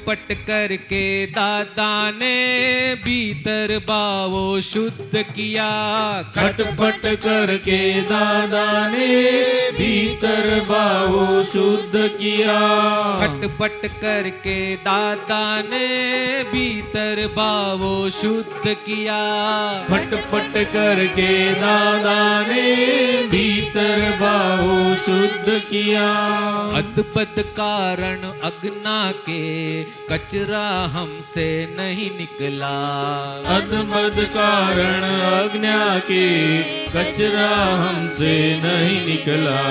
खटपट करके दादा ने भीतर बावो शुद्ध किया। खटपट करके दादा ने भीतर भावो शुद्ध किया। खटपट करके दादा ने भीतर बावो शुद्ध किया। खटपट करके दादा ने भीतर भावो शुद्ध किया। अदपद कारण अग्ना के कचरा हमसे नहीं निकला अदमद कारण अज्ञा के कचरा हमसे नहीं निकला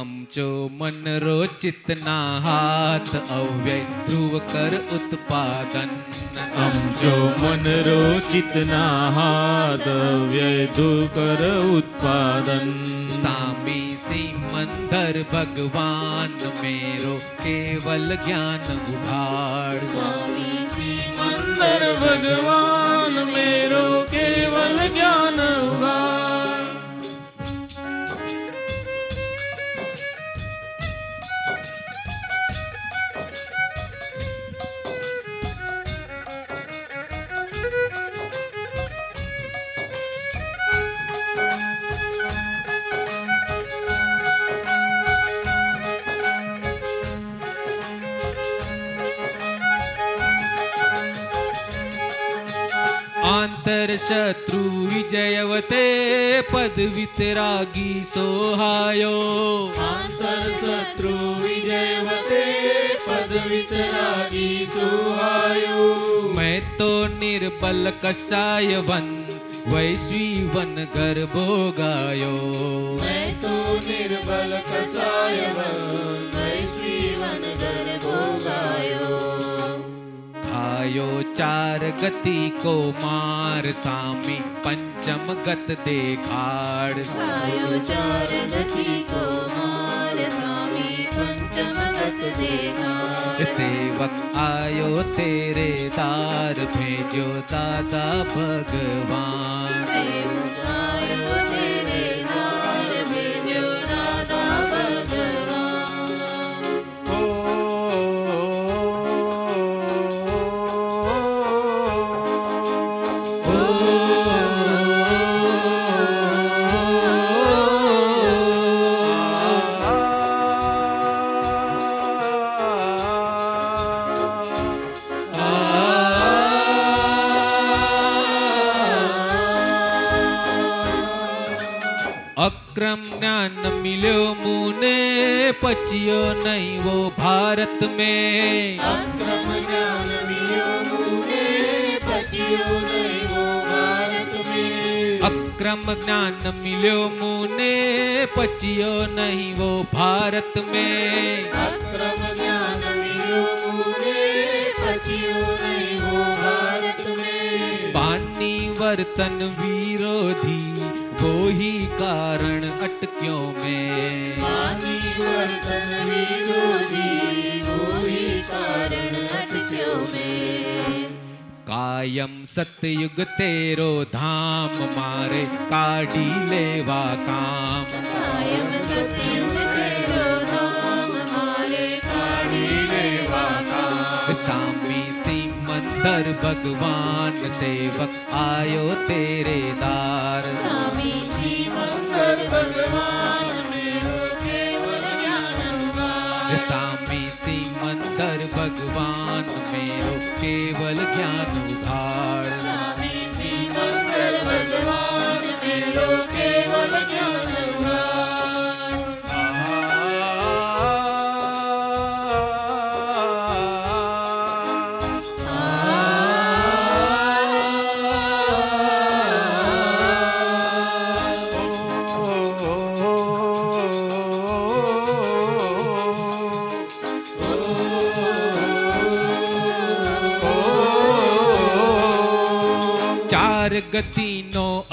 आमचो मन रो चितना हाथ अव्यय ध्रुव कर उत्पादन આમજો મન રોચિતના હાદ વ્યધુ કર ઉત્પાદન. સામી સિમંદર ભગવાન મેરો કેવલ જ્ઞાન ઉભાડ. સ્વામી સિમંદર ભગવાન મેરો કેવલ જ્ઞાન ઉભાડ. शत्रु विजयवते पद वितरागी सोहायो आंतर शत्रु विजयवते पद वितरागी सुहायो मैं तो निर्बल कषाय वन वैश्वी वन गर्भो गायो मैं तो निर्बल कसाय वैश्वी खायो चार गति को मार सामी पंचम गत देखाड़ आयो चार गति को मार सामी पंचम गत देखाड़ सेवक आयो तेरे दार भेजो दादा भगवान। मिलो मुने पचियो नहीं वो भारत में। अक्रम ज्ञान मियो मुने पचियो नहीं वो भारत में। अक्रम ज्ञान मिलो मुने पचियो नहीं वो भारत में। अक्रम ज्ञान मुने पचियो नहीं वो भारत में। पानी वर्तन विरोधी ही कारण अटक्यों में। वर्तन विरोधी कारण अटक्यों में। कायम सतयुग तेरो धाम मारे काढ़ी लेवा काम। कायम सतयुग तेरो धाम मारे लेवा काम। सामी सिमंदर भगवान सेवक आयो तेरे दार। स्वामी સામી સી મંદર ભગવાન મેરો કેવલ જ્ઞાન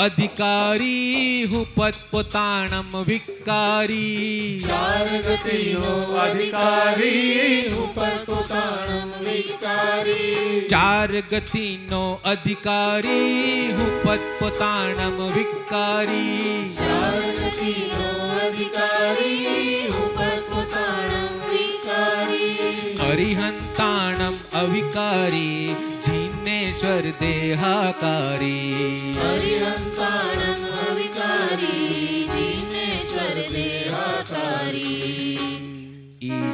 अधिकारी हूँ पद पुताणम विकारी। चार गतियों अधिकारी हूँ पद पुताणम विकारी। चार गतिनो अधिकारी हूँ पद पुताणम विकारी। चार गतिनो अधिकारी हूँ पद पुताणम विकारी। हरिहंताणम अविकारी जीनेश्वर देहाकारी। हरिहं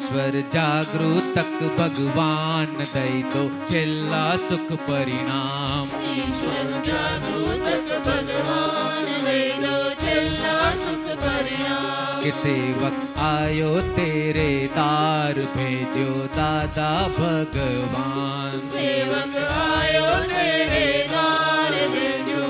ઈશ્વર જાગૃતક ભગવાન દઈ દો છેલ્લા સુખ પરિણામ ઈશ્વર જાગૃતક ભગવાન દઈ દો છેલ્લા સુખ પરિણામ કે સેવક આયો તેરે તાર ભેજો દાદા ભગવાન સેવક આયો તેરે તાર દેજો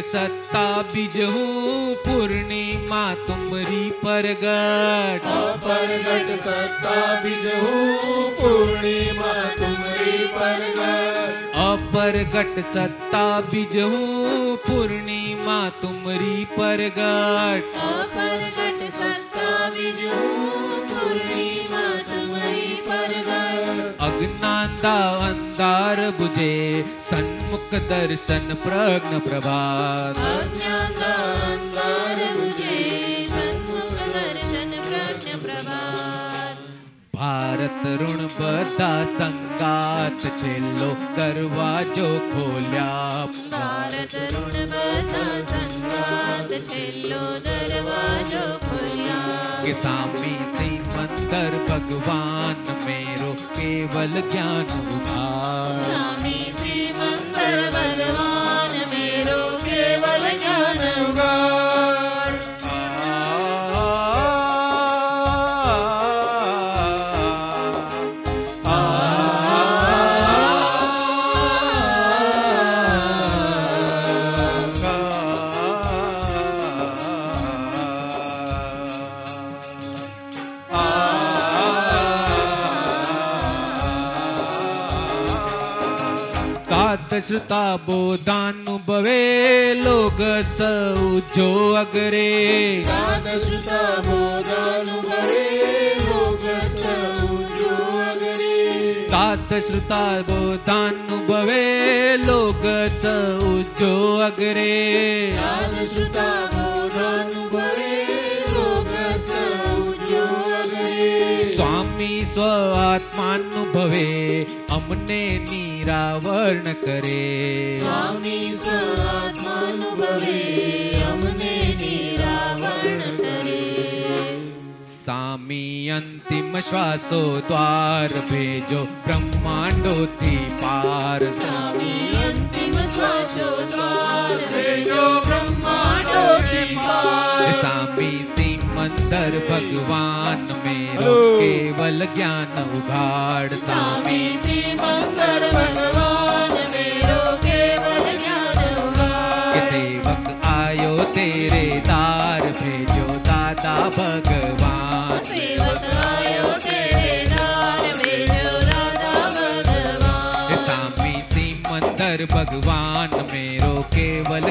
સત્તા બીજ હું પૂર્ણિમા તુમરી પરગટ. પરગટ સત્તા બીજ હું પૂર્ણિમા તુમરી પરગટ. અપરગટ સત્તા બીજ હું પૂર્ણિમા તુમરી પરગટ. અપરગટ સત્તા બીજું પૂર્ણિમા તુમરી પરગટ. અજ્ઞાનદા અંધાર બુજે સન્મુખ દર્શન પ્રજ્ઞ પ્રભાત ભારત ઋણ બધા સંગાત છેલ્લો દરવાજો ખોલ્યા ભારત ઋણ બધા સંગાત છેલ્લો દરવાજો ખોલ્યા કે સામી મંદર ભગવાન કેવલ જ્ઞાન ઉઘાર સ્વામી શ્રી મંદર ભગવાન મેરો કેવલ જ્ઞાન ઉગાડ શ્રુતા બોધાનુભવે લોગ સૌ જો અગરે દાદશ્રુતા બોધાનુભવે ભોગ સૌ જો અગરે તાત શ્રુતા બોધાનુભવે લોગ સૌ જો અગરે દાદશ્રુતા બોધાનુભવે ભોગ સૌ જો અગરે સ્વામી સ્વ આત્માનુભવે અમને નિરાવરણ કરે. સ્વામી સ્વાત્માનુભવે અમને નિરાવરણ કરે. સામી અંતિમ શ્વાસો દ્વાર ભેજો બ્રહ્માંડોથી પાર. સ્વામી અંતિમ શ્વાસો દ્વાર ભેજો બ્રહ્માંડોથી પાર. સામી સિમંદર ભગવાન મેરો કેવલ જ્ઞાન ઉઘાડ સ્વામી સામી શ્રી મંદર ભગવાન મેરો કેવલ જ્ઞાન કે ઉગાડ સેવક આયો તેરે તાર ભેજો દાદા ભગવાન સેવક આયો તેરે દાર ભેજો દાદા ભગવાન સામી સિમંદર ભગવાન મેરો કેવલ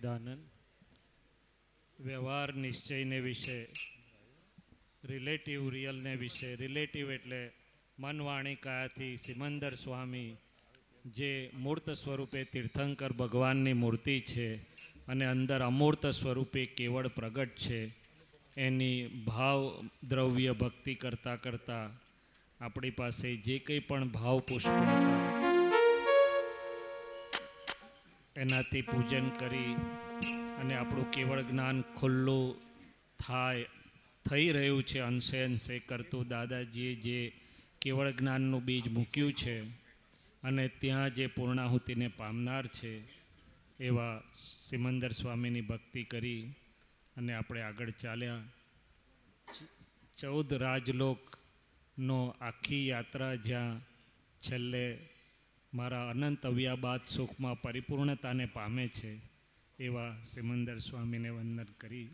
સચ્ચિદાનંદ વ્યવહાર નિશ્ચયને વિશે રિલેટિવ રિયલને વિશે રિલેટિવ એટલે મનવાણી કાયાથી સિમંદર સ્વામી જે મૂર્ત સ્વરૂપે તીર્થંકર ભગવાનની મૂર્તિ છે અને અંદર અમૂર્ત સ્વરૂપે કેવળ પ્રગટ છે એની ભાવ દ્રવ્ય ભક્તિ કરતાં કરતાં આપણી પાસે જે કંઈ પણ ભાવ પુષ્પ હતા એનાથી પૂજન કરી અને આપણું કેવળ જ્ઞાન ખુલ્લું થાય, થઈ રહ્યું છે, અંશે અંશે કરતું દાદાજીએ જે કેવળ જ્ઞાનનું બીજ મૂક્યું છે અને ત્યાં જે પૂર્ણાહુતિને પામનાર છે, એવા સિમંદર સ્વામીની ભક્તિ કરી અને આપણે આગળ ચાલ્યા. ચૌદ રાજલોકનો આખી યાત્રા જ્યાં છેલ્લે મારા અનંત અવ્યા બાદ સુખમાં પરિપૂર્ણતાને પામે છે એવા સિમંદર સ્વામીને વંદન કરી.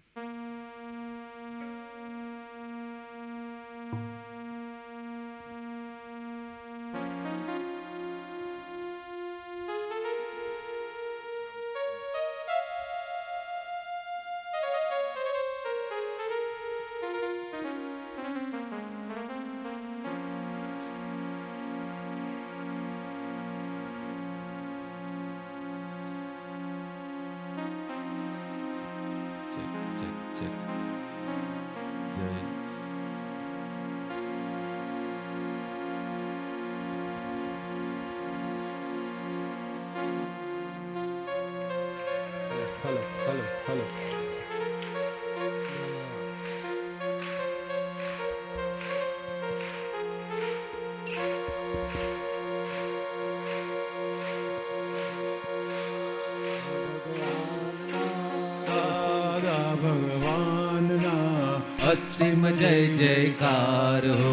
અસીમ જય જયકાર હો.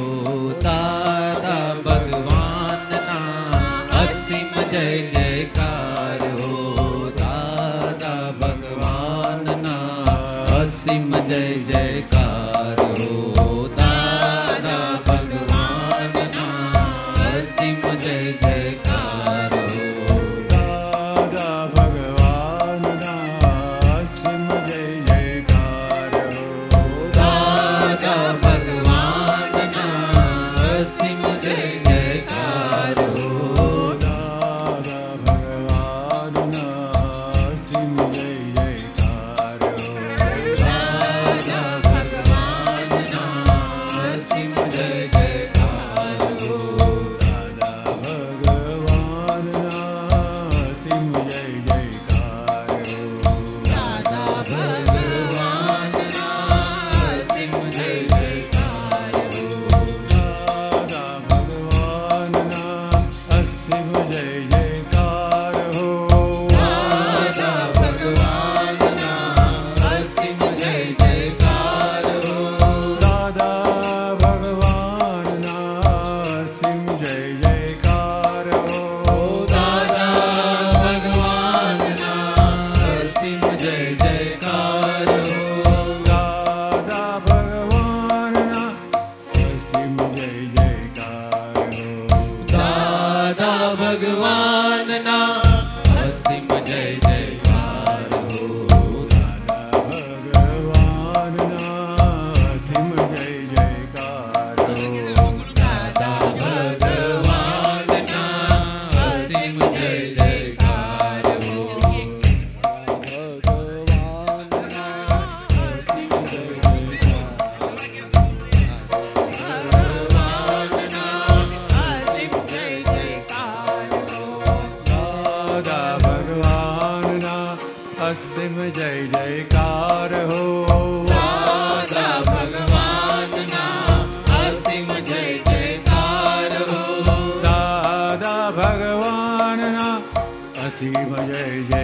Shiva Jai Jai.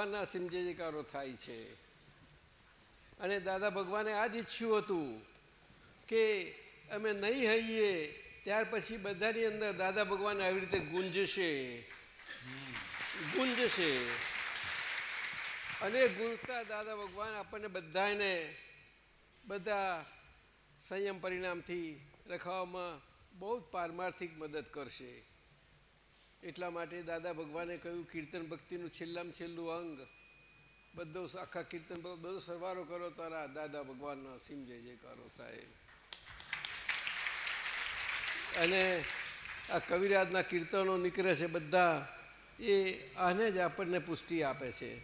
ભગવાનના અસીમ થાય છે. અને દાદા ભગવાને આ જ ઈચ્છ્યું હતું કે અમે નહીં હઈએ, ત્યાર પછી બધાની અંદર દાદા ભગવાન આવી રીતે ગુંજશે. ગુંજશે. અને ગુંજતા દાદા ભગવાન આપણને બધાને બધા સંયમ પરિણામથી રખાવામાં બહુ પારમાર્થિક મદદ કરશે. એટલા માટે દાદા ભગવાને કહ્યું, કીર્તન ભક્તિનું છેલ્લામાં છેલ્લું અંગ. બધો આખા કીર્તન બધો સરવારો કરો તારા દાદા ભગવાનના સિંહ જય જયકારો સાહેબ. અને આ કવિરાજના કીર્તનો નીકળે છે બધા. એ આને જ આપણને પુષ્ટિ આપે છે.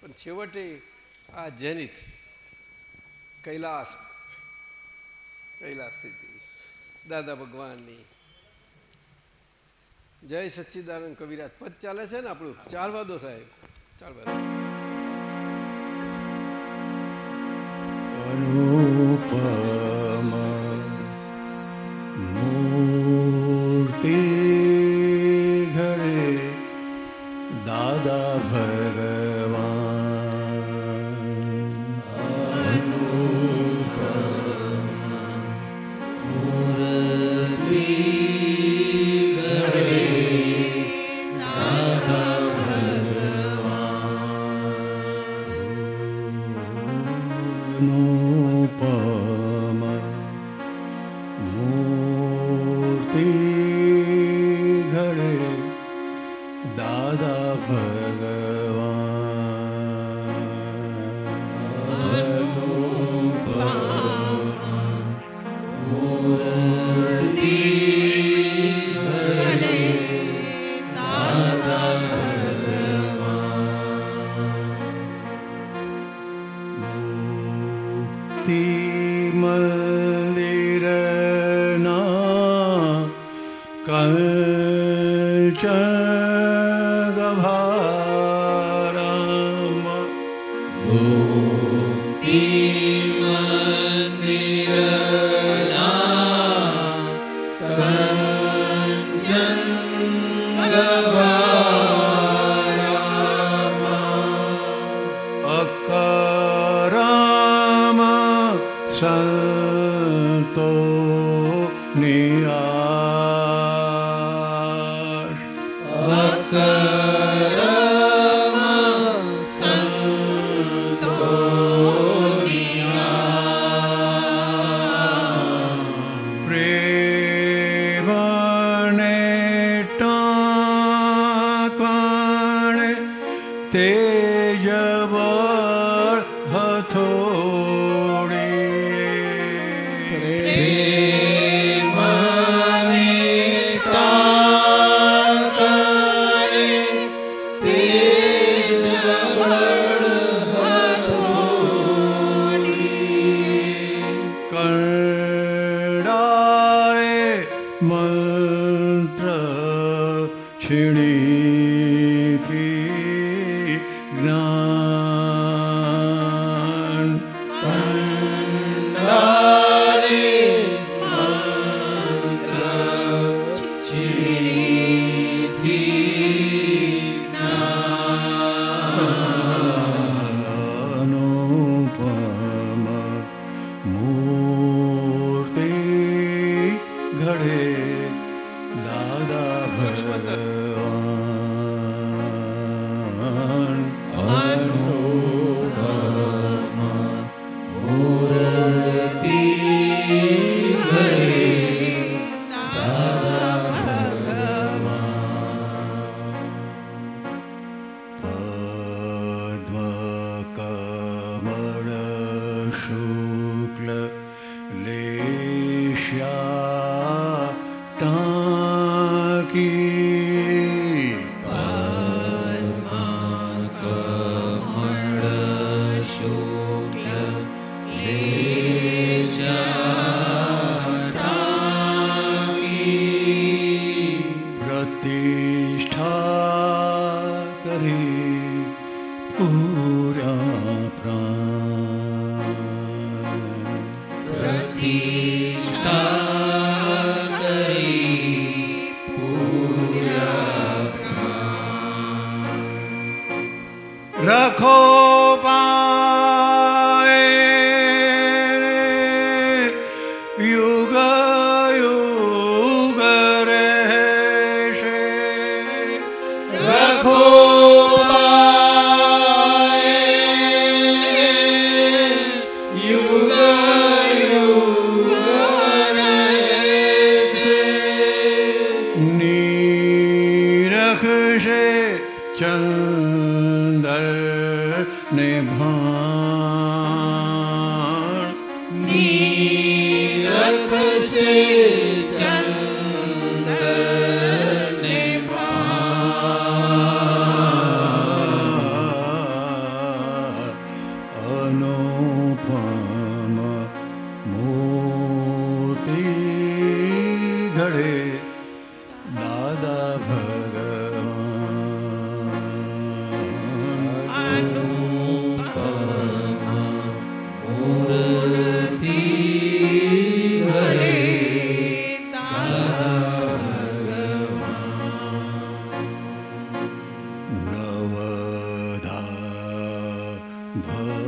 પણ છેવટે આ જેનિત કૈલાસ કૈલાસ સ્થિતિ. દાદા ભગવાનની જય સચ્ચિદાનંદ કવિરાજ. પદ ચાલે છે ને આપણું? ચાલવા દો સાહેબ. ચાલવા દો મૂર્તિ ઘરે દાદા ભગવાન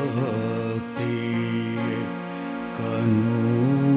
ભક્તિ કનુ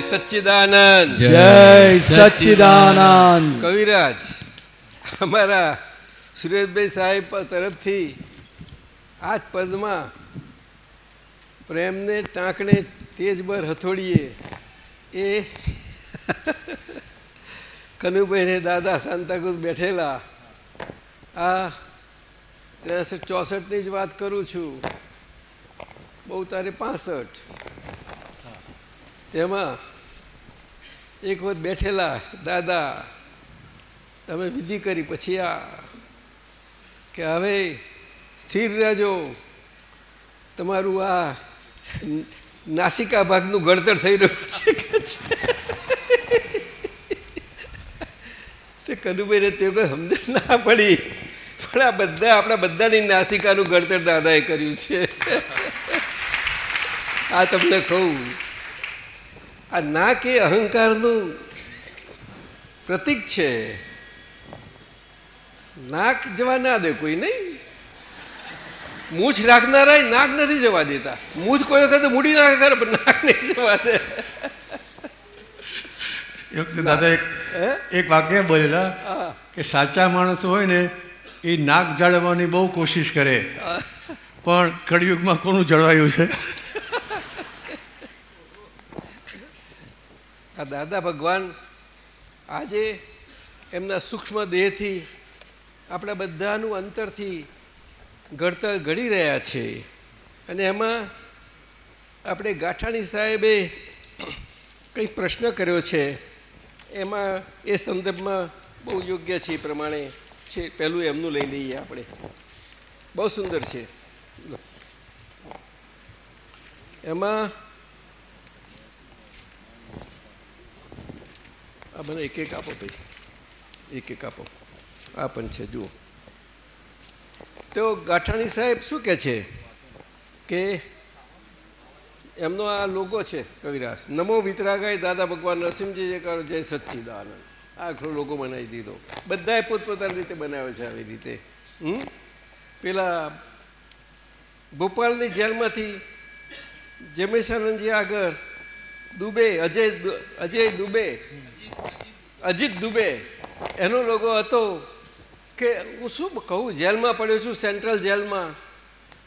સચ્ચિદાનંદ. જય સચ્ચિદાનંદ. કવિરાજ અમારા સુરેશભાઈ સાહેબ તરફથી આ જ પદમાં પ્રેમને ટાંકણે તેજબર હથોડીએ એ કનુભાઈને દાદા સાંતાક્રુઝ બેઠેલા. આ ત્રેસઠ ચોસઠની જ વાત કરું છું. બહુ તારે પાસઠ. તેમાં એક વખત બેઠેલા દાદા તમે વિધિ કરી, પછી આ કે હવે સ્થિર રહેજો. તમારું આ નાસિકા ભાગનું ગળતર થઈ રહ્યું છે. તે કનુભાઈને તે કોઈ સમજણ ના પડી. પણ આ બધા, આપણા બધાની નાસિકાનું ગળતર દાદાએ કર્યું છે. આ તમને કહું આ નાક એ અહંકારનું પ્રતીક છે. નાક જવા ના દે કોઈ નહીં. મૂછ રાખનારા નાક નથી જવા દેતા. મૂછ કોઈ વખતે મૂડી નાખે ખરે પણ નાક નહીં જવા દે. દાદા એક એક વાક્ય બોલેલા કે સાચા માણસ હોય ને એ નાક જાળવવાની બહુ કોશિશ કરે. પણ કળિયુગમાં કોનું જળવાયું છે? આ દાદા ભગવાન આજે એમના સૂક્ષ્મ દેહથી આપણા બધાનું અંતરથી ઘડતર ઘડી રહ્યા છે. અને એમાં આપણે ગાંઠાણી સાહેબે કંઈક પ્રશ્ન કર્યો છે. એમાં એ સંદર્ભમાં બહુ યોગ્ય છે એ પ્રમાણે છે, પહેલું એમનું લઈ લઈએ આપણે. બહુ સુંદર છે. એમાં આ બધા એક એક આપો ભાઈ. એક એક આપો. આ પણ છે, જુઓ. તો ગાંઠાણી સાહેબ શું કહે છે? કે એમનો આ લોગો છે, કવિરાજ. નમો વિતરાગાય દાદા ભગવાન નરસિંહજી જે કરો જય સચ્ચિદાનંદ. આખો લોગો બનાવી દીધો. બધાએ પોતપોતાની રીતે બનાવ્યો છે આવી રીતે. હમ? પેલા ભોપાલની જેલમાંથી જમેશાનંદજી આગળ દુબે, અજય અજય દુબે અજીત દુબે, એનો લોગો હતો કે હું શું કહું, જેલમાં પડ્યો છું, સેન્ટ્રલ જેલમાં.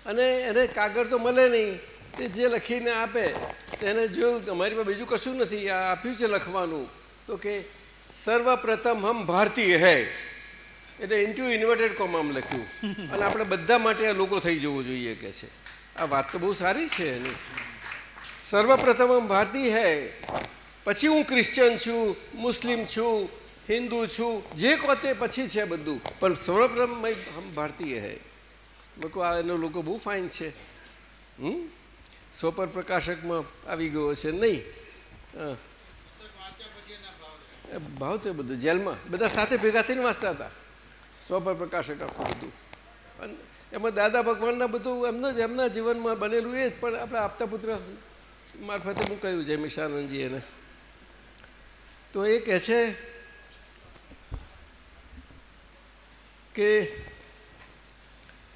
અને એને કાગળ તો મળે નહીં, તે જે લખીને આપે તેને જોયું અમારી પાસે બીજું કશું નથી, આ આપ્યું છે લખવાનું. તો કે, સર્વપ્રથમ હમ ભારતીય હૈ. એટલે ઇન્ટુ ઇન્વર્ટેડ કોમામ લખ્યું. અને આપણે બધા માટે આ લોકો થઈ જવું જોઈએ કે છે. આ વાત તો બહુ સારી છે એની. સર્વપ્રથમ હમ ભારતીય હૈ. પછી હું ક્રિશ્ચન છું, મુસ્લિમ છું, હિન્દુ છું, જે કહો તે પછી છે બધું. પણ સર્વપ્રથમ હમ ભારતીય હૈ. લોકો આ એનો લોકો બહુ ફાઇન છે. હમ? સોપર પ્રકાશકમાં આવી ગયો છે નહીં. ભાવ તો બધું, જેલમાં. બધા સાથે ભેગા થઈને વાંચતા હતા. સોપર પ્રકાશક આખું બધું. એમાં દાદા ભગવાનના બધું એમનો જ, એમના જીવનમાં બનેલું એ જ, પણ આપણા આપતા પુત્ર મારફતે હું કહ્યું છે મિશાનંદજી એને. તો એ કહે છે કે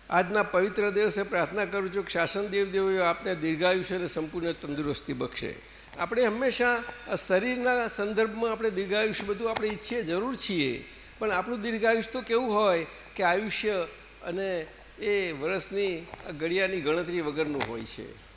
આજના પવિત્ર દિવસે પ્રાર્થના કરું છું કે શાસન દેવદેવો, આપને દીર્ઘાયુષ્ય અને સંપૂર્ણ તંદુરસ્તી બક્ષે. આપણે હંમેશા આ શરીરના સંદર્ભમાં આપણે દીર્ઘાયુષ્ય બધું આપણે ઈચ્છીએ, જરૂર છીએ. પણ આપણું દીર્ઘાયુષ્ય તો કેવું હોય કે આયુષ્ય અને એ વર્ષની ઘડિયાની ગણતરી વગરનું હોય છે.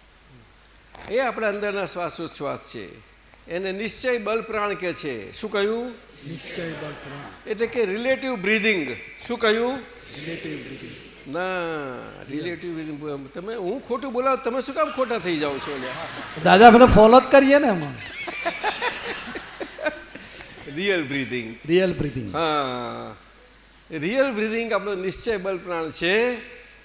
એ આપણા અંદરના શ્વાસોચ્છ્વાસ છે. એને નિશ્ચય બલ પ્રાણ કે છે? શું કહ્યું? નિશ્ચય બલપ્રાણ એટલે કે રિલેટિવ બ્રીધિંગ શું કહ્યું? રિલેટિવ બ્રીધિંગ ના રિલેટિવ તમે હું ખોટું બોલાવ તમે શું કામ ખોટા થઈ જાઓ છો દાદા બધા ફોલો જ કરીએ ને એમાં. રિયલ બ્રીધિંગ રિયલ બ્રીથિંગ હા. રિયલ બ્રીધિંગ આપણો નિશ્ચય બલ પ્રાણ છે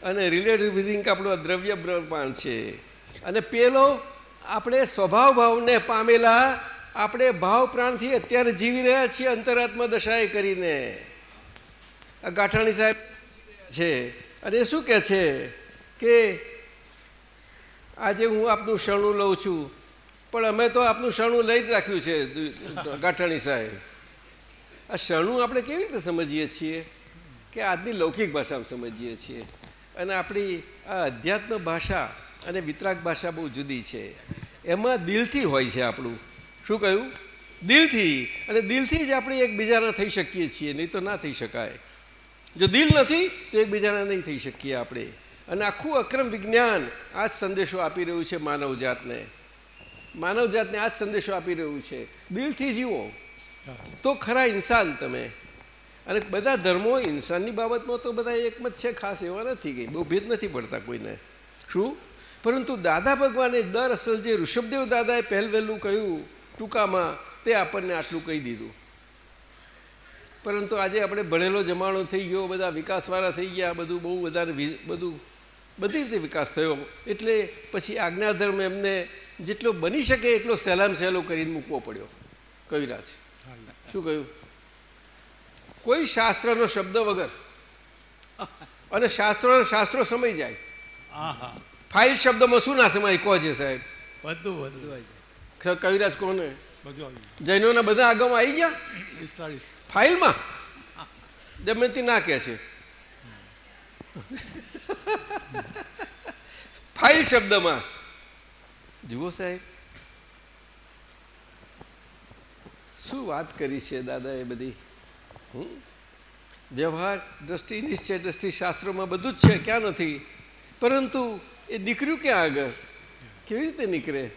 અને રિલેટિવ બ્રીધિંગ આપણો દ્રવ્ય પ્રાણ છે. અને પેલો આપણે સ્વભાવ ભાવને પામેલા આપણે ભાવ પ્રાણથી અત્યારે જીવી રહ્યા છીએ અંતરાત્મા દશાએ કરીને. આ ગાંઠાણી સાહેબ છે અને શું કહે છે કે આજે હું આપનું શરણું લઉં છું, પણ અમે તો આપનું શરણું લઈ જ રાખ્યું છે, ગાંઠાણી સાહેબ. આ શરણું આપણે કેવી રીતે સમજીએ છીએ? કે આજની લૌકિક ભાષામાં સમજીએ છીએ. અને આપણી આ અધ્યાત્મ ભાષા અને વિતરાગ ભાષા બહુ જુદી છે. એમાં દિલથી હોય છે આપણું. શું કહ્યું? દિલથી. અને દિલથી જ આપણે એકબીજાના થઈ શકીએ છીએ, નહીં તો ના થઈ શકાય. જો દિલ નથી, તો એકબીજાના નહીં થઈ શકીએ આપણે. અને આખું અક્રમ વિજ્ઞાન આ જ સંદેશો આપી રહ્યું છે માનવજાતને માનવજાતને આ જ સંદેશો આપી રહ્યું છે. દિલથી જીવો. તો ખરા ઇન્સાન તમે. અને બધા ધર્મો ઇન્સાનની બાબતમાં તો બધા એકમત છે, ખાસ એવા નથી કંઈ બહુ ભેદ નથી પડતા કોઈને. શું? પરંતુ દાદા ભગવાને દર અસલ જે ઋષભદેવ દાદાએ પહેલ વહેલું કહ્યું, ટૂંકામાં તે આપણને આટલું કહી દીધું. પરંતુ આજે આપણે ભણેલો જમાણો થઈ ગયો, બધા વિકાસવાળા થઈ ગયા, બધું બહુ વધારે બધું બધી રીતે વિકાસ થયો. એટલે પછી આજ્ઞાધર્મ એમને જેટલો બની શકે એટલો સહેલામ સહેલો કરીને મૂકવો પડ્યો, કવિરાજ. શું કહ્યું? કોઈ શાસ્ત્રનો શબ્દ વગર. અને શાસ્ત્રો શાસ્ત્રો સમય જાય. ફાઇલ શબ્દમાં શું ના સમય કહો છે સાહેબ. બધું બધું. કવિરાજ કોને? બધું જૈનોના બધા આગમાં આવી ગયા? પિસ્તાળીસ. ફાઇલમાં? દમયંતી ના કહે છે. ફાઇલ શબ્દમાં. જુઓ સાહેબ. શું વાત કરી છે દાદા એ બધી? હમ? વ્યવહાર દ્રષ્ટિ નિશ્ચય દ્રષ્ટિ શાસ્ત્રોમાં બધું જ છે ક્યાં નથી? પરંતુ એ નીકળ્યું ક્યાં આગળ? કેવી રીતે નીકળે?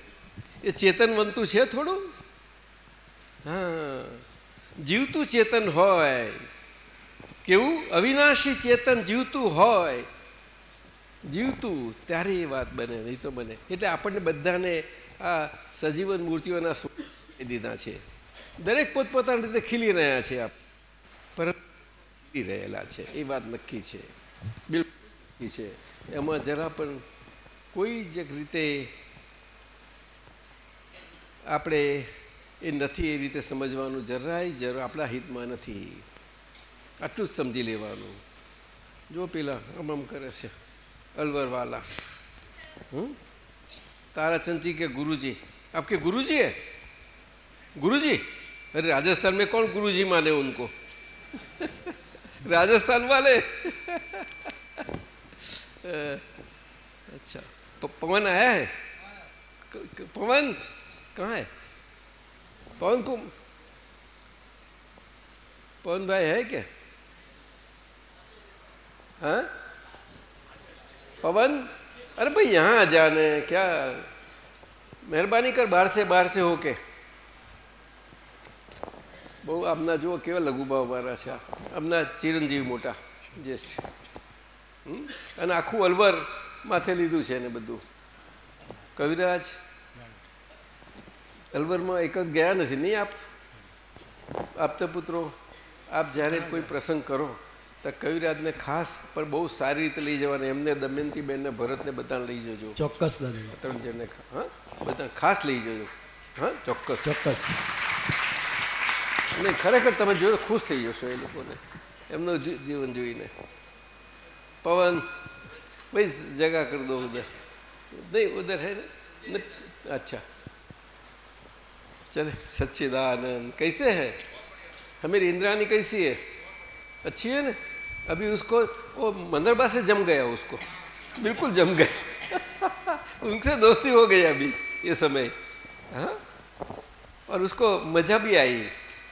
એ ચેતનવંતું છે થોડું? હા. જીવતું ચેતન હોય. કેવું? અવિનાશી ચેતન જીવતું હોય. જીવતું, ત્યારે એ વાત બને, નહીં તો બને. એટલે આપણને બધાને આ સજીવન મૂર્તિઓના દીધા છે. દરેક પોતપોતાની રીતે ખીલી રહ્યા છે આપ પર રહેલા છે. એ વાત નક્કી છે. બિલકુલ છે. એમાં જરા પણ કોઈ જ રીતે આપણે એ નથી એ રીતે સમજવાનું જરાય જરૂર આપણા હિતમાં નથી આટલું જ સમજી લેવાનું જો પેલા આમ આમ કરે છે अलवरवाला हम्म ताराचंद जी के गुरुजी आपके गुरुजी है गुरुजी अरे राजस्थान में कौन गुरुजी माने उनको राजस्थान वाले अच्छा प- पवन आया है क- क- पवन कहाँ है पवन को पवन भाई है क्या हाँ पवन अरे भाई यहाँ आ जाने क्या મહેરબાની કર બહાર से બહાર से હોકે બહુ આમના જુઓ કેવા લઘુભાવ મારા છે આ. આમના ચિરંજીવી મોટા જ્યેષ્ઠ હમ? અને આખું અલવર માથે લીધું છે ને બધું. કવિરાજ અલવરમાં એક જ ગયા નથી. નહીં આપ? આપતા પુત્રો આપ જ્યારે કોઈ પ્રસંગ કરો તો કવિરાજને ખાસ પણ બહુ સારી રીતે લઈ જવાની. એમને દમયંતી બેનને ભરતને બધાને લઈ જજો. ચોક્કસ ત્રણ જણને હા? બધાને ખાસ લઈ જજો. હા? ચોક્કસ. ચોક્કસ. નહીં ખરેખર તમે જોયો ખુશ થઈ જશો એ લોકોને. એમનું જીવન જોઈને. પવન भाई जगह कर दो उधर। नहीं उधर है न? अच्छा। चले सच्चिदानंद कैसे है? हमारी इंद्रानी कैसी है? अच्छी है ना? अभी उसको वो मंदरबा से जम गया उसको। बिल्कुल जम गया। उनसे दोस्ती हो गई अभी ये समय। हाँ? और उसको मज़ा भी आई।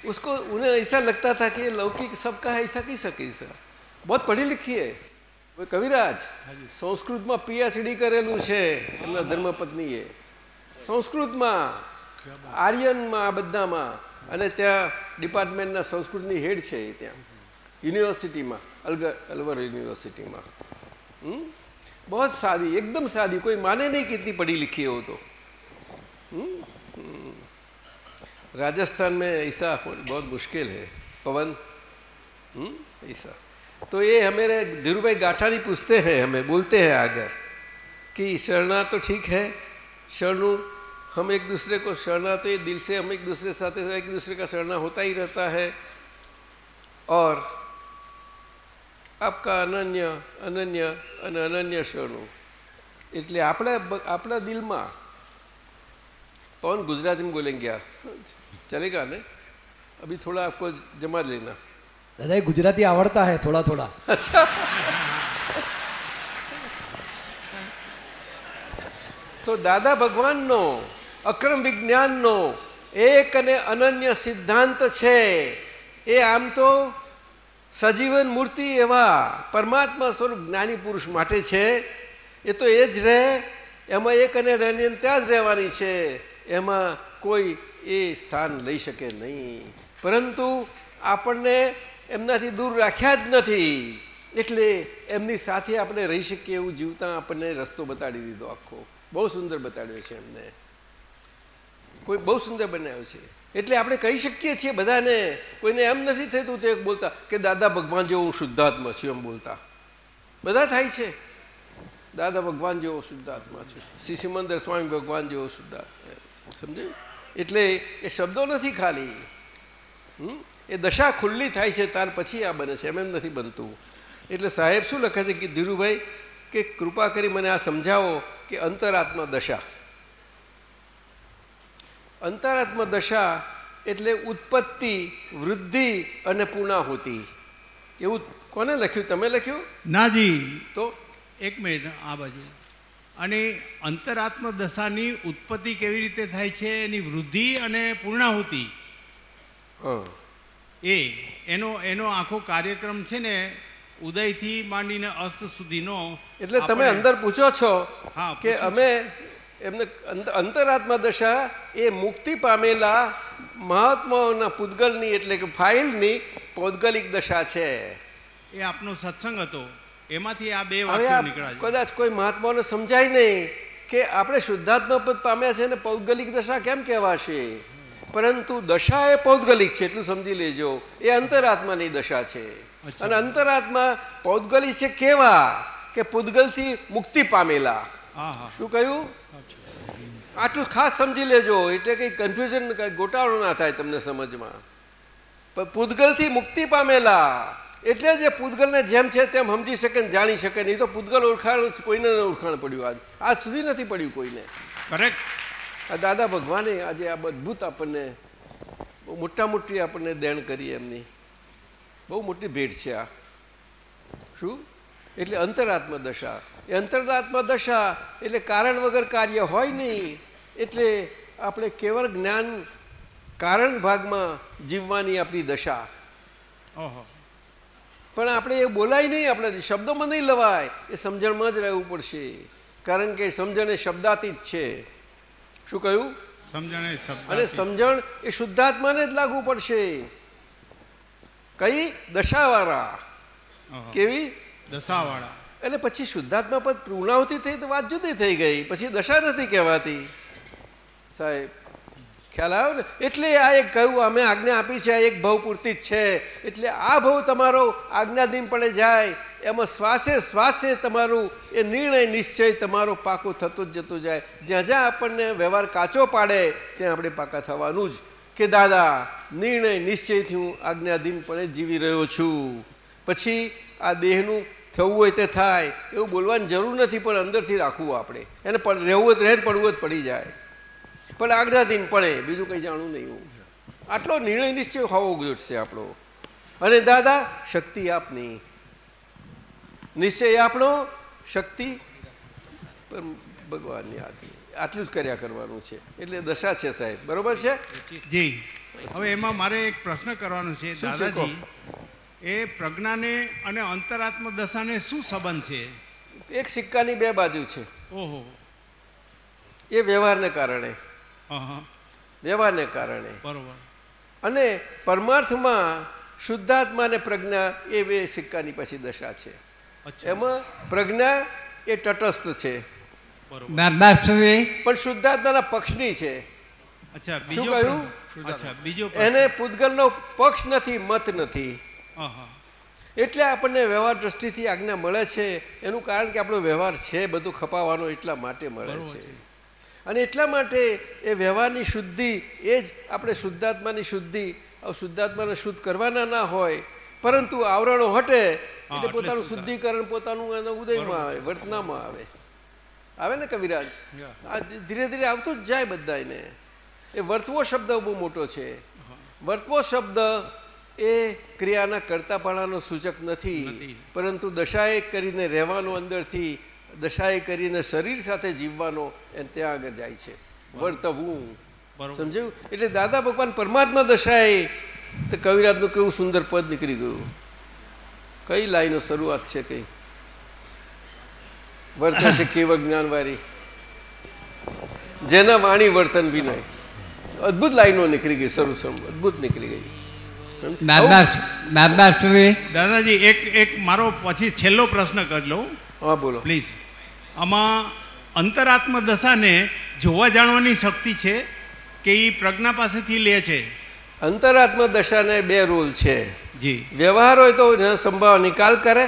उसको उन्हें ऐसा लगता था कि ये लौकिक सबका है ऐसा कैसा कैसा? बहुत पढ़ी लिखी है। वो कविराज સંસ્કૃતમાં પીએચડી કરેલું છે એમના ધર્મપત્નીએ સંસ્કૃતમાં આર્યનમાં આ બધામાં અને ત્યાં ડિપાર્ટમેન્ટના સંસ્કૃતની હેડ છે એ ત્યાં યુનિવર્સિટીમાં અલગર અલવર યુનિવર્સિટીમાં हम्म? बहुत सादी एकदम सादी कोई माने नहीं कितनी पढ़ी लिखी है वो तो हम्म? हम्म। राजस्थान में ऐसा बहुत मुश्किल है पवन हम्म? ऐसा तो ये हमारे धीरू भाई गाठानी पूछते हैं हमें बोलते हैं आगर कि शरणा तो ठीक है शरणु हम एक दूसरे को शरणा तो ये दिल से हम एक दूसरे के साथ एक दूसरे का शरणा होता ही रहता है और આપકા અનન્ય અનન્ય અને અનન્ય શરણું એટલે આપણા બ- આપણા દિલમાં पवन गुजराती में बोलेंगे आप चलेगा ना अभी थोड़ा आपको जमा लेना દાદા ગુજરાતી આવડતા હે થોડા થોડા. અચ્છા. તો દાદા ભગવાનનો, અક્રમ વિજ્ઞાનનો એક અને અનન્ય સિદ્ધાંત છે. એ આમ તો સજીવન મૂર્તિ એવા પરમાત્મા સ્વરૂપ જ્ઞાની પુરુષ માટે છે. એ તો એ જ રહે, એમાં એક અને રહેની ત્યાં જ રહેવાની છે. એમાં કોઈ એ સ્થાન લઈ શકે નહીં. પરંતુ આપણને એમનાથી દૂર રાખ્યા જ નથી. એટલે એમની સાથે આપણે રહી શકીએ એવું જીવતા આપણને રસ્તો બતાડી દીધો આખો. બહુ સુંદર બતાડ્યો છે એમને. કોઈ બહુ સુંદર બનાવ્યો છે. એટલે આપણે કહી શકીએ છીએ બધાને, કોઈને એમ નથી થતું તે બોલતા કે દાદા ભગવાન જેવો શુદ્ધાત્મા છું એમ બોલતા. બધા થાય છે. દાદા ભગવાન જેવો શુદ્ધાત્મા છું. શ્રી સિમંદર સ્વામી ભગવાન જેવો શુદ્ધાત્મા. સમજે એટલે એ શબ્દો નથી ખાલી. હમ? એ દશા ખુલ્લી થાય છે ત્યાર પછી આ બને છે. એમ એમ નથી બનતું. એટલે સાહેબ શું લખે છે કે ધીરુભાઈ કે કૃપા કરી મને આ સમજાવો કે અંતરાત્મા દશા. અંતરાત્મા દશા એટલે ઉત્પત્તિ વૃદ્ધિ અને પૂર્ણાહુતિ એવું કોને લખ્યું? તમે લખ્યું? નાજી તો? એક મિનિટ આ બાજુ. અને અંતરાત્મ દશાની ઉત્પત્તિ કેવી રીતે થાય છે? એની વૃદ્ધિ અને પૂર્ણાહુતિ હા. એ એનો એનો આખો કાર્યક્રમ છે ને ઉદયથી માંડીને અસ્ત સુધીનો એટલે તમે અંદર પૂછો છો હા, કે અમે એમને અંત- અંતરાત્મા દશા એ મુક્તિ પામેલા મહાત્માઓના પૂતગલની એટલે કે ફાઇલની પૌદગલિક દશા છે. એ આપનો સત્સંગ હતો. એમાંથી આ બે વાક્યો નીકળ્યા કદાચ કોઈ મહાત્માઓને સમજાય નહીં કે આપણે શુદ્ધાત્મા પદ પામ્યા છે ને પૌદગલિક દશા કેમ કહેવાશે? પરંતુ દશા એ પૌદગલિક છે એટલું સમજી લેજો. એ અંતરાત્માની દશા છે. અને અંતરાત્મા પૌદગલિક છે કેવા? કે પૂતગલથી મુક્તિ પામેલા. શું કહ્યું? આટલું ખાસ સમજી લેજો એટલે કંઈ કન્ફ્યુઝન ગોટાળો ના થાય તમને સમજમાં. પણ પૂતગલથી મુક્તિ પામેલા. એટલે જે પૂતગલને જેમ છે તેમ સમજી શકે ને જાણી શકે નહીં તો પૂતગલ ઓળખાણ કોઈને ઓળખાણ પડ્યું આજ. આજ સુધી નથી પડ્યું કોઈને. કરેક્ટ આ દાદા ભગવાને આજે આ અદ્ભુત આપણને બહુ મોટા મોટી આપણને દેણ કરી એમની. બહુ મોટી ભેટ છે આ. શું? એટલે અંતરાત્મા દશા. એ અંતરાત્મા દશા એટલે કારણ વગર કાર્ય હોય નહીં. એટલે આપણે કેવળ જ્ઞાન કારણ ભાગમાં જીવવાની આપણી દશા. પણ આપણે એ બોલાય નહીં આપણે શબ્દોમાં નહીં લવાય એ સમજણમાં જ રહેવું પડશે. કારણ કે સમજણ એ શબ્દાતીત છે. શું કહ્યું? સમજણ અને સમજણ એ શુદ્ધાત્માને જ લાગુ પડશે. કઈ? દશાવાળા. કેવી? દશાવાળા. એટલે પછી શુદ્ધાત્મા પદ પૂર્ણાવતી થઈ તો વાત જુદી થઈ ગઈ. પછી દશા નથી કહેવાતી. સાહેબ ખ્યાલ આવ્યો ને? એટલે આ એક કહ્યું અમે આજ્ઞા આપી છે આ એક ભાવ પૂરતી જ છે. એટલે આ ભાવ તમારો આજ્ઞાધીનપણે જાય. એમાં શ્વાસે શ્વાસે તમારું એ નિર્ણય નિશ્ચય તમારો પાકો થતો જ જતો જાય. જ્યાં જ્યાં આપણને વ્યવહાર કાચો પાડે, ત્યાં આપણે પાકા થવાનું જ. કે દાદા, નિર્ણય નિશ્ચયથી હું આજ્ઞાધીનપણે જીવી રહ્યો છું. પછી આ દેહનું થવું હોય તે થાય, એવું બોલવાની જરૂર નથી, પણ અંદરથી રાખવું આપણે. એને પણ રહેવું જ રહે પડવું જ પડી જાય. પણ આજ્ઞાધીન પડે બીજું કંઈ જાણવું નહીં હું. આટલો નિર્ણય નિશ્ચય હોવો જોઈશે આપણો. અને દાદા, શક્તિ આપની. નિશ્ચય આપણો શક્તિ. પણ ભગવાનની હાથી. આટલું જ કર્યા કરવાનું છે. એટલે દશા છે સાહેબ. બરોબર છે? જી. હવે એમાં મારે એક પ્રશ્ન કરવાનો છે. દાદાજી એ પ્રજ્ઞાને અને અંતરાત્મ દશાને શું સંબંધ છે? એક સિક્કાની બે બાજુ છે. ઓહો. એ વ્યવહારને કારણે. વ્યવહારને કારણે. બરોબર. અને પરમાર્થમાં શુદ્ધાત્મા અને પ્રજ્ઞા એ બે સિક્કાની પછી દશા છે. એમાં પ્રજ્ઞા એ તટસ્થ છે. પણ શુદ્ધાત્માના પક્ષની છે. અચ્છા કહ્યું? પ્રશ્ન. અચ્છા બીજો એને. પૂતગલનો પક્ષ નથી મત નથી. એટલે આપણને વ્યવહાર દ્રષ્ટિથી આજ્ઞા મળે છે. એનું કારણ કે આપણો વ્યવહાર છે બધું ખપાવવાનો એટલા માટે મળે છે. છે. અને એટલા માટે એ વ્યવહારની શુદ્ધિ એ જ આપણે શુદ્ધાત્માની શુદ્ધિ શુદ્ધાત્માને શુદ્ધ કરવાના ના હોય પરંતુ આવરણો હટે એટલે પોતાનું શુદ્ધિકરણ પોતાનું ઉદયમાં આવે વર્તનામાં આવે. આવે ને કવિરાજ? આ ધીરે ધીરે આવતું જ જાય બધાને એ વર્તવો શબ્દ બહુ મોટો છે. વર્તવો શબ્દ એ ક્રિયાના કરતાપણાનો સૂચક નથી. પરંતુ દશાએ કરીને રહેવાનો અંદરથી દશાએ કરીને શરીર સાથે જીવવાનો એ ત્યાં આગળ જાય છે. વર્તવું. સમજાયું? એટલે દાદા ભગવાન પરમાત્મા દશાએ તો કવિરાજનું કેવું સુંદર પદ નીકળી ગયું? કઈ લાઈનો શરૂઆત છે કઈ? વર્તન છે કેવળ જ્ઞાનવાળી જેના વાણી વર્તન વિનય. અદભુત લાઈનો નીકળી ગઈ શરૂ શરૂ અદ્ભુત નીકળી ગઈ. દાદાજી એક એક મારો પછી છેલ્લો પ્રશ્ન કરી લઉં. હા બોલો. પ્લીઝ. આમાં અંતરાત્મ દશાને જોવા જાણવાની શક્તિ છે કે એ પ્રજ્ઞા પાસેથી લે છે? અંતરાત્મા દશાને બે રૂલ છે. જી. વ્યવહાર હોય તો સંભાવ નિકાલ કરે.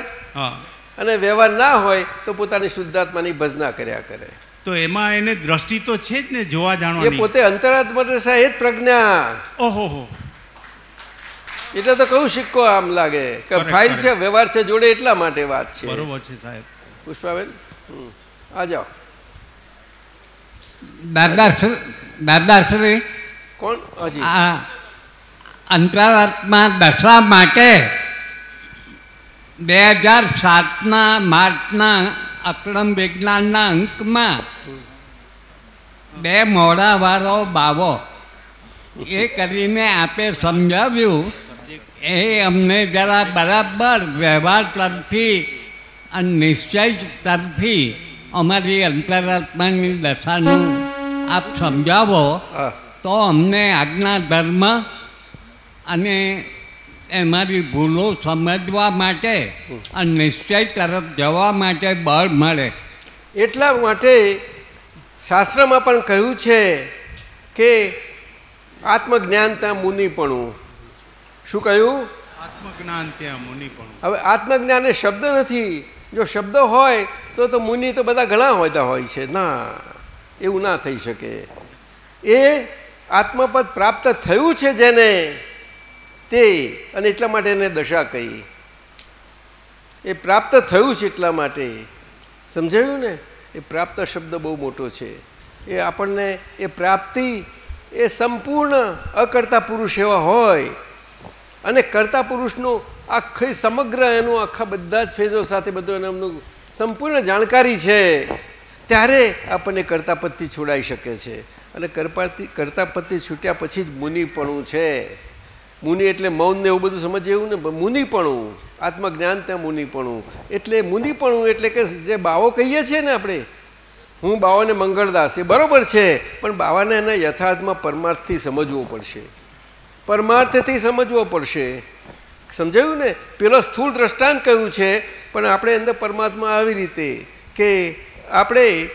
અને વ્યવહાર ના હોય તો પોતાની શુદ્ધાત્માની ભજના કર્યા કરે. તો એમાં એને દ્રષ્ટિ તો છે જ ને જોવા એ જાણવાની પોતે અંતરાત્મા દશા એ જ પ્રજ્ઞા. ઓહો એટલે તો કયું સિક્કો આમ લાગે કે ફાઇલ છે વ્યવહાર છે જોડે એટલા માટે વાત છે. બરોબર છે સાહેબ. પુષ્પાબેન? હમ. આ જાઓ. દાદાશ્રી દાદાશ્રી કોણ? હજી. અંતરાત્મા દશા માટે બે હજાર સાતના માર્ચના અક્રમ વિજ્ઞાનના અંકમાં બે મોડાવાળો બાવો. એ કરીને આપે સમજાવ્યું. એ અમને જરા બરાબર વ્યવહાર તરફી અને નિશ્ચય તરફી અમારી અંતરાત્માની દશાનું આપ સમજાવો તો અમને આજ્ઞા ધર્મ અને એમાંથી ભૂલો સમજવા માટે અને નિશ્ચય તરફ જવા માટે બળ મળે. એટલા માટે શાસ્ત્રમાં પણ કહ્યું છે કે આત્મજ્ઞાન ત્યાં મુનિપણું. શું કહ્યું? આત્મજ્ઞાન ત્યાં મુનિપણું? હવે આત્મજ્ઞાન એ શબ્દ નથી. જો શબ્દ હોય તો તો મુનિ તો બધા ઘણા હોતા હોય છે. ના એવું ના થઈ શકે. એ આત્મપદ પ્રાપ્ત થયું છે જેને તે અને એટલા માટે એને દશા કહી. એ પ્રાપ્ત થયું છે એટલા માટે. સમજાયું ને? એ પ્રાપ્ત શબ્દ બહુ મોટો છે. એ આપણને એ પ્રાપ્તિ એ સંપૂર્ણ અકર્તા પુરુષ એવા હોય. અને કરતા પુરુષનું આખી સમગ્ર એનું આખા બધા જ ફેઝો સાથે બધું એમનું સંપૂર્ણ જાણકારી છે, ત્યારે આપણને કરતાપત્તિ છોડાઈ શકે છે. અને કરપાથી કર્તાપદથી છૂટ્યા પછી જ મુનિપણું છે. મુનિ એટલે મૌન ને એવું બધું સમજે એવું ને મુનિપણું, આત્મજ્ઞાન ત્યાં મુનિપણું. એટલે મુનિપણું એટલે કે જે બાવો કહીએ છીએ ને આપણે, હું બાવાને મંગળદાસ, એ બરાબર છે, પણ બાવાને એના યથાર્થમાં પરમાર્થથી સમજવો પડશે. પરમાર્થથી સમજવો પડશે. સમજાયું ને? પેલો સ્થૂળ દ્રષ્ટાંત કહ્યું છે, પણ આપણે અંદર પરમાત્મા આવી રીતે કે આપણે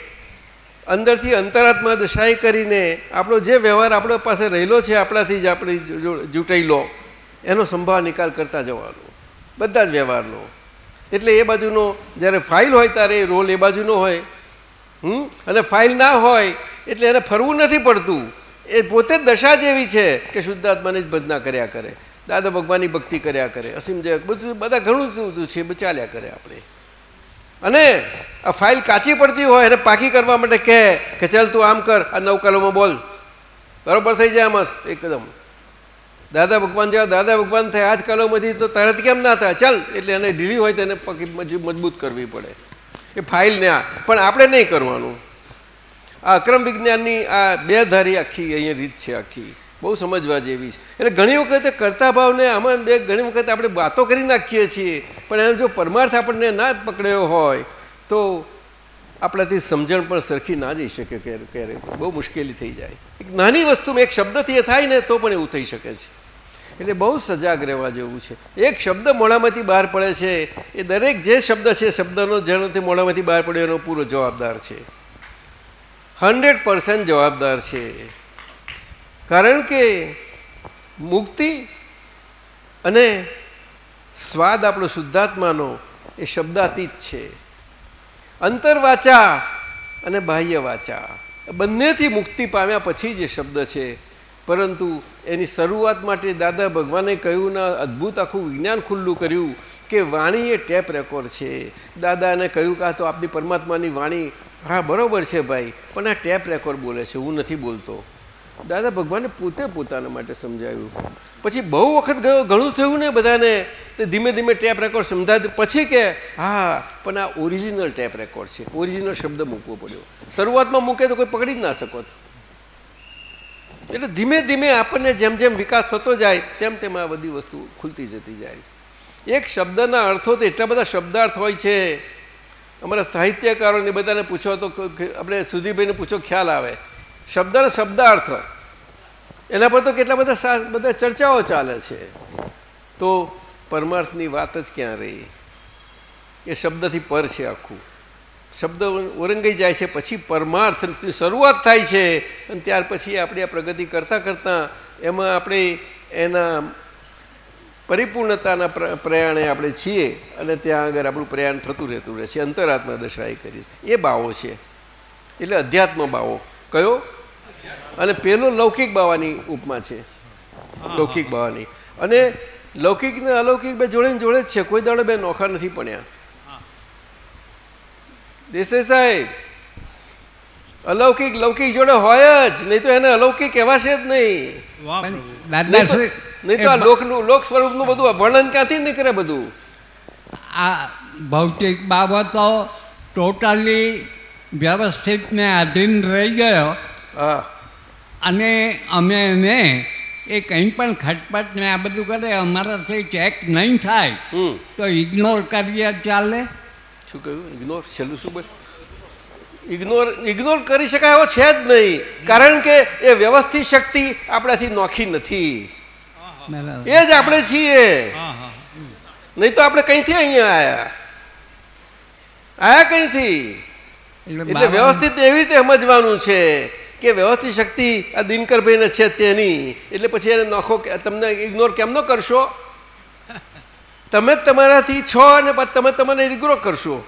અંદરથી અંતરાત્મા દશાએ કરીને આપણો જે વ્યવહાર આપણા પાસે રહેલો છે, આપણાથી જ આપણે જૂટાયેલો, એનો સંભાવ નિકાલ કરતા જવાનો. બધા જ વ્યવહારનો. એટલે એ બાજુનો, જ્યારે ફાઇલ હોય ત્યારે રોલ એ બાજુનો હોય. હમ? અને ફાઇલ ના હોય, એટલે એને ફરવું નથી પડતું. એ પોતે જ દશા જેવી છે કે શુદ્ધાત્માની જ ભજના કર્યા કરે. દાદા ભગવાનની ભક્તિ કર્યા કરે. અસીમ જય, બધું, બધા ઘણું બધું છે, ચાલ્યા કરે આપણે. અને આ ફાઇલ કાચી પડતી હોય એને પાકી કરવા માટે કહે કે ચાલ તું આમ કર, આ નવ કલમો બોલ. બરોબર થઈ જાય મસ્ત એકદમ. દાદા ભગવાન જેવા દાદા ભગવાન થાય આ જ કલમોથી તો તરત કેમ ના થાય? ચાલ, એટલે એને ઢીલી હોય તો એને મજબૂત કરવી પડે. એ ફાઇલને આ, પણ આપણે નહીં કરવાનું. આ અક્રમ વિજ્ઞાનની આ બે ધારી આખી, અહીંયા રીત છે આખી. બહુ સમજવા જેવી છે. એટલે ઘણી વખતે કરતા ભાવને આમાં બે ઘણી વખત આપણે વાતો કરી નાખીએ છીએ, પણ એનો જો પરમાર્થ આપણને ના પકડ્યો હોય, તો આપણાથી સમજણ પણ સરખી ના જઈ શકે ક્યારે. બહુ મુશ્કેલી થઈ જાય. એક નાની વસ્તુમાં એક શબ્દથી એ થાય ને, તો પણ એવું થઈ શકે છે. એટલે બહુ સજાગ રહેવા જેવું છે. એક શબ્દ મોડામાંથી બહાર પડે છે, એ દરેક જે શબ્દ છે, શબ્દનો જેનોથી મોડામાંથી બહાર પડ્યો એનો પૂરો જવાબદાર છે. હંડ્રેડ પર્સન્ટ જવાબદાર છે. કારણ કે મુક્તિ અને સ્વાદ આપણો શુદ્ધાત્માનો એ શબ્દાતીત છે. અંતરવાચા અને બાહ્ય વાચા બંનેથી મુક્તિ પામ્યા પછી જે શબ્દ છે, પરંતુ એની શરૂઆત માટે દાદા ભગવાને કહ્યું ના, અદ્ભુત આખું વિજ્ઞાન ખુલ્લું કર્યું કે વાણી એ ટેપ રેકોર્ડ છે. દાદાને કહ્યું કે તો આપની પરમાત્માની વાણી. હા, બરાબર છે ભાઈ, પણ આ ટેપ રેકોર્ડ બોલે છે, હું નથી બોલતો. દાદા, ભગવાને પોતે પોતાના માટે સમજાવ્યું. પછી બહુ વખત ગયો, ઘણું થયું ને બધાને, તે ધીમે ધીમે ટેપ રેકોર્ડ સમજાય પછી કે, હા, પણ આ ઓરિજિનલ ટેપ રેકોર્ડ છે. ઓરિજિનલ શબ્દ મૂકવો પડ્યો. શરૂઆતમાં મૂકે તો કોઈ પકડી જ ના શકો એટલે ધીમે ધીમે આપણને જેમ જેમ વિકાસ થતો જાય, તેમ તેમ આ બધી વસ્તુ ખુલતી જતી જાય. એક શબ્દના અર્થો તો એટલા બધા શબ્દાર્થ હોય છે. અમારા સાહિત્યકારોને બધાને પૂછો તો આપણે સુધીભાઈને પૂછો ખ્યાલ આવે. શબ્દના શબ્દાર્થ. એના પર તો કેટલા બધા બધા ચર્ચાઓ ચાલે છે. તો પરમાર્થની વાત જ ક્યાં રહી? એ શબ્દથી પર છે આખું. શબ્દ ઓરંગાઈ જાય છે, પછી પરમાર્થની શરૂઆત થાય છે, અને ત્યાર પછી આપણે આ પ્રગતિ કરતાં કરતાં એમાં આપણે એના પરિપૂર્ણતાના પ્ર- પ્રયાણે આપણે છીએ, અને ત્યાં આગળ આપણું પ્રયાણ થતું રહેતું રહે છે અંતરાત્મા દશા કરી. એ બાવો છે. એટલે અધ્યાત્મ બાવો. કયો? અને પેલો લૌકિક બાવાની ઉપમા છે. લૌકિક બાવાની. અને લૌકિક ને અલૌકિક બે જોડે ને જોડે જ છે. કોઈ દાડો બે નોખા નથી પડ્યા. દેસાઈ સાહેબ અલૌકિક લૌકિક જોડે હોય જ નહીં તો એને અલૌકિક કહેવાશે જ નહીં. નહીં તો આ લોકનું લોક સ્વરૂપનું બધું વર્ણન ક્યાંથી નીકળે બધું? આ ભૌતિક બાબતો ટોટલી વ્યવસ્થિતને આધીન રહી ગયો. હા. અને અમે એને એ કંઈ પણ ખટપટ ને આ બધું કરે અમારાથી ચેક નહીં થાય. તો ઇગ્નોર કરીએ ચાલે. શું કહ્યું? ઇગ્નોર છેલ્લું શું બોલ? ઇગ્નોર ઇગ્નોર કરી શકાય એવો છે જ નહીં. કારણ કે એ વ્યવસ્થિત શક્તિ આપણાથી નોખી નથી. એ જ આપણે છીએ. નહીં તો આપણે કઈથી અહીંયા આયા? આયા કઈથી? એટલે વ્યવસ્થિત એવી રીતે સમજવાનું છે કે વ્યવસ્થિત શક્તિ આ દિનકરભાઈને છે તેની એટલે પછી એને નોખો તમને ઇગ્નોર કેમ ન કરશો? તમે જ તમારાથી છો અને તમે તમને ઇગ્નોર કરશો.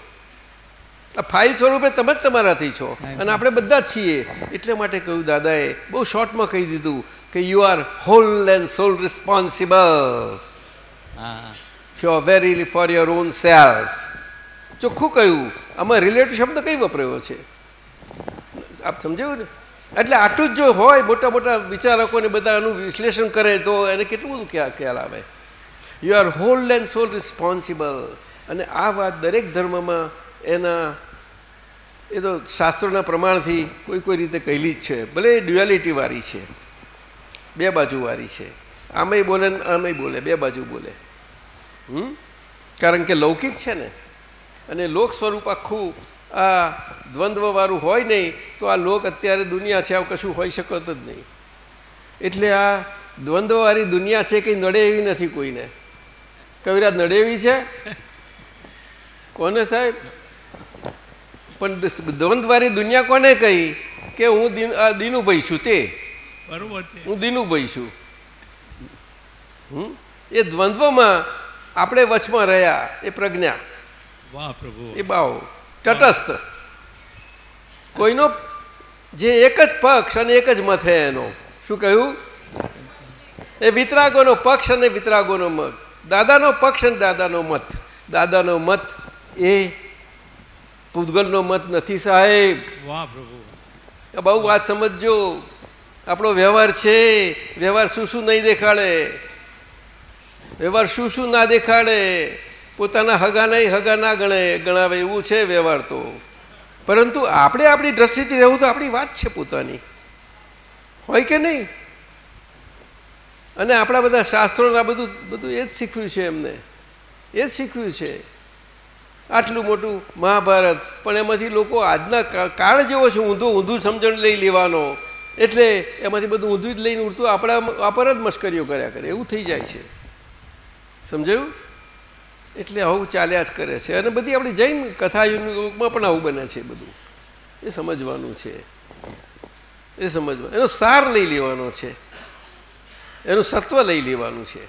આ ફાઇલ સ્વરૂપે તમે જ તમારાથી છો. અને આપણે બધા જ છીએ. એટલે માટે કહ્યું દાદાએ બહુ શોર્ટમાં કહી દીધું કે you are whole and sole responsible હા. ફ્યોર very for your own self ચોખ્ખું કહ્યું. આમાં રિલેટિવ શબ્દ કઈ વપરાયો છે? આપ સમજાયું ને? એટલે આટલું જ જો હોય, મોટા મોટા વિચારકોને બધા એનું વિશ્લેષણ કરે, તો એને કેટલું બધું ખ્યાલ ખ્યાલ આવે. You are hold and sole responsible અને આ વાત દરેક ધર્મમાં એના, એ તો શાસ્ત્રોના પ્રમાણથી કોઈ કોઈ રીતે કહેલી જ છે. ભલે એ વાળી છે. બે બાજુ વાળી છે. આમેય બોલે ને આમેય બોલે, બે બાજુ બોલે. હમ? કારણ કે લૌકિક છે ને. અને લોક સ્વરૂપ આખું આ દ્વંદ્વવાળું હોય નહીં તો આ લોક અત્યારે દુનિયા છે આવું કશું હોઈ શકત જ નહીં. એટલે આ દ્વંદ્વવાળી દુનિયા છે કંઈ નડે એવી નથી કોઈને? કવિરાજ નડે એવી છે? કોને સાહેબ? પણ દ્વંદ્વવાળી દુનિયા કોને કહી કે હું દિન દીનુભાઈ છું તે? બરોબર છે. હું દીનુભાઈ છું. હમ? એ દ્વંદ્વમાં આપણે વચમાં રહ્યા એ પ્રજ્ઞા. વાહ પ્રભુ. એ બાવ તટસ્થ. કોઈનો જે એક જ પક્ષ અને એક જ મત હે એનો. શું કહ્યું? એ વિતરાગોનો પક્ષ અને વિતરાગોનો મત. દાદાનો પક્ષ અને દાદાનો મત. દાદાનો મત એ પૂતગલનો મત નથી સાહેબ. વાહ પ્રભુ. બહુ વાત સમજજો. આપણો વ્યવહાર છે. વ્યવહાર શું શું નહીં દેખાડે? વ્યવહાર શું શું ના દેખાડે? પોતાના હગા નહીં, હગા ના ગણાય ગણાવે એવું છે વ્યવહાર તો. પરંતુ આપણે આપણી દ્રષ્ટિથી રહેવું તો આપણી વાત છે પોતાની. હોય કે નહીં? અને આપણા બધા શાસ્ત્રોના બધું બધું એ જ શીખવ્યું છે એમને. એ જ શીખવ્યું છે. આટલું મોટું મહાભારત. પણ એમાંથી લોકો આજના કાળ જેવો છે, ઊંધું ઊંધું સમજણ લઈ લેવાનો. એટલે એમાંથી બધું ઊંધું જ લઈને ઉડતું. આપણા વાપર જ મશ્કરીઓ કર્યા કરે. એવું થઈ જાય છે. સમજાયું? એટલે આવું ચાલ્યા જ કરે છે. અને બધી આપણી જૈન કથા કથાયુગમાં પણ આવું બને છે બધું. એ સમજવાનું છે. એ સમજવા, એનો સાર લઈ લેવાનો છે. એનું સત્વ લઈ લેવાનું છે.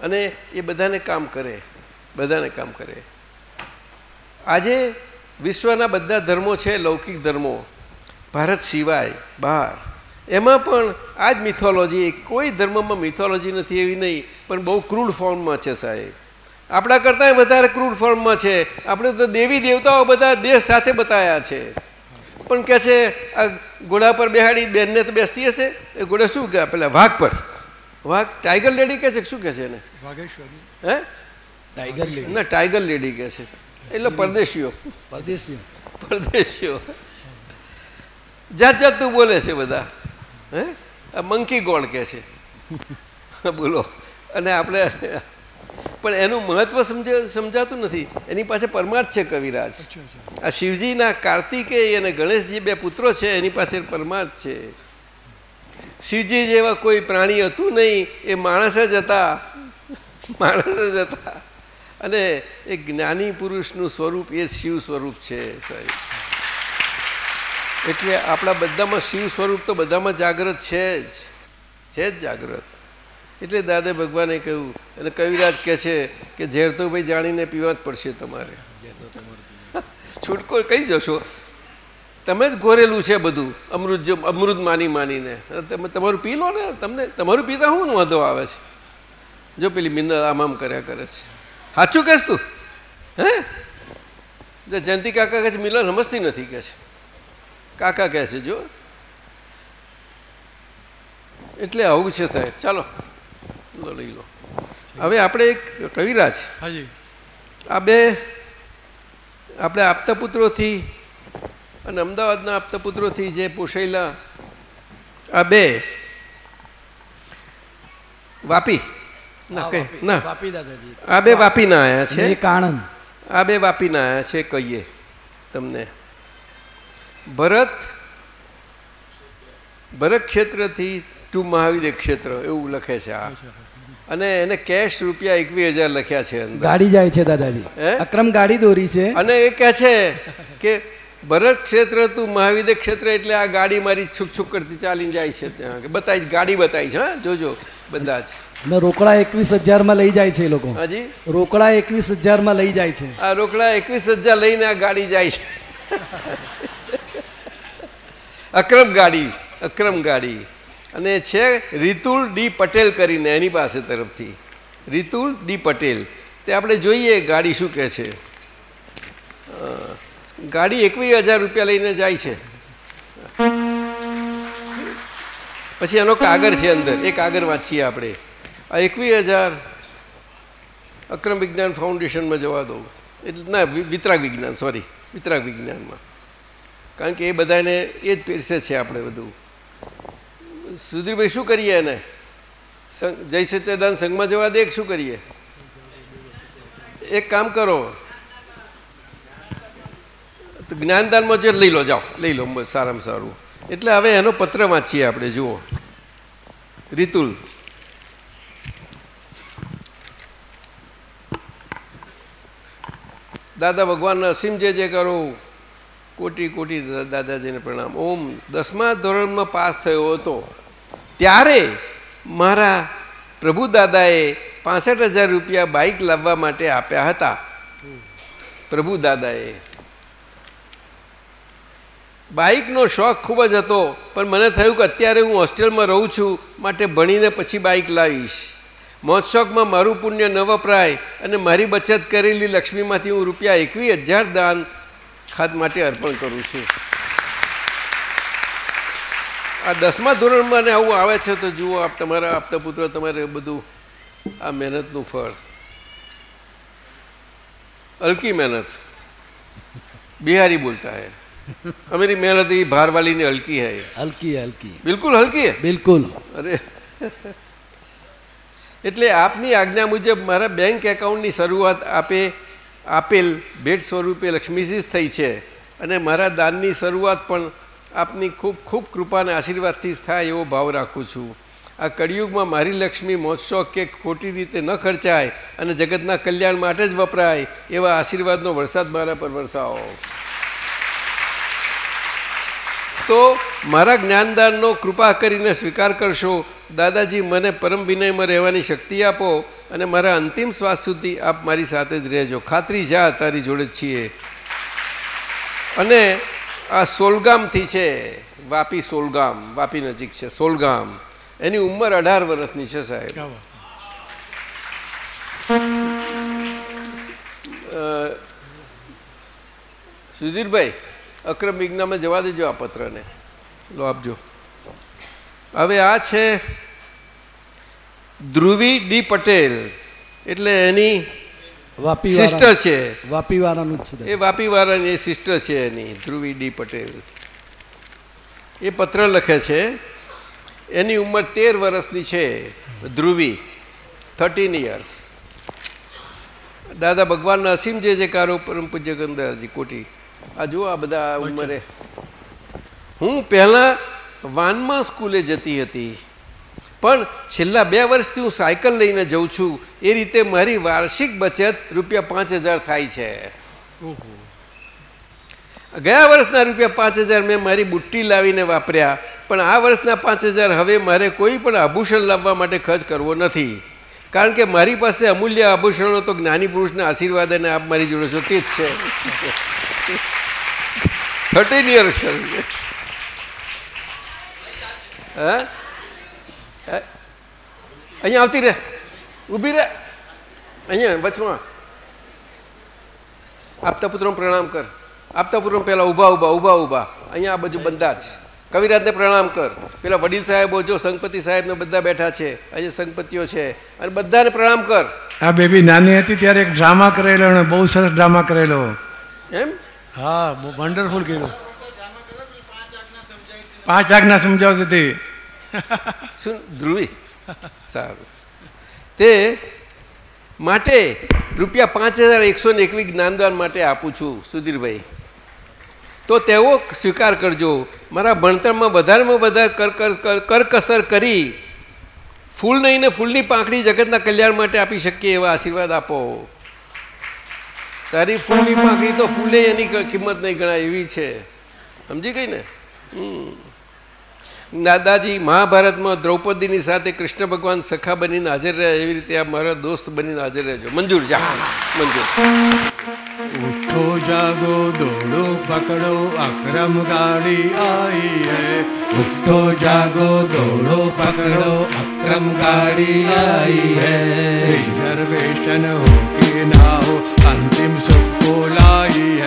અને એ બધાને કામ કરે, બધાને કામ કરે. આજે વિશ્વના બધા ધર્મો છે, લૌકિક ધર્મો. ભારત સિવાય બહાર. એમાં પણ આ જ મિથોલોજી કોઈ ધર્મમાં મિથોલોજી નથી એવી નહીં, પણ બહુ ક્રૂડ ફોર્મમાં છે સાહેબ. આપણા કરતાં વધારે ક્રૂડ ફોર્મમાં છે. આપણે તો દેવી દેવતાઓ બધા દેશ સાથે બતાવ્યા છે. પણ કહે છે આ ઘોડા પર બેહાડી બેનને તો બેસતી હશે? એ ઘોડા શું કહે? પેલા વાઘ પર. વાઘ ટાઈગર લેડી કહે છે શું કહે છે એને? હે? ટાઈગર લેડી ના ટાઈગર લેડી કહે છે. એટલે પરદેશીઓ. પરદેશીઓ. પરદેશીઓ. જાત જાતનું બોલે છે બધા. હે? આ મંકી ગોળ કહે છે. બોલો. અને આપણે પણ એનું મહત્વ સમજ સમજાતું નથી. એની પાસે પરમાર્થ છે કવિરાજ. આ શિવજીના કાર્તિકેય અને ગણેશજી બે પુત્રો છે એની પાસે પરમાર્થ છે. શિવજી જેવા કોઈ પ્રાણી હતું નહીં એ માણસ જ હતા. માણસ જ હતા. અને એ જ્ઞાની પુરુષનું સ્વરૂપ એ શિવ સ્વરૂપ છે સાહેબ. એટલે આપણા બધામાં શિવ સ્વરૂપ તો બધામાં જાગ્રત છે જ. છે જ જાગ્રત. એટલે દાદા ભગવાને કહ્યું, અને કવિરાજ કહે છે કે ઝેર તો ભાઈ જાણીને પીવા જ પડશે તમારે. છૂટકો કહી જશો. તમે જ ગોરેલું છે બધું, અમૃત જો, અમૃત માની માનીને. તમે, તમારું પી લો ને, તમને, તમારું પીતા શું વાંધો આવે છે? જો પેલી મિંદર આમ આમ કર્યા કરે છે. સાચું કહેશ તું? હે? જો જયંતિ કાકા કહે છે મિલન સમજતી નથી કહે છે. કાકા કહે છે, જો. એટલે આવું છે સાહેબ. ચાલો. લો લઈ લો. હવે આપણે એક કવિરાજ હાજી. આ બે આપણે આપતા પુત્રોથી અને અમદાવાદના આપતા પુત્રોથી જે પોષાયેલા આ બે વાપી. ના હા, વાપી- ના. વાપી દાદાજી. આ બે વાપીના આવ્યા છે. એક આ બે વાપીના આવ્યા છે કહીએ તમને. ભરત ભરત ક્ષેત્રથી ટુ મહાવીર ક્ષેત્ર એવું લખે છે આ. અને એને કેશ રૂપિયા એકવીસ હજાર લખ્યા છે ગાડી જાય છે દાદાજી? અક્રમ ગાડી દોરી છે. અને એ કહે છે કે ભરત ક્ષેત્ર તું મહાવિદ્ય ક્ષેત્ર એટલે આ ગાડી મારી છુક છુક કરતી ચાલીને જાય છે ત્યાં. કે બતાવી ગાડી બતાવી છે હા? જોજો બધા જ. અને રોકડા એકવીસ હજારમાં લઈ જાય છે એ લોકો. હાજી? રોકડા એકવીસ હજારમાં લઈ જાય છે. આ રોકડા એકવીસ હજાર લઈને આ ગાડી જાય છે. અક્રમ ગાડી અક્રમ ગાડી. અને છે રીતુલ ડી પટેલ કરીને એની પાસે તરફથી. રીતુલ ડી પટેલ. તે આપણે જોઈએ ગાડી શું કહે છે. ગાડી એકવીસ હજાર રૂપિયા લઈને જાય છે. પછી એનો કાગળ છે અંદર. એ કાગળ વાંચીએ આપણે. આ એકવીસ હજાર અક્રમ વિજ્ઞાન ફાઉન્ડેશનમાં જવા દઉં. એટલે ના વિતરાગ વિજ્ઞાન સોરી વિતરાગ વિજ્ઞાનમાં. કારણ કે એ બધાને એ જ પીરસે છે આપણે બધું. સુધીરભાઈ, શું કરીએ એને? જય સત્યદાન સંઘમાં જવા દે શું કરીએ? એક કામ કરો. જ્ઞાનદાનમાં જે લઈ લો, જાઓ. લઈ લો સારામાં સારું. એટલે હવે એનો પત્ર વાંચીએ આપણે, જુઓ. રીતુલ. દાદા ભગવાનના અસીમ જે જે કરો. કોટી કોટી દાદાજીને પ્રણામ. ઓમ દસમા ધોરણમાં પાસ થયો હતો. ત્યારે મારા પ્રભુ દાદાએ પાસઠ હજાર રૂપિયા બાઇક લાવવા માટે આપ્યા હતા. પ્રભુ દાદાએ. બાઇકનો શોખ ખૂબ જ હતો, પણ મને થયું કે અત્યારે હું હોસ્ટેલમાં રહું છું, માટે ભણીને પછી બાઇક લાવીશ. મોજશોખમાં મારું પુણ્ય ન અને મારી બચત કરેલી લક્ષ્મીમાંથી હું રૂપિયા એકવીસ હજાર દાન ખાત માટે અર્પણ કરું છું આ દસમા ધોરણમાં ને આવું આવે છે તો જુઓ આપ તમારા આપતા પુત્ર તમારે બધું આ મહેનતનું ફળ હલકી મહેનત બિહારી બોલતા है हमारी मेहनत ही बाहर वाली ने हल्की है હલકી હલકી बिल्कुल हल्की है બિલકુલ અરે એટલે આપની આજ્ઞા મુજબ મારા બેંક એકાઉન્ટની શરૂઆત આપે આપેલ ભેટ સ્વરૂપે લક્ષ્મીજી જ થઈ છે. અને મારા દાનની શરૂઆત પણ આપની ખૂબ ખૂબ કૃપાને આશીર્વાદથી જ થાય એવો ભાવ રાખું છું. આ કળિયુગમાં મારી લક્ષ્મી મોજશોખ કે ખોટી રીતે ન ખર્ચાય અને જગતના કલ્યાણ માટે જ વપરાય એવા આશીર્વાદનો વરસાદ મારા પર વરસાવો. તો મારા જ્ઞાનદાનનો કૃપા કરીને સ્વીકાર કરશો. દાદાજી મને પરમ વિનયમાં રહેવાની શક્તિ આપો. અને મારા અંતિમ શ્વાસ સુધી આપ મારી સાથે જ રહેજો. ખાતરી જા તારી જોડે છીએ. અને આ સોલગામથી છે વાપી સોલગામ વાપી નજીક છે સોલગામ. એની ઉંમર અઢાર વર્ષની છે સાહેબ. સુધીરભાઈ અક્રમ વિજ્ઞામાં જવા દેજો આ પત્રને. લો આપજો હવે આ છે ધ્રુવી ડી પટેલ. એટલે એની વાપી સિસ્ટર છે. વાપીવાળાનું જ છે એ વાપીવાળાની એ સિસ્ટર છે એની ધ્રુવી ડી પટેલ. એ પત્ર લખે છે એની ઉંમર તેર વર્ષની છે ધ્રુવી થર્ટીન યર્સ દાદા ભગવાનના અસીમ જે જે કારો પરમ પૂજ્ય ગંધાજી કોટી આ જુઓ આ બધા ઉંમરે. હું પહેલાં વાનમાં સ્કૂલે જતી હતી. પણ છેલ્લા બે વર્ષથી હું સાયકલ લઈને જઉં છું. એ રીતે મારી વાર્ષિક બચત રૂપિયા પાંચ હજાર થાય છે. ગયા વર્ષના રૂપિયા પાંચ હજાર મેં મારી બુટ્ટી લાવીને વાપર્યા પણ આ વર્ષના પાંચ હજાર હવે મારે કોઈ પણ આભૂષણ લાવવા માટે ખર્ચ કરવો નથી. કારણ કે મારી પાસે અમૂલ્ય આભૂષણો તો જ્ઞાની પુરુષના આશીર્વાદ અને આપ મારી જોડે છો તે જ છે. થર્ટીન યર્સ હા હે? અહીંયા આવતી રે ઊભી રે અહીંયા વચમાં આપતા પુત્રો પ્રણામ કર આપતા પુત્રો પેલા ઊભા ઊભા ઊભા ઊભા અહીંયા આ બધું બધા જ કવિરાજને પ્રણામ કર પેલા વડીલ સાહેબો જો સંગપતિ સાહેબને બધા બેઠા છે. અહીંયા સંગપતિઓ છે. અને બધાને પ્રણામ કર આ બેબી નાની હતી ત્યારે એક ડ્રામા કરેલો અને બહુ સરસ ડ્રામા કરેલો. એમ? હા બહુ વન્ડરફુલ કર્યું. પાંચ આજ્ઞા સમજાવતી હતી. શું ધ્રુવી? સારું. તે માટે રૂપિયા પાંચ હજાર એકસો ને એકવીસ જ્ઞાનદાન માટે આપું છું, સુધીરભાઈ. તો તેઓ સ્વીકાર કરજો. મારા ભણતરમાં વધારેમાં વધારે કર કર, કર- કરકસર કરી ફૂલ નહીં ને ફૂલની પાંખડી જગતના કલ્યાણ માટે આપી શકીએ એવા આશીર્વાદ આપો. તારી ફૂલની પાંખડી તો ફૂલે એની કિંમત નહીં ગણાય, એવી છે. સમજી ગઈ ને? હમ. દાદાજી મહાભારતમાં દ્રૌપદીની સાથે કૃષ્ણ ભગવાન સખા બનીને હાજર રહ્યા એવી રીતે આ મારા દોસ્ત બનીને હાજર રહેજો મંજૂર જા મંજૂર ઉઠો જાગો દોડો પકડો અક્રમ ગાડી આઈ હૈ उठो जागो दौड़ो पकड़ो अक्रम गाड़ी आई है रिजर्वेशन हो के ना हो अंतिम सुख को लाई है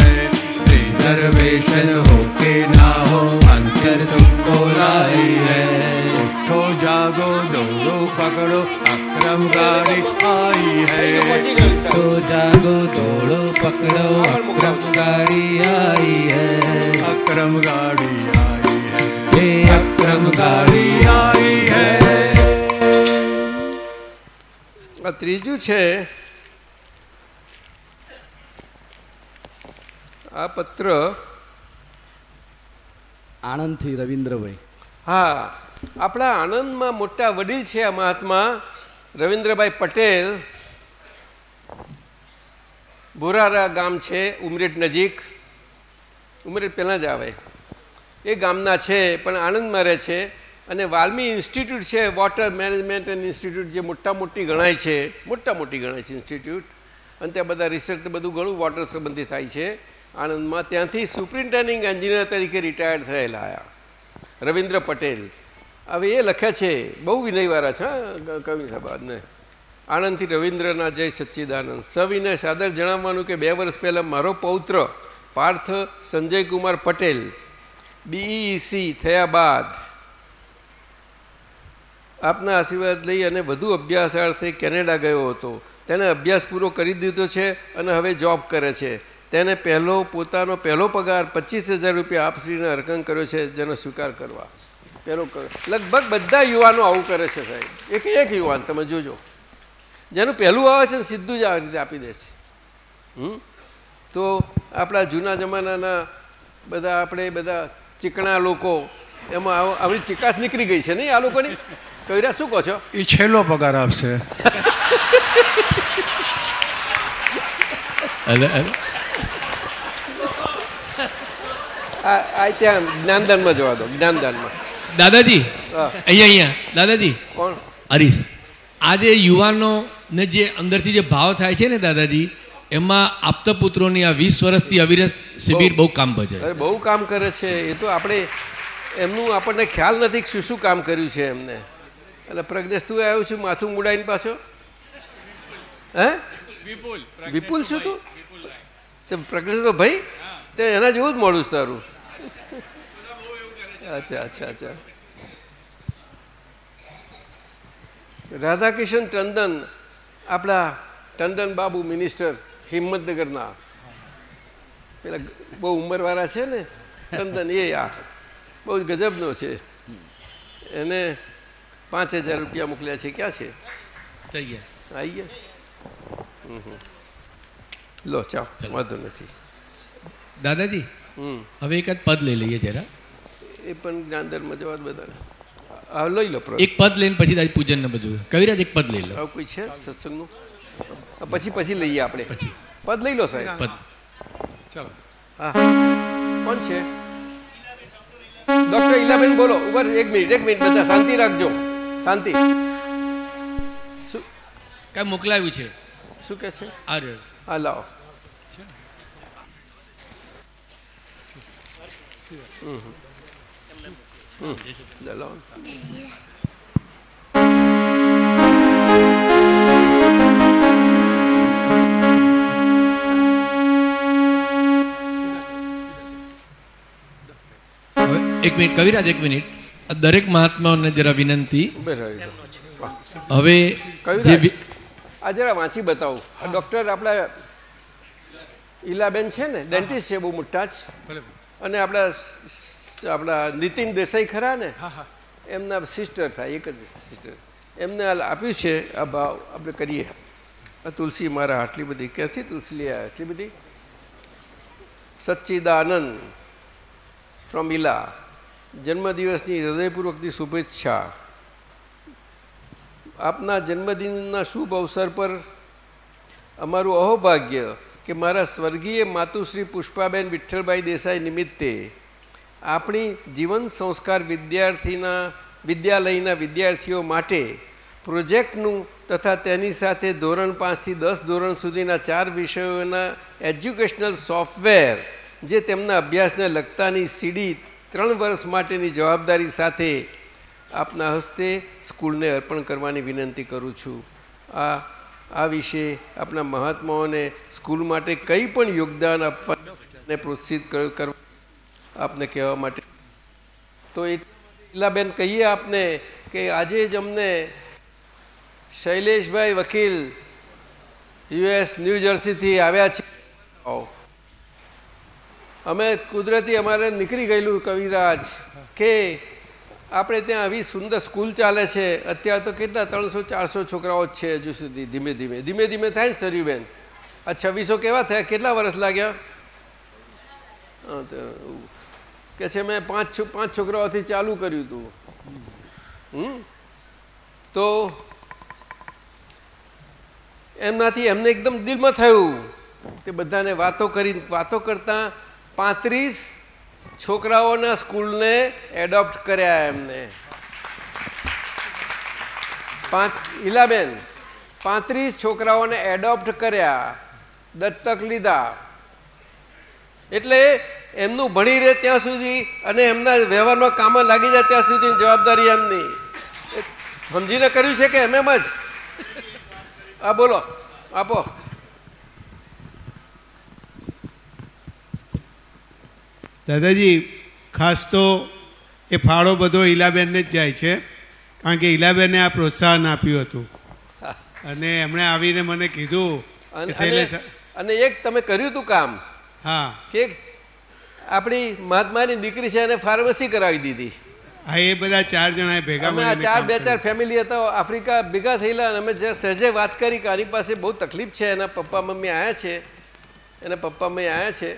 रिजर्वेशन होके ना हो अंतर सुख को लाई है उठो जागो दौड़ो पकड़ो अक्रम गाड़ी आई है तो जागो दौड़ो पकड़ो अक्रम गाड़ी आई है अक्रम गाड़ी आई है हे अक्रम गाड़ी आई है આ ત્રીજું છે આ પત્ર આણંદથી રવિન્દ્રભાઈ. હા આપણા આણંદમાં મોટા વડીલ છે આ મહાત્મા રવિન્દ્રભાઈ પટેલ. બોરારા ગામ છે ઉમરેઠ નજીક. ઉમરેઠ પહેલાં જ આવે. એ ગામના છે પણ આણંદમાં રહે છે. અને વાલ્મી ઇન્સ્ટિટ્યૂટ છે વોટર મેનેજમેન્ટ એન્ડ ઇન્સ્ટિટ્યૂટ જે મોટા મોટી ગણાય છે. મોટા મોટી ગણાય છે ઇન્સ્ટિટ્યૂટ. અને ત્યાં બધા રિસર્ચ બધું ઘણું વોટર સંબંધી થાય છે. આણંદમાં ત્યાંથી સુપ્રિન્ટેન્ડિંગ એન્જિનિયર તરીકે રિટાયર્ડ થયેલા આવ્યા રવિન્દ્ર પટેલ. હવે એ લખે છે, બહુ વિનયવાળા છે કવિ સાહેબાને આણંદથી રવિન્દ્રના જય સચ્ચિદાનંદ. સવિનય સાદર જણાવવાનું કે બે વર્ષ પહેલાં મારો પૌત્ર પાર્થ સંજય કુમાર પટેલ બીઈસી થયા બાદ આપના આશીર્વાદ લઈ અને વધુ અભ્યાસ અર્થે કેનેડા ગયો હતો. તેને અભ્યાસ પૂરો કરી દીધો છે અને હવે જોબ કરે છે. તેને પહેલો પોતાનો પહેલો પગાર પચીસ હજાર રૂપિયા આપશ્રીને અર્પણ કર્યો છે જેનો સ્વીકાર કરવા. પહેલો લગભગ બધા યુવાનો આવું કરે છે સાહેબ. એક એક યુવાન તમે જોજો. જેનું પહેલું આવે છે ને સીધું જ આ રીતે આપી દે છે. હમ? તો આપણા જૂના જમાનાના બધા આપણે બધા ચીકણા લોકો એમાં આવ- આવી ચિકાસ નીકળી ગઈ છે નહીં આ લોકોની? કવિરા શું કહો છો? એ છેલ્લો પગાર આપશે. આ આ ત્યાં જ્ઞાનદાનમાં જવા દો જ્ઞાનદાનમાં. દાદાજી અહીંયા અહીંયા. દાદાજી. કોણ? હરીશ. આજે યુવાનો યુવાનોને જે અંદરથી જે ભાવ થાય છે ને દાદાજી એમાં આપતા પુત્રોની આ વીસ વર્ષથી અવિરત શિબિર બહુ. કામ ભજે અરે બહુ કામ કરે છે. એ તો આપણે એમનું આપણને ખ્યાલ નથી કે શું શું કામ કર્યું છે એમને. એટલે પ્રજ્ઞેશ તું આવ્યો છું માથું મુડાઈને પાછો? હે? વિપુલ છું તું? તે પ્રજ્ઞેશ તો ભાઈ તે એના જેવું જ મોડું છે તારું. અચ્છા અચ્છા અચ્છા. રાધાકિશન ટંડન આપણા ટંડન બાબુ મિનિસ્ટર હિંમતનગરના. પેલા બહુ ઉંમરવાળા છે ને ટંડન એ આ. બહુ જ ગજબનો છે. એને પાંચ હજાર રૂપિયા મોકલ્યા છે. ક્યાં છે? થઈ ગયા. આવી ગયા. લો ચાલો વાંધો નથી. દાદાજી હવે હવે એકાદ પદ લઈ લઈએ જરા. એ પણ જ્ઞાન ધર્મ જવા બધા હા લઈ લો એક પદ લઈને પછી દાદી પૂજન ને બધું. કવિરાજ એક પદ લઈ લો. કોઈ છે સત્સંગનું? પછી પછી લઈએ આપણે. પછી. પદ લઈ લો સાહેબ. પદ. ચાલો. હા. કોણ છે? ડોક્ટર ઈલાબેન બોલો. ઉપર એક મિનિટ એક મિનિટ બધા શાંતિ રાખજો. શાંતિ. શું? કાંઈ મોકલાવ્યું છે? શું કે છે? આ હા લાવો. હમ, હમ. લે લાવો. એક મિનિટ કવિરાજ એક મિનિટ. આ દરેક મહાત્માઓને જરા વિનંતી. હવે આ જરા વાંચી બતાવું. આ ડોક્ટર આપણા ઈલાબેન છે ને ડેન્ટિસ્ટ છે બહુ મોટા જ. અને આપણા આપણા નીતિન દેસાઈ ખરા ને? હા હા. એમના સિસ્ટર થાય એક જ સિસ્ટર એમને આપ્યું છે આ ભાવ આપણે કરીએ. આ તુલસી મારા આટલી બધી ક્યાંથી તુલસી લઈ આવ્યા? આટલી બધી? સચ્ચિદાનંદ ફ્રોમ ઇલા જન્મદિવસની હૃદયપૂર્વકની શુભેચ્છા. આપના જન્મદિનના શુભ અવસર પર અમારું અહોભાગ્ય કે મારા સ્વર્ગીય માતુશ્રી પુષ્પાબેન વિઠ્ઠલભાઈ દેસાઈ નિમિત્તે આપણી જીવન સંસ્કાર વિદ્યાર્થીના, વિદ્યાલયના વિદ્યાર્થીઓ માટે પ્રોજેક્ટનું તથા તેની સાથે ધોરણ પાંચથી દસ ધોરણ સુધીના ચાર વિષયોના એજ્યુકેશનલ સોફ્ટવેર જે તેમના અભ્યાસને લગતાની સીડી ત્રણ વર્ષ માટેની જવાબદારી સાથે આપના હસ્તે સ્કૂલને અર્પણ કરવાની વિનંતી કરું છું. આ આ વિશે આપણા મહાત્માઓને સ્કૂલ માટે કંઈ પણ યોગદાન આપવા પ્રોત્સાહિત કર- કરવા આપને કહેવા માટે. તો ઇલાબેન કહીએ આપને કે આજે જ અમને શૈલેષભાઈ વકીલ યુએસ ન્યૂ જર્સીથી આવ્યા છે. અમે કુદરતી અમારે નીકળી ગયેલું કવિરાજ કે આપણે ત્યાં આવી સુંદર સ્કૂલ ચાલે છે. અત્યારે તો કેટલા ત્રણસો, ચારસો છોકરાઓ જ છે હજુ સુધી ધીમે ધીમે. ધીમે ધીમે થાય ને સરયુબેન. આ છવ્વીસો કેવા થયા? કેટલા વર્ષ લાગ્યા. કે છે મેં પાંચ પાંચ છોકરાઓથી ચાલુ કર્યું હતું તો એમનાથી એમને એકદમ દિલમાં થયું કે બધાને વાતો કરી વાતો કરતા પાંત્રીસ છોકરાઓના સ્કૂલને એડોપ્ટ કર્યા એમને. પાંચ ઇલાબેન પાંત્રીસ છોકરાઓને એડોપ્ટ કર્યા, દત્તક લીધા. એટલે એમનું ભણી રહે ત્યાં સુધી અને એમના વ્યવહારમાં કામમાં લાગી જાય ત્યાં સુધી જવાબદારી એમની. સમજીને કર્યું છે કે એમ એમ જ? હા બોલો. આપો. દાદાજી ખાસ તો એ ફાળો બધો ઈલાબેનને જ જાય છે કારણ કે ઈલાબેને આ પ્રોત્સાહન આપ્યું હતું. અને એમણે આવીને મને કીધું અને એક તમે કર્યું હતું કામ. હા. કે આપણી મહાત્માની દીકરી છે એને ફાર્મસી કરાવી દીધી. હા એ બધા ચાર જણા ભેગા અમે ચાર બે ચાર ફેમિલી હતા આફ્રિકા ભેગા થયેલા અને અમે જ્યાં સહેજે વાત કરી કે આની પાસે બહુ તકલીફ છે એના પપ્પા મમ્મી આવ્યા છે એના પપ્પા મમ્મી આવ્યા છે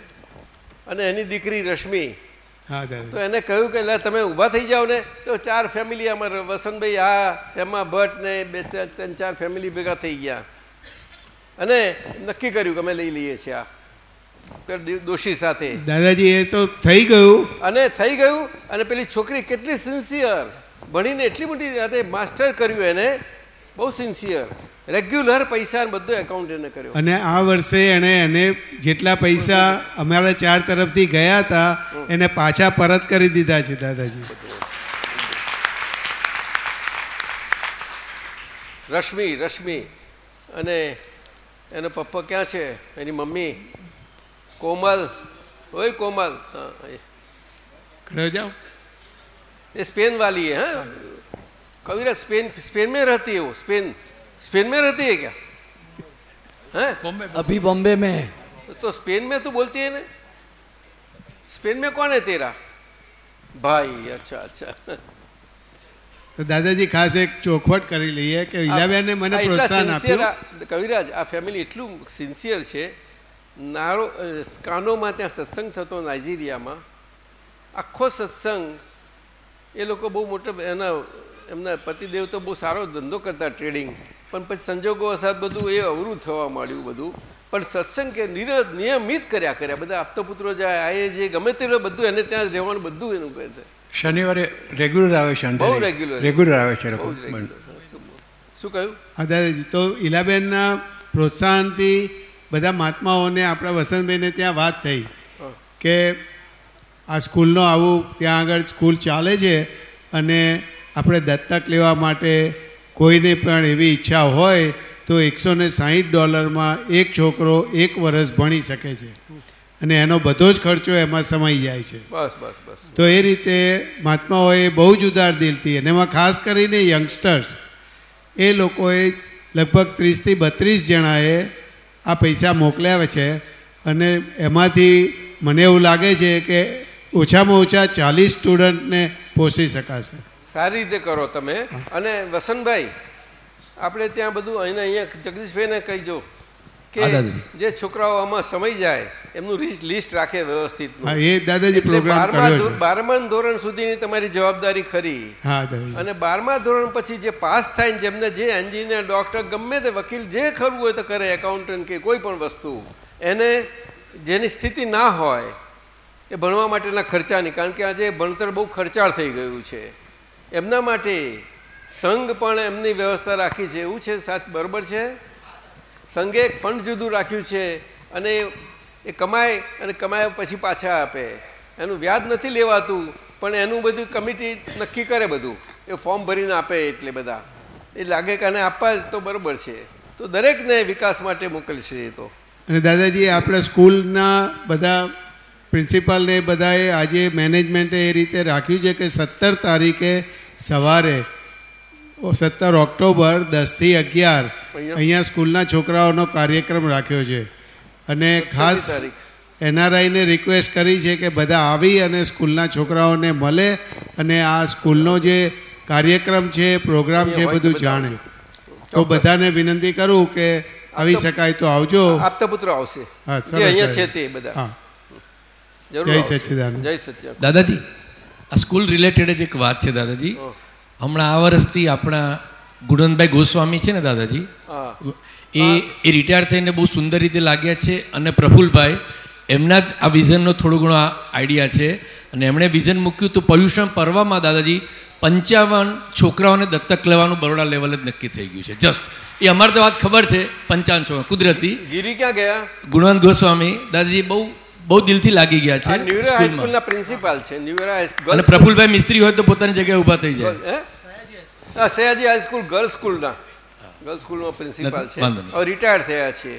અને એની દીકરી રશ્મિ. હા તો એને કહ્યું કે લે તમે ઊભા થઈ જાઓ ને. તો ચાર ફેમિલી અમારે વસંતભાઈ આ એમાં ભટ્ટ ને બે ત્રણ ચાર ફેમિલી ભેગા થઈ ગયા. અને નક્કી કર્યું કે અમે લઈ લઈએ છીએ આ. દોશી સાથે. દાદાજી એ તો થઈ ગયું. અને થઈ ગયું અને પેલી છોકરી કેટલી સિન્સિયર ભણીને એટલી મોટી સાથે માસ્ટર કર્યું એને. બહુ સિન્સિયર રેગ્યુલર પૈસા બધું એકાઉન્ટ એને કર્યો. અને આ વર્ષે એણે એને જેટલા પૈસા અમારા ચાર તરફથી ગયા હતા એને પાછા પરત કરી દીધા છે દાદાજી. રશ્મિ રશ્મિ. અને એનો પપ્પા ક્યાં છે? એની મમ્મી. કોમલ ઓય કોમલ હા, એ. ખડો જાઓ ये स्पेन वाली है हाँ कविरा स्पेन स्पेन में रहती है वो स्पेन स्पेन में रहती है क्या हैं બોમ્બે अभी बॉम्बे में है तो, तो स्पेन में तू बोलती है ना स्पेन में कौन है तेरा भाई अच्छा अच्छा તો દાદાજી ખાસ એક ચોખવટ કરી લઈએ કે ઈલાબેને મને આ એટલા પ્રોત્સાહન sincere આપ્યું આ- કવિરાજ આ ફેમિલી એટલું સિન્સિયર છે નારો કાનોમાં ત્યાં સત્સંગ થતો નાઇજીરિયામાં. આખો સત્સંગ એ લોકો બહુ મોટો એના એમના પતિદેવ તો બહુ સારો ધંધો કરતા ટ્રેડિંગ પણ પછી સંજોગો અસાદ બધું એ અવરું થવા માંડ્યું બધું. પણ સત્સંગ કે નિર નિયમિત કર્યા કર્યા. બધા આપતો પુત્રો જાય આ જે ગમે તે બધું એને ત્યાં જ રહેવાનું બધું એનું કહે છે. શનિવારે રેગ્યુલર આવે છે બહુ રેગ્યુલર રેગ્યુલર આવે છે. શું કહ્યું? દાદાજી તો ઈલાબેનના પ્રોત્સાહનથી બધા મહાત્માઓને આપણા વસંતભાઈને ત્યાં વાત થઈ કે આ સ્કૂલનો આવું ત્યાં આગળ સ્કૂલ ચાલે છે અને આપણે દત્તક લેવા માટે કોઈને પણ એવી ઈચ્છા હોય તો એકસો ને સાહીઠ ડોલરમાં એક છોકરો એક વર્ષ ભણી શકે છે. અને એનો બધો જ ખર્ચો એમાં સમાઈ જાય છે. બસ બસ બસ. તો એ રીતે મહાત્માઓએ બહુ જ ઉદાર દિલથી અને એમાં ખાસ કરીને યંગસ્ટર્સ એ લોકોએ લગભગ ત્રીસથી બત્રીસ જણાએ આ પૈસા મોકલ્યા છે. અને એમાંથી મને એવું લાગે છે કે ઓછામાં ઓછા ચાલીસ સ્ટુડન્ટને પોષી શકાશે. સારી રીતે કરો તમે. અને વસંતભાઈ, આપણે ત્યાં બધું અહીં અહીંયા જગદીશભાઈને કહીજો કે જે છોકરાઓ આમાં સમય જાય એમનું લિસ્ટ રાખે વ્યવસ્થિત. એ દાદાજી પ્રોગ્રામ બારમા કર્યો ધોરણ- છે. બારમા ધોરણ સુધીની તમારી જવાબદારી ખરી. અને બારમા ધોરણ પછી જે પાસ થાય ને જેમને જે એન્જિનિયર ડૉક્ટર ગમે તે વકીલ જે ખરું હોય તો કરે એકાઉન્ટન્ટ કે કોઈ પણ વસ્તુ. એને જેની સ્થિતિ ના હોય એ ભણવા માટેના ખર્ચાની કારણ કે આજે ભણતર બહુ ખર્ચાળ થઈ ગયું છે. એમના માટે સંઘ પણ એમની વ્યવસ્થા રાખી છે. એવું છે સાચ બરોબર છે? સંઘે એક ફંડ જુદું રાખ્યું છે અને એ કમાય અને કમાયા પછી પાછા આપે. એનું વ્યાજ નથી લેવાતું, પણ એનું બધું કમિટી નક્કી કરે બધું. એ ફોર્મ ભરીને આપે એટલે બધા. એ લાગે કે આને આપવા તો બરોબર છે. તો દરેકને વિકાસ માટે મોકલશે એ તો. અને દાદાજી, આપણે સ્કૂલના બધા પ્રિન્સિપાલને બધાએ આજે મેનેજમેન્ટે એ રીતે રાખ્યું છે કે સત્તર તારીખે સવારે સત્તર ઓક્ટોબર દસથી અગિયાર અહીંયા? અહીંયા સ્કૂલના છોકરાઓનો કાર્યક્રમ રાખ્યો છે અને ખાસ. એનઆરઆઈને રિક્વેસ્ટ કરી છે કે બધા આવી અને સ્કૂલના છોકરાઓને મળે અને આ સ્કૂલનો જે કાર્યક્રમ છે પ્રોગ્રામ છે બધું જાણે તો બધાને વિનંતી કરું કે આવી શકાય તો આવજો આપતા પુત્ર આવશે હા, અહીંયા છે. તે બધા હા જય. સચ્ચિદાનંદ. જય સચ્ચિદાનંદ દાદાજી આ સ્કૂલ રિલેટેડ જ એક વાત છે દાદાજી. હમણાં આ વર્ષથી આપણા ગુણનભાઈ ગોસ્વામી છે ને દાદાજી એ એ રિટાયર થઈને બહુ સુંદર રીતે લાગ્યા છે અને પ્રફુલભાઈ એમના જ આ વિઝનનો થોડો ઘણો આઈડિયા છે. અને એમણે વિઝન મૂક્યું તો પર્યુષણ પર્વમાં દાદાજી પંચાવન છોકરાઓને દત્તક લેવાનું બરોડા લેવલે જ નક્કી થઈ ગયું છે. જસ્ટ એ અમારે તો વાત ખબર છે પંચાવન છોકરા કુદરતી. ગીરી ક્યાં ગયા? ગુણવંત ગોસ્વામી દાદાજી બહુ બહુ દિલથી લાગી ગયા છે પ્રિન્સિપાલ છે અને પ્રફુલભાઈ મિસ્ત્રી હોય તો પોતાની જગ્યાએ ઊભા થઈ જાય. હે સયાજી હાઈસ્કૂલ ગર્લ્સ સ્કૂલના ગર્લ્સ સ્કૂલનો પ્રિન્સિપાલ છે. હવે રિટાયર થયા છે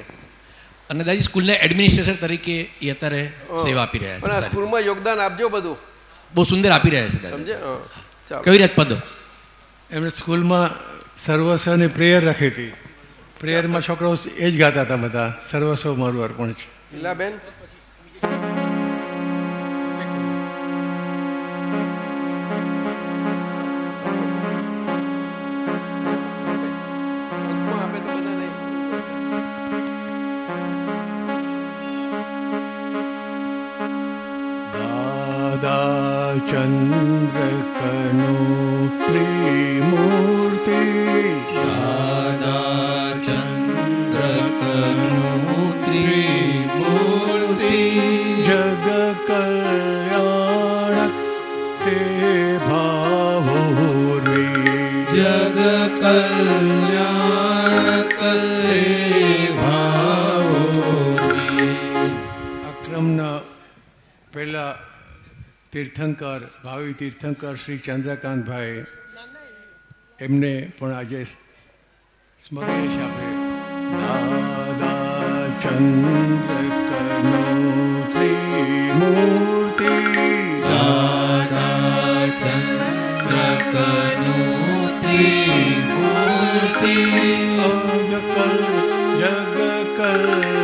અને દાદી સ્કૂલના એડમિનિસ્ટ્રેટર તરીકે એ અત્યારે સેવા આપી રહ્યા છે સ્કૂલમાં યોગદાન આપજો બધું. બહુ સુંદર આપી રહ્યા છે દાદા. સમજે કવિ પદો? એમણે સ્કૂલમાં સર્વસ્વની પ્રેયર રાખી હતી. પ્રેયરમાં છોકરાઓ એ જ ગાતા હતા બધા. સર્વસ્વ મારું અર્પણ છે. લીલાબેન? चन्द्रकनु તીર્થંકર, ભાવિ તીર્થંકર શ્રી ચંદ્રકાંતભાઈ, એમને પણ આજે સ્મરણેશ આપે દાદા ચંદ્રકનો ત્રિમૂર્તિ દાદા ચંદ્રકનો ત્રિમૂર્તિ જગ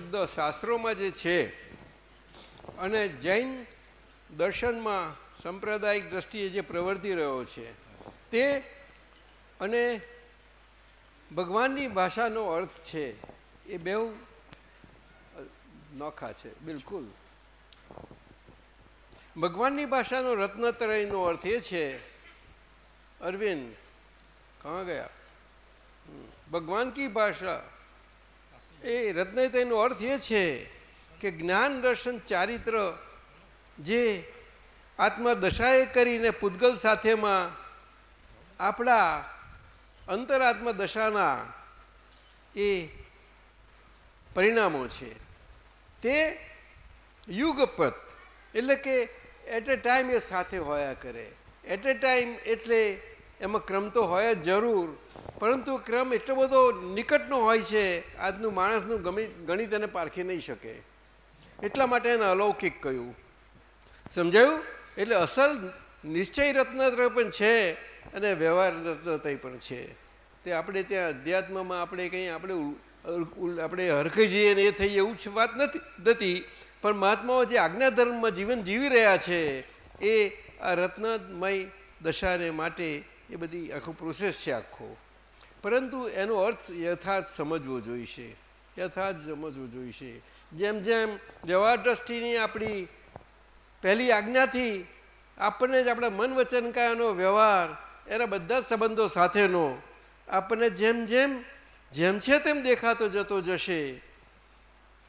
શબ્દ શાસ્ત્રોમાં જે છે, અને જૈન દર્શનમાં સાંપ્રદાયિક દ્રષ્ટિએ જે પ્રવર્તી રહ્યો છે, તે અને ભગવાનની ભાષાનો અર્થ છે, એ બે નોખા છે, બિલકુલ. ભગવાનની ભાષાનો રત્નતરયનો અર્થ એ છે, અરવિંદ, કહા ગયા. ભગવાન કી ભાષા? એ રત્નયતયનો અર્થ એ છે કે જ્ઞાન દર્શન ચારિત્ર જે આત્મદશાએ કરીને પૂતગલ સાથેમાં આપણા અંતરાત્મા દશાના એ પરિણામો છે. તે યુગપત એટલે કે એટ અ ટાઈમ એ સાથે હોયા કરે. એટ એ ટાઈમ એટલે એમાં ક્રમ તો હોય જ જરૂર. પરંતુ ક્રમ એટલો બધો નિકટનો હોય છે, આજનું માણસનું ગમી, ગણિત એને પારખી નહીં શકે. એટલા માટે એને અલૌકિક કહ્યું. સમજાયું? એટલે અસલ નિશ્ચય રત્નત્ર પણ છે અને વ્યવહાર રત્નતય પણ છે. તે આપણે ત્યાં અધ્યાત્મમાં આપણે કંઈ આપણે આપણે હરખાઈ જઈએ ને એ થઈ એવું જ વાત નથી નથી. પણ મહાત્માઓ જે આજ્ઞા ધર્મમાં જીવન જીવી રહ્યા છે, એ આ રત્નમય દશાને માટે એ બધી આખો પ્રોસેસ છે આખો. પરંતુ એનો અર્થ યથાર્થ સમજવો જોઈશે. યથાર્થ સમજવો જોઈશે. જેમ જેમ વ્યવહાર દ્રષ્ટિની આપણી પહેલી આજ્ઞાથી આપણને જ આપણા મન વચન વ્યવહાર, એના બધા સંબંધો સાથેનો આપણને જેમ જેમ જેમ છે તેમ દેખાતો જતો જશે.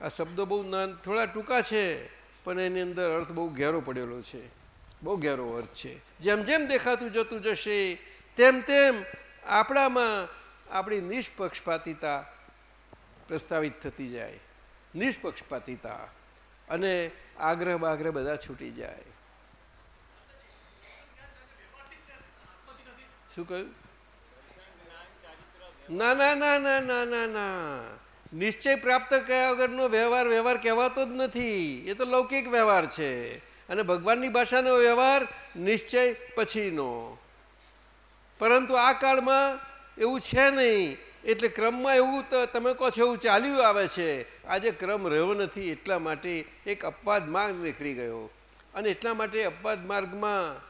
આ શબ્દો બહુ થોડા ટૂંકા છે, પણ એની અંદર અર્થ બહુ ઘેરો પડેલો છે. બહુ ઘેરો અર્થ છે. જેમ જેમ દેખાતું જતું જશે, તેમ તેમ આપણામાં આપણી નિષ્પક્ષપાતિતા પ્રસ્તાવિત થતી જાય. નિષ્પક્ષપાતિતા અને આગ્રહ બાગ્રહ બધા છૂટી જાય. શું કહ્યું? ના ના ના ના ના ના ના. નિશ્ચય પ્રાપ્ત કર્યા વગરનો વ્યવહાર વ્યવહાર કહેવાતો જ નથી. એ તો લૌકિક વ્યવહાર છે. અને ભગવાનની ભાષાનો વ્યવહાર નિશ્ચય પછીનો. પરંતુ આ કાળમાં એવું છે નહીં. એટલે ક્રમમાં એવું તો તમે કહો છો એવું ચાલ્યું આવે છે. આજે ક્રમ રહ્યો નથી એટલા માટે એક અપવાદ માર્ગ નીકળી ગયો. અને એટલા માટે અપવાદ માર્ગમાં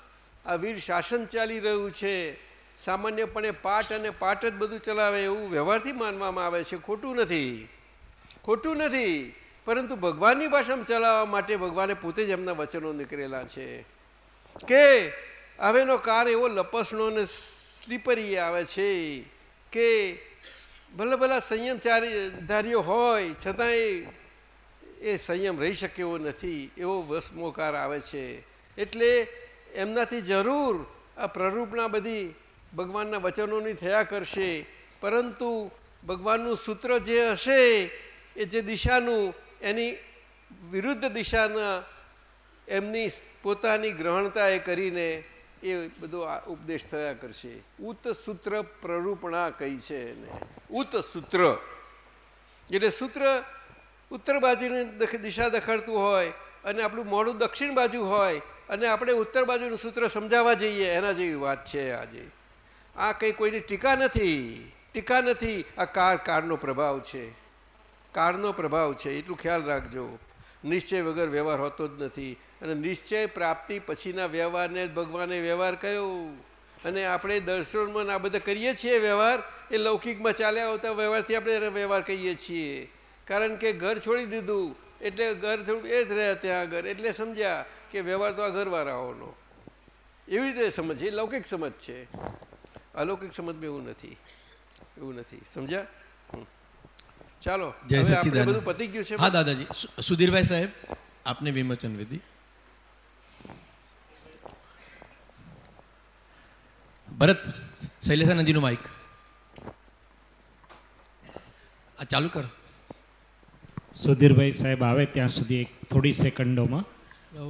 આ વીર શાસન ચાલી રહ્યું છે. સામાન્યપણે પાઠ અને પાઠ જ બધું ચલાવે એવું વ્યવહારથી માનવામાં આવે છે. ખોટું નથી. ખોટું નથી. પરંતુ ભગવાનની ભાષામાં ચલાવવા માટે ભગવાને પોતે જ એમના વચનો નીકળેલા છે. કે હવેનો કાર એવો લપસણો અને સ્લીપરી આવે છે કે ભલે ભલા સંયમ ધાર્યો હોય, છતાંય એ સંયમ રહી શકે એવો નથી, એવો વસમોકાર આવે છે. એટલે એમનાથી જરૂર આ પ્રરૂપણા બધી ભગવાનના વચનોની થયા કરશે. પરંતુ ભગવાનનું સૂત્ર જે હશે, એ જે દિશાનું, એની વિરુદ્ધ દિશાના એમની પોતાની ગ્રહણતા એ કરીને એ બધો આ ઉપદેશ થયા કરશે. ઉત સૂત્ર પ્રરૂપણા કહી છે એને. ઉત સૂત્ર. એટલે સૂત્ર ઉત્તર બાજુની દિશા દખાડતું હોય અને આપણું મોડું દક્ષિણ બાજુ હોય અને આપણે ઉત્તર બાજુનું સૂત્ર સમજાવવા જઈએ, એના જેવી વાત છે આજે. આ કંઈ કોઈની ટીકા નથી. ટીકા નથી. આ કાર, કારનો પ્રભાવ છે. કારનો પ્રભાવ છે. એટલું ખ્યાલ રાખજો. નિશ્ચય વગર વ્યવહાર હોતો જ નથી. અને નિશ્ચય પ્રાપ્તિ પછીના વ્યવહારને ભગવાને વ્યવહાર કયો? અને આપણે દર્શનમાં આ બધા કરીએ છીએ વ્યવહાર? એ લૌકિકમાં ચાલ્યા આવતા વ્યવહારથી આપણે વ્યવહાર કહીએ છીએ. કારણ કે ઘર છોડી દીધું, એટલે ઘર થોડું એ જ રહ્યા ત્યાં આગળ. એટલે સમજ્યા કે વ્યવહાર તો આ ઘરવાળાઓનો. એવી રીતે સમજ એ લૌકિક સમજ છે. અલૌકિક સમજમાં એવું નથી. એવું નથી. સમજ્યા. ચાલો જય સચિદાન બધું પતી ગયું છે. હા દાદાજી. સુધીરભાઈ સાહેબ આપને વિમોચન વિધિ. ભરત શૈલેષાનંદજીનું માઇક આ ચાલુ કરો. સુધીરભાઈ સાહેબ આવે ત્યાં સુધી એક થોડી સેકન્ડોમાં.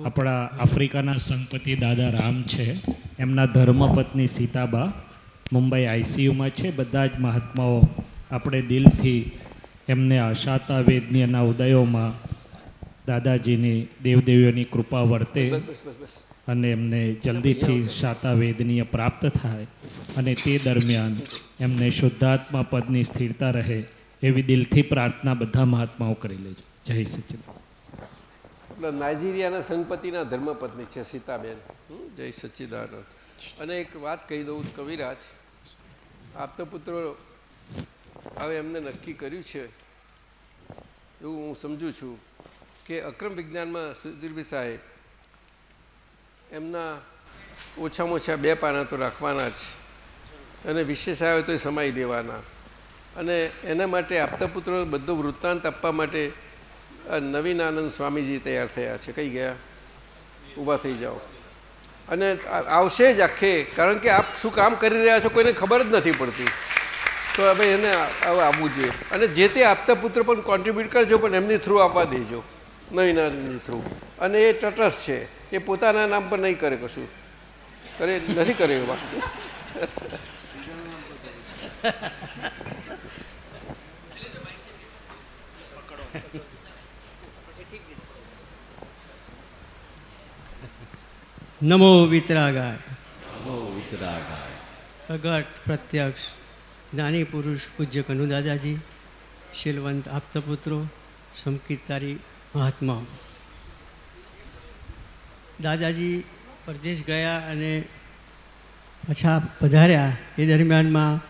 આપણા આફ્રિકાના સંપતિ દાદા રામ છે. એમના ધર્મપત્ની સીતાબા મુંબઈ આઈસીયુમાં છે. બધા જ મહાત્માઓ આપણે દિલથી એમને આશાતા વેદનીના ઉદયોમાં દાદાજીની દેવદેવીઓની કૃપા વર્તે અને એમને જલ્દીથી શાતા વેદનીય પ્રાપ્ત થાય અને તે દરમિયાન એમને શુદ્ધાત્મા પદની સ્થિરતા રહે એવી દિલથી પ્રાર્થના બધા મહાત્માઓ કરી લેજો જય સચિન એટલે નાઇજીરિયાના સંપતિના ધર્મપત્ની છે સીતાબેન. જય સચ્ચિદાનંદ અને એક વાત કહી દઉં કવિરાજ આપતા પુત્રો હવે એમને નક્કી કર્યું છે એવું હું સમજું છું કે અક્રમ વિજ્ઞાનમાં સુધીરભાઈ સાહેબ એમના ઓછામાં ઓછા બે પાના તો રાખવાના જ. અને વિશેષ આવે તો એ સમાઈ દેવાના. અને એના માટે આપતા પુત્રો બધો વૃત્તાંત આપવા માટે નવીન આનંદ સ્વામીજી તૈયાર થયા છે. કઈ ગયા? ઊભા થઈ જાઓ. અને આવશે જ આખે. કારણ કે આપ શું કામ કરી રહ્યા છો કોઈને ખબર જ નથી પડતી. તો હવે એને આવવું આપવું જોઈએ. અને જે તે આપતા પુત્ર પણ કોન્ટ્રીબ્યુટ કરજો પણ એમની થ્રુ આપવા દેજો. નયનાની થ્રુ અને એ તટસ્થ છે. એ પોતાના નામ પર નહીં કરે કશું. કરે નથી કરે એવા. નમો વિતરાગાય. નમો વિતરાગાય. પ્રગટ પ્રત્યક્ષ. જ્ઞાની પુરુષ પૂજ્ય કનુ દાદાજી શીલવંત આપતપુત્રો, સમકીર્તારી મહાત્મા. દાદાજી પરદેશ ગયા અને પાછા પધાર્યા. એ દરમિયાનમાં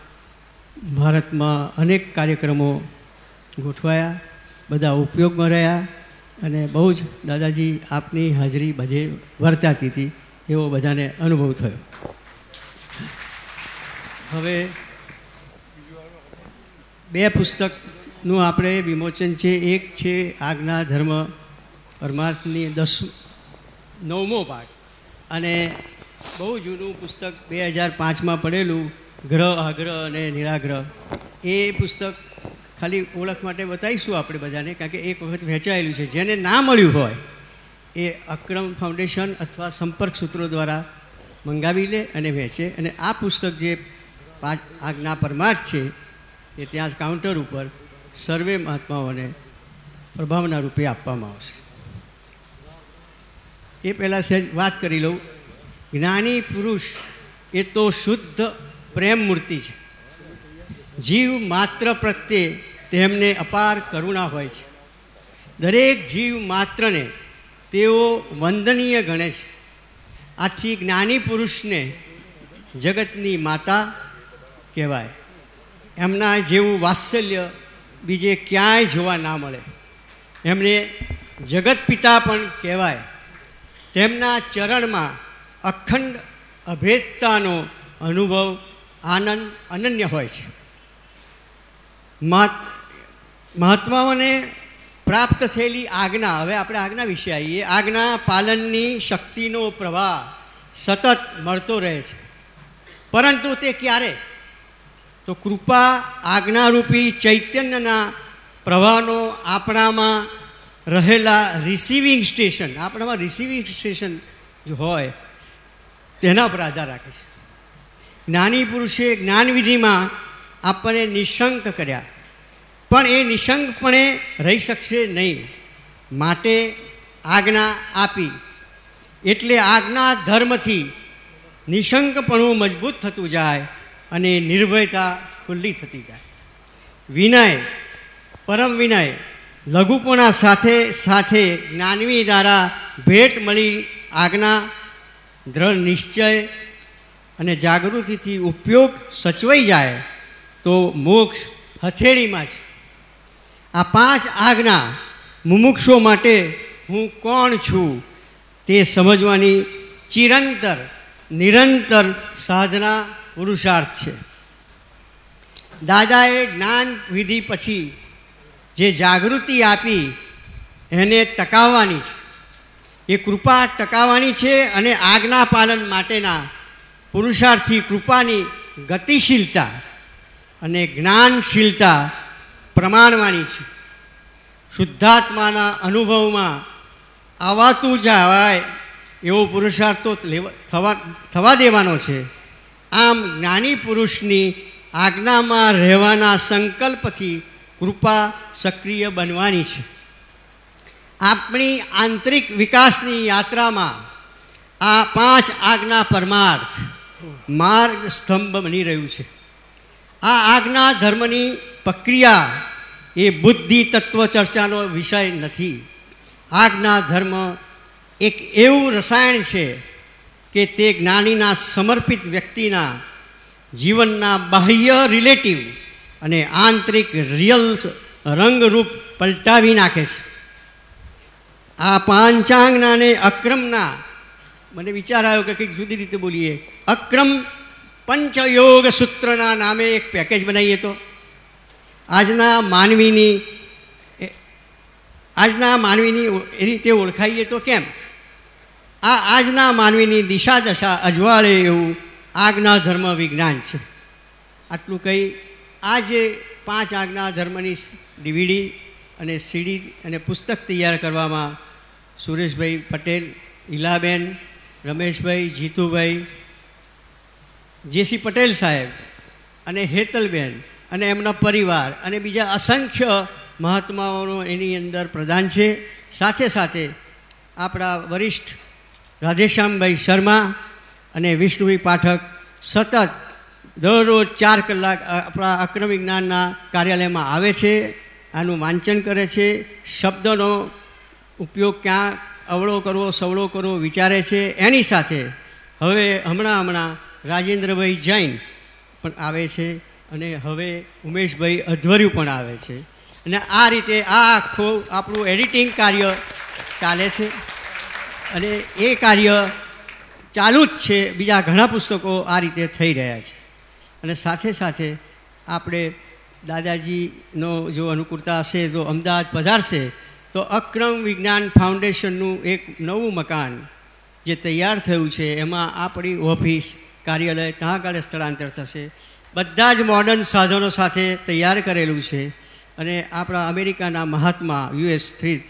ભારતમાં અનેક કાર્યક્રમો ગોઠવાયા, બધા ઉપયોગમાં રહ્યા અને બહુ જ દાદાજી આપની હાજરી બધે વર્તાતી હતી, એવો બધાને અનુભવ થયો. હવે બે પુસ્તકનું આપણે વિમોચન છે. એક છે આજ્ઞા ધર્મ પરમાર્થની દસ નવમો ભાગ. અને બહુ જૂનું પુસ્તક બે હજાર પાંચમાં પડેલું, ગ્રહ આગ્રહ અને નિરાગ્રહ. એ પુસ્તક ખાલી ઓળખ માટે બતાવીશું આપણે બધાને, કારણ કે એક વખત વહેંચાયેલું છે. જેને ના મળ્યું હોય, એ અક્રમ ફાઉન્ડેશન અથવા સંપર્ક સૂત્રો દ્વારા મંગાવી લે અને વહેંચે અને આ પુસ્તક જે પાંચ આજ્ઞા પરમાર્થ છે એ ત્યાં કાઉન્ટર ઉપર સર્વે મહાત્માઓને પ્રભાવના રૂપે આપવામાં આવશે. એ પહેલાં સહેજ વાત કરી લઉં. જ્ઞાની પુરુષ એ તો શુદ્ધ પ્રેમ મૂર્તિ છે. જીવ માત્ર પ્રત્યે તેમને અપાર કરુણા હોય છે. દરેક જીવ માત્રને તેઓ વંદનીય ગણે છે. આથી જ્ઞાની પુરુષને જગતની માતા કહેવાય. એમના જેવું વાત્સલ્ય બીજે ક્યાંય જોવા ના મળે. એમને જગત પિતા પણ કહેવાય. તેમના ચરણમાં અખંડ અભેદતાનો અનુભવ આનંદ અનન્ય હોય છે. મહાત્માઓને પ્રાપ્ત થયેલી આજ્ઞા, હવે આપણે આજ્ઞા વિશે આવીએ. આજ્ઞા પાલનની શક્તિનો પ્રવાહ સતત મળતો રહે છે. પરંતુ તે ક્યારે? તો કૃપા આજ્ઞારૂપી ચૈતન્યના પ્રવાહનો આપણામાં રહેલા રિસીવિંગ સ્ટેશન આપણામાં રિસીવિંગ સ્ટેશન જો હોય, તેના પર આધાર રાખે છે. જ્ઞાની પુરુષે જ્ઞાનવિધિમાં આપણને નિશંક કર્યા, પણ એ નિશંકપણે રહી શકશે નહીં. માટે આજ્ઞા આપી. એટલે આજ્ઞા ધર્મથી નિશંકપણું મજબૂત થતું જાય અને નિર્ભયતા ખુલ્લી થતી જાય. વિનય, પરમ વિનય, લઘુપણા સાથે સાથે જ્ઞાનવી દ્વારા ભેટ મળી આજ્ઞા, દ્રઢ નિશ્ચય અને જાગૃતિથી ઉપયોગ સચવાઈ જાય તો મોક્ષ હથેળીમાં છે. આ પાંચ આજ્ઞા મુમુક્ષો માટે હું કોણ છું તે સમજવાની ચિરંતર, નિરંતર સાધના પુરુષાર્થ છે. દાદાએ જ્ઞાન વિધિ પછી જે જાગૃતિ આપી એને ટકાવવાની છે. એ કૃપા ટકાવવાની છે અને આજ્ઞા પાલન માટેના પુરુષાર્થી કૃપાની ગતિશીલતા અને જ્ઞાનશીલતા પ્રમાણવાની છે. શુદ્ધાત્માના અનુભવમાં આવાતું જવાય એવો પુરુષાર્થ તો થવા થવા દેવાનો છે. આમ જ્ઞાની પુરુષની આજ્ઞામાં રહેવાના સંકલ્પથી કૃપા સક્રિય બનવાની છે. આપણી આંતરિક વિકાસની યાત્રામાં આ પાંચ આજ્ઞા પરમાર્થ માર્ગ સ્તંભ બની રહ્યું છે. આ આજ્ઞા ધર્મની પ્રક્રિયા એ બુદ્ધિ તત્વ ચર્ચાનો વિષય નથી. આજ્ઞા ધર્મ એક એવું રસાયણ છે કે તે જ્ઞાનીના સમર્પિત વ્યક્તિના જીવનના બાહ્ય રિલેટિવ અને આંતરિક રિયલ રંગરૂપ પલટાવી નાખે છે. આ પાંચાંગનાને અક્રમના, મને વિચાર આવ્યો કે કંઈક જુદી રીતે બોલીએ, અક્રમ પંચયોગ સૂત્રના નામે એક પેકેજ બનાવીએ તો. આજના માનવીની આજના માનવીની એ રીતે ઓળખાઈએ તો કેમ? આ આજના માનવીની દિશા દશા અજવાળે એવું આજ્ઞા ધર્મ વિજ્ઞાન છે. આટલું કહી આ જે પાંચ આજ્ઞા ધર્મની ડીવીડી અને સીડી અને પુસ્તક તૈયાર કરવામાં સુરેશભાઈ પટેલ, ઈલાબેન, રમેશભાઈ, જીતુભાઈ, જેસી પટેલ સાહેબ અને હેતલબેન અને એમના પરિવાર અને બીજા અસંખ્ય મહાત્માઓનો એની અંદર પ્રદાન છે. સાથે સાથે આપણા વરિષ્ઠ રાધેશ્યામભાઈ શર્મા અને વિષ્ણુભાઈ પાઠક સતત દરરોજ ચાર કલાક આપણા અક્રમ જ્ઞાનના કાર્યાલયમાં આવે છે, આનું વાંચન કરે છે, શબ્દનો ઉપયોગ ક્યાં અવળો કરવો, સવળો કરવો વિચારે છે, એની સાથે હવે હમણાં હમણાં રાજેન્દ્રભાઈ જૈન પણ આવે છે અને હવે ઉમેશભાઈ અધ્વર્યુ પણ આવે છે. અને આ રીતે આ આખું આપણું એડિટિંગ કાર્ય ચાલે છે. અને એ કાર્ય ચાલુ જ છે. બીજા ઘણા પુસ્તકો આ રીતે થઈ રહ્યા છે. અને સાથે સાથે આપણે દાદાજીનો જો અનુકૂળતા હશે, જો અમદાવાદ પધારશે, તો અક્રમ વિજ્ઞાન ફાઉન્ડેશનનું એક નવું મકાન જે તૈયાર થયું છે, એમાં આપણી ઓફિસ, કાર્યાલય ત્યાં આગળ સ્થળાંતર થશે. બધા જ મોડર્ન સાધનો સાથે તૈયાર કરેલું છે. અને આપણા અમેરિકાના મહાત્મા યુએસ સ્થિત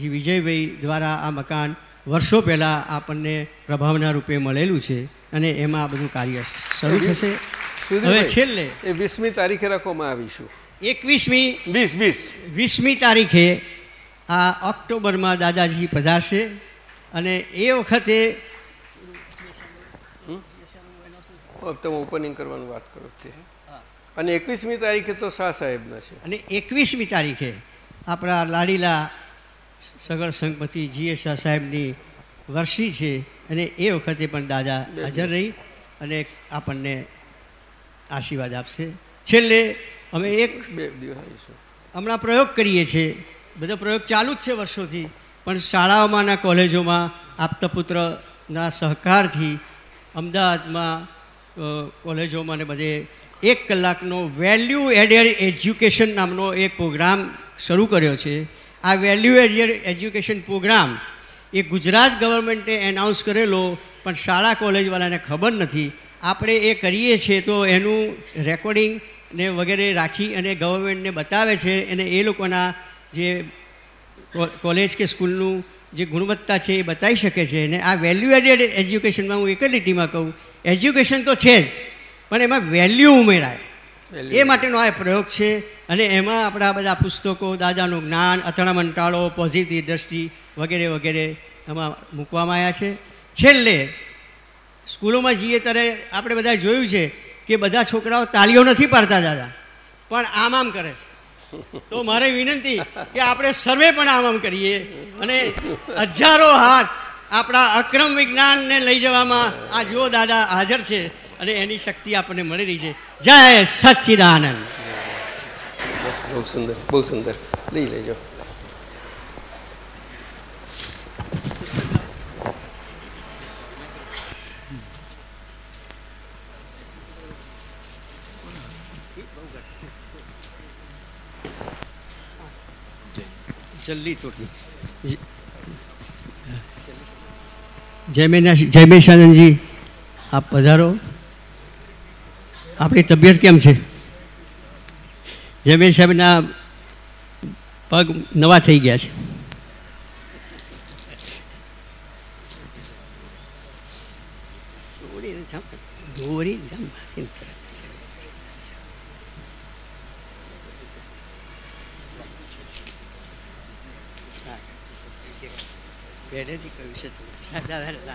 વિજયભાઈ દ્વારા આ મકાન વર્ષો પહેલાં આપણને પ્રભાવના રૂપે મળેલું છે અને એમાં આ બધું કાર્ય શરૂ થશે. હવે છેલ્લે એ વીસમી તારીખે રાખવામાં આવીશું. એકવીસમી વીસ વીસ. વીસમી તારીખે આ ઓક્ટોબરમાં દાદાજી પધારશે અને એ વખતે તમે ઓપનિંગ કરવાનું વાત કરો તે. અને એકવીસમી તારીખે તો શાહ સાહેબના છે. અને એકવીસમી તારીખે આપણા લાડીલા સગળ સંઘપતિ જી એસ શાહ સાહેબની વર્ષી છે અને એ વખતે પણ દાદા હાજર રહી અને આપણને આશીર્વાદ આપશે. છેલ્લે અમે એક બે દિવસ હમણાં પ્રયોગ કરીએ છીએ. બધો પ્રયોગ ચાલુ જ છે વર્ષોથી પણ શાળાઓમાંના કોલેજોમાં કોલેજોમાં આપતપુત્રના સહકારથી અમદાવાદમાં કોલેજોમાં ને બધે એક કલાકનો વેલ્યુ એડેડ એજ્યુકેશન નામનો એક પ્રોગ્રામ શરૂ કર્યો છે. આ વેલ્યુ એજ્યુકેશન પ્રોગ્રામ એ ગુજરાત ગવર્મેન્ટે એનાઉન્સ કરેલો, પણ શાળા કોલેજવાળાને ખબર નથી. આપણે એ કરીએ છીએ તો એનું રેકોર્ડિંગ ને વગેરે રાખી અને ગવર્મેન્ટને બતાવે છે અને એ લોકોના જે કોલેજ કે સ્કૂલનું જે ગુણવત્તા છે એ બતાવી શકે છે. અને આ વેલ્યુ એડેડ એજ્યુકેશનમાં હું એક જ લીટીમાં કહું એજ્યુકેશન તો છે જ, પણ એમાં વેલ્યુ ઉમેરાય. એ માટેનો આ પ્રયોગ છે અને એમાં આપણા બધા પુસ્તકો, દાદાનું જ્ઞાન, અથડામણ ટાળો પોઝિટિવ દ્રષ્ટિ વગેરે વગેરે એમાં મૂકવામાં આવ્યા છે. છેલ્લે, સ્કૂલોમાં જઈએ ત્યારે આપણે બધા જોયું છે કે બધા છોકરાઓ તાલીઓ નથી પાડતા દાદા, પણ આમ આમ કરે છે. તો મારે વિનંતી કે આપણે સર્વે પણ આમ આમ કરીએ અને હજારો હાથ આપણા અક્રમ વિજ્ઞાનને લઈ જવામાં આ જો દાદા હાજર છે અને એની શક્તિ આપણને મળી રહી છે. જય સચ્ચિદાનંદ. બહુ સુંદર બહુ સુંદર. લઈ લેજો. જલ્દી તોડી. જય મેશાનંદજી. આપ પધારો. આપણી તબિયત કેમ છે? જમીર સાહેબના પગ નવા થઈ ગયા છે. કહ્યું છે.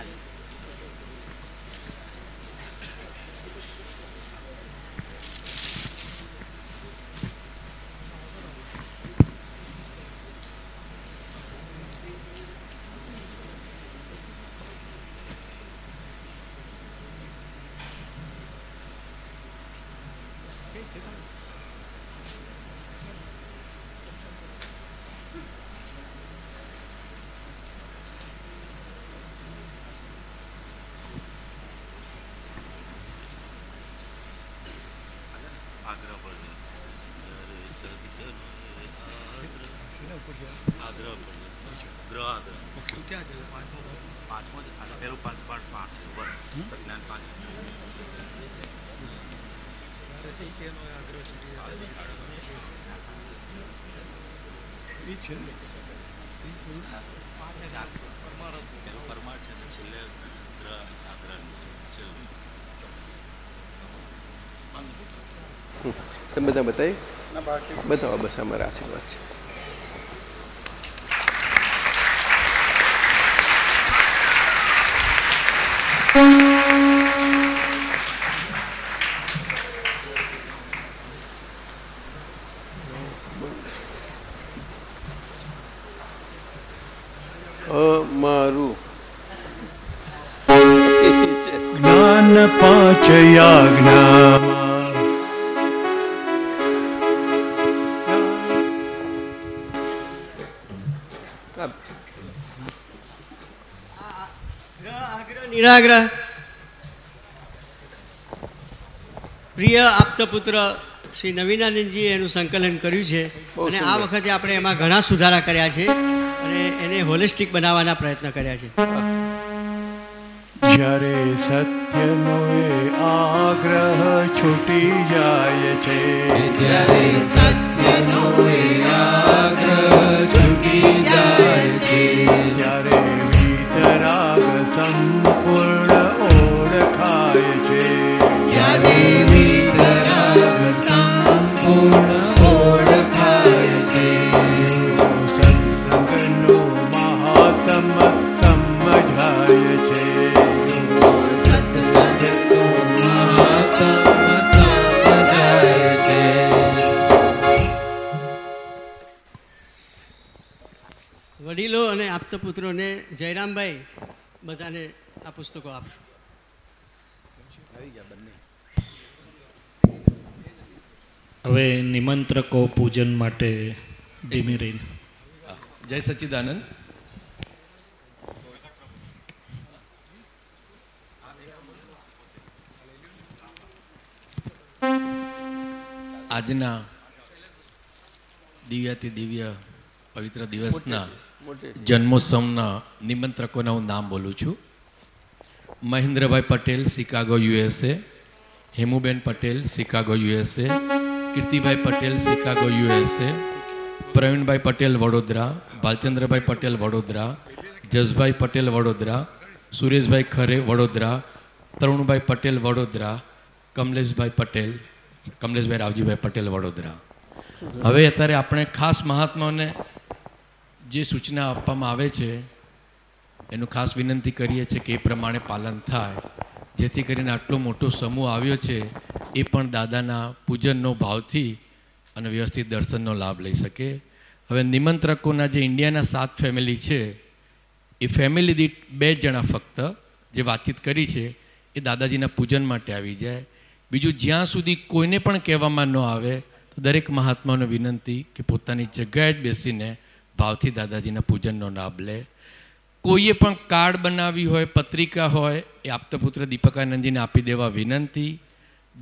બતાવો બસ અમારા આશીર્વાદ છે. અમારું. જ્ઞાન પાંચ યાજ્ઞામાં નિરાગ્રહ પ્રિય આપતપુત્ર શ્રી નવીનાનંદજીએ એનું સંકલન કર્યું છે અને આ વખતે આપણે એમાં ઘણા સુધારા કર્યા છે અને એને હોલિસ્ટિક બનાવવાના પ્રયત્ન કર્યા છે. જ્યારે સત્યનો એ આગ્રહ છૂટી જાય છે. જ્યારે સત્યનો એ આગ્રહ છૂટી જાય છે. ત્યારે વિતરાગ સંપૂર્ણ ઓળખાય છે. ત્યારે વિતરાગ સંપૂર્ણ ઓળખાય છે સત્સંગનું મહાત્મ સમજાય છે સત્સંગનું મહાત્મ વડીલો અને આપતપુત્રોને જયરામભાઈ બધાને આ પુસ્તકો આપશો હવે નિમંત્રકો પૂજન માટે ધીમી રહીને જય સચ્ચિદાનંદ. આજના દિવ્યાથી દિવ્ય પવિત્ર દિવસના જન્મોત્સવના નિમંત્રકોના હું નામ બોલું છું. Mahendrabhai Patel, Chicago USA Hemuben Patel, Chicago USA Kirtibhai Patel, Chicago USA Pravinbhai Patel, Vadodara. Bhalchandrabhai Patel, Vadodara. Jasbhai Patel, Vadodara. Sureshbhai Khare, Vadodara. Tarunbhai Patel, Vadodara. કમલેશભાઈ પટેલ, કમલેશભાઈ રાવજીભાઈ પટેલ, વડોદરા. હવે અત્યારે આપણે ખાસ મહાત્માઓને જે સૂચના આપવામાં આવે છે એનું ખાસ વિનંતી કરીએ છીએ કે એ પ્રમાણે પાલન થાય. જેથી કરીને આટલો મોટો સમૂહ આવ્યો છે, એ પણ દાદાના પૂજનનો ભાવથી અને વ્યવસ્થિત દર્શનનો લાભ લઈ શકે. હવે નિમંત્રકોના જે ઇન્ડિયાના સાત ફેમિલી છે, એ ફેમિલી દીઠ બે જણા ફક્ત જે વાતચીત કરી છે, એ દાદાજીના પૂજન માટે આવી જાય. બીજું, જ્યાં સુધી કોઈને પણ કહેવામાં ન આવે, તો દરેક મહાત્માઓને વિનંતી કે પોતાની જગ્યાએ જ બેસીને ભાવથી દાદાજીના પૂજનનો લાભ લે. કોઈએ પણ કાર્ડ બનાવી હોય, પત્રિકા હોય, એ આપતપુત્ર દીપકાનંદજીને આપી દેવા વિનંતી.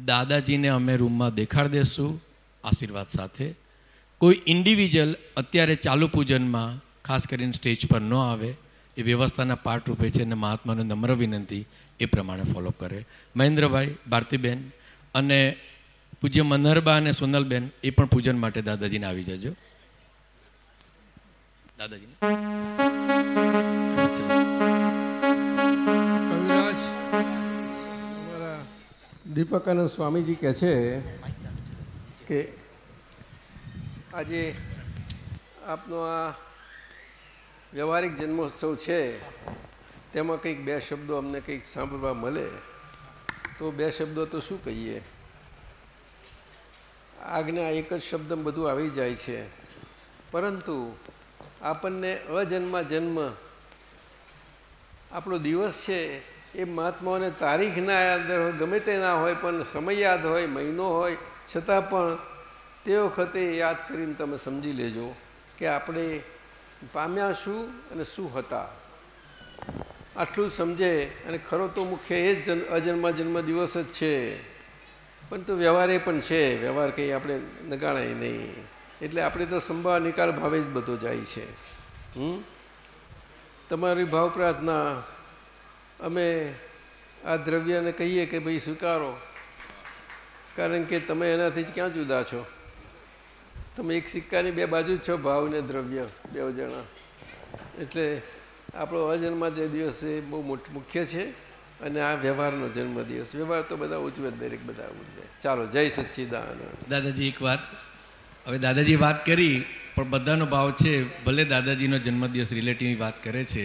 દાદાજીને અમે રૂમમાં દેખાડ દેશું, આશીર્વાદ સાથે. કોઈ ઇન્ડિવિજ્યુઅલ અત્યારે ચાલુ પૂજનમાં, ખાસ કરીને સ્ટેજ પર ન આવે, એ વ્યવસ્થાના પાર્ટ રૂપે છે અને મહાત્માને નમ્ર વિનંતી એ પ્રમાણે ફોલો કરે. મહેન્દ્રભાઈ, ભારતીબેન અને પૂજ્ય મનહરબા અને સોનલબેન એ પણ પૂજન માટે દાદાજીને આવી જજો. દાદાજીને. કવિરાજ દીપકાનંદ સ્વામીજી કહે છે કે આજે આપનો આ વ્યવહારિક જન્મોત્સવ છે તેમાં કંઈક બે શબ્દો અમને કંઈક સાંભળવા મળે. તો બે શબ્દો તો શું કહીએ? આજ્ઞા એક જ શબ્દમાં બધું આવી જાય છે. પરંતુ આપણને અજન્મા જન્મ. આપણો દિવસ છે, એ મહાત્માઓને તારીખ ના યાદ હોય, ગમે તે ના હોય, પણ સમય યાદ હોય, મહિનો હોય, છતાં પણ તે વખતે યાદ કરીને તમે સમજી લેજો કે આપણે પામ્યા શું અને શું હતા. આટલું સમજે અને ખરો તો મુખ્ય એ જ જન, અજન્મા જન્મ દિવસ જ છે. પણ તો વ્યવહારે પણ છે, વ્યવહાર કંઈ આપણે નગાણાય નહીં. એટલે આપણે તો સંભાળ નિકાલ ભાવે જ બધો જાય છે. હમ? તમારી ભાવ પ્રાર્થના, અમે આ દ્રવ્યને કહીએ કે ભાઈ સ્વીકારો. કારણ કે તમે એનાથી જ ક્યાં જુદા છો? તમે એક સિક્કાની બે બાજુ જ છો ભાવ ને દ્રવ્ય, બે જણા. એટલે આપણો અજન્મા જે દિવસ એ બહુ મુખ્ય છે અને આ વ્યવહારનો જન્મદિવસ. વ્યવહાર તો બધા ઉજવે દરેક બધા ઉજવે. ચાલો, જય સચ્ચિદાનંદ. દાદાજી, એક વાત. હવે દાદાજી વાત કરી, પણ બધાનો ભાવ છે, ભલે દાદાજીનો જન્મદિવસ રિલેટિવની વાત કરે છે,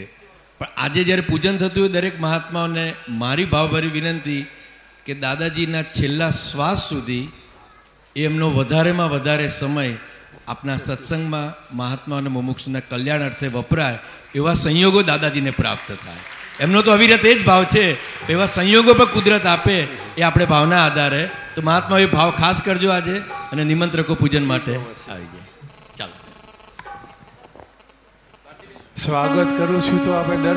પણ આજે જ્યારે પૂજન થતું હોય દરેક મહાત્માઓને મારી ભાવભરી વિનંતી કે દાદાજીના છેલ્લા શ્વાસ સુધી એમનો વધારેમાં વધારે સમય આપના સત્સંગમાં મહાત્મા અને મુમુક્ષના કલ્યાણ અર્થે વપરાય, એવા સંયોગો દાદાજીને પ્રાપ્ત થાય. એમનો તો અવિરત એ જ ભાવ છે, એવા સંયોગો પણ કુદરત આપે, એ આપણે ભાવના આધારે તો મહાત્મા એ ભાવ ખાસ કરજો આજે અને નિમંત્રકો પૂજન માટે આવી જાય ચાલો. સ્વાગત કરું છું તો આપણે દર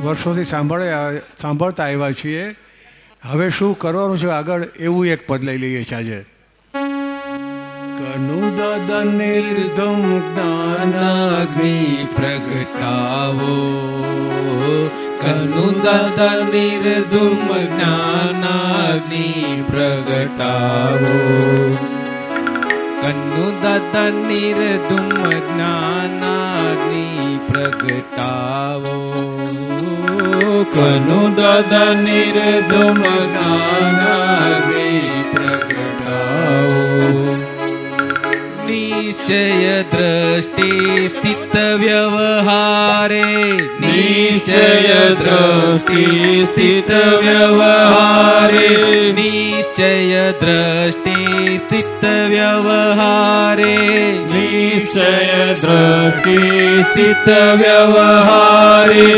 વર્ષોથી સાંભળ્યા સાંભળતા આવ્યા છીએ. હવે શું કરવાનું છે? આગળ એવું એક પદ લઈ લઈએ છીએ આજે. કનુ દાદા નિર્ધમ જ્ઞાનાગ્નિ પ્રગટાવો. કનુ દાદા નિર્ધુમ જ્ઞાનાગ્નિ પ્રગટાવો. કનુ દાદા નિર્ધુમ જ્ઞાનાગ્નિ પ્રગટાવો. કનુ દાદા નિર્ધુમ જ્ઞાનાગ્નિ પ્રગટાવો. નિશ્ચય દ્રષ્ટિ સ્થિત વ્યવહારે નિશ્ચય દ્રષ્ટિ સ્થિત વ્યવહારે નિશ્ચય દ્રષ્ટિ સ્થિત વ્યવહારે નિશ્ચય દ્રષ્ટિ સ્થિત વ્યવહારે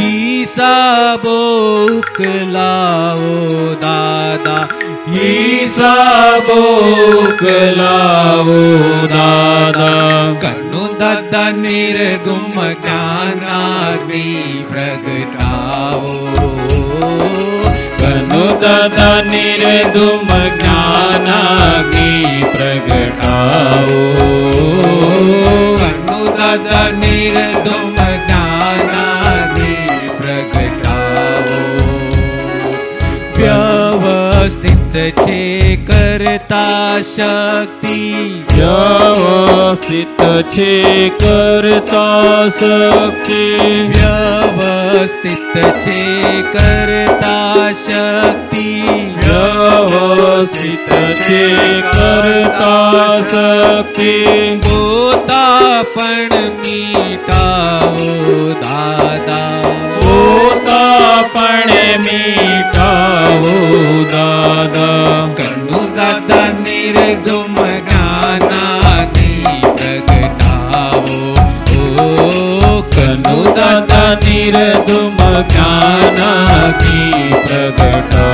હિસાબો ઉકલાવો દાદા હિસાબો ઉકલાવો દાદા કનુ દાદા નિર્ગુમ જ્ઞાનાગ્નિ પ્રગટાવો કનુ દાદા નિર્ગુમ જ્ઞાનાગ્નિ પ્રગટાવો કનુ દાદા વ્યવસ્થિત છે કરતા શક્તિ. વ્યવસ્થિત છે કરતા શક્તિ. વ્યવસ્થિત છે કરતા શક્તિ. વ્યવસ્થિત છે કરતા શક્તિ. પોતા પણ મીઠાઓ દાદા. પોતા પણ મીઠાઓ निर्गुमगानागणा ओ कु ददा निर्गुमगानाी तगणा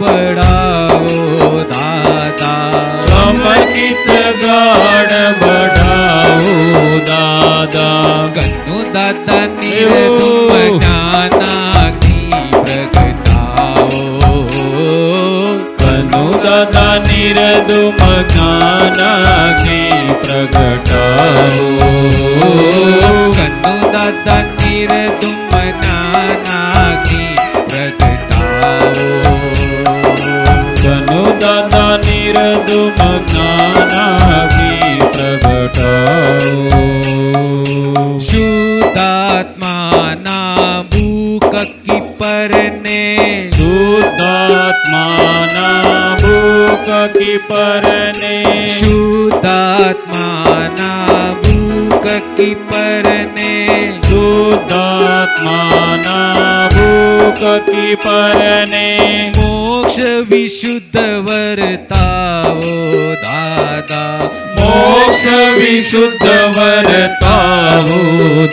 બડાવો દાદા. સમકિત ગણ બઢાવો દાદા. કનુ દાદા જ્ઞાના જ્ઞાનાગ્નિ પ્રગટાવો. કનુ દાદા નિર્દુમ જ્ઞાનાગ્નિ પ્રગટાવો. મગ્નાનાગી પ્રગટાવો શુદ્ધાત્માના મૂક કિપરને શુદ્ધાત્માના મૂક કિપરને શુદ્ધાત્માના મૂક કિપરને શુદ્ધાત્માના સકી પરને મોક્ષ વિશુદ્ધ વર્તાવો દાદા મોક્ષ વિશુદ્ધ વર્તાવો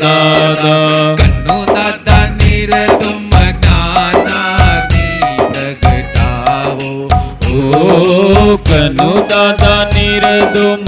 દાદા કન્નો દાદા નિર તુમ જ્ઞાનાની પ્રગટાવો ઓ કન્નો દાદા નિર તુમ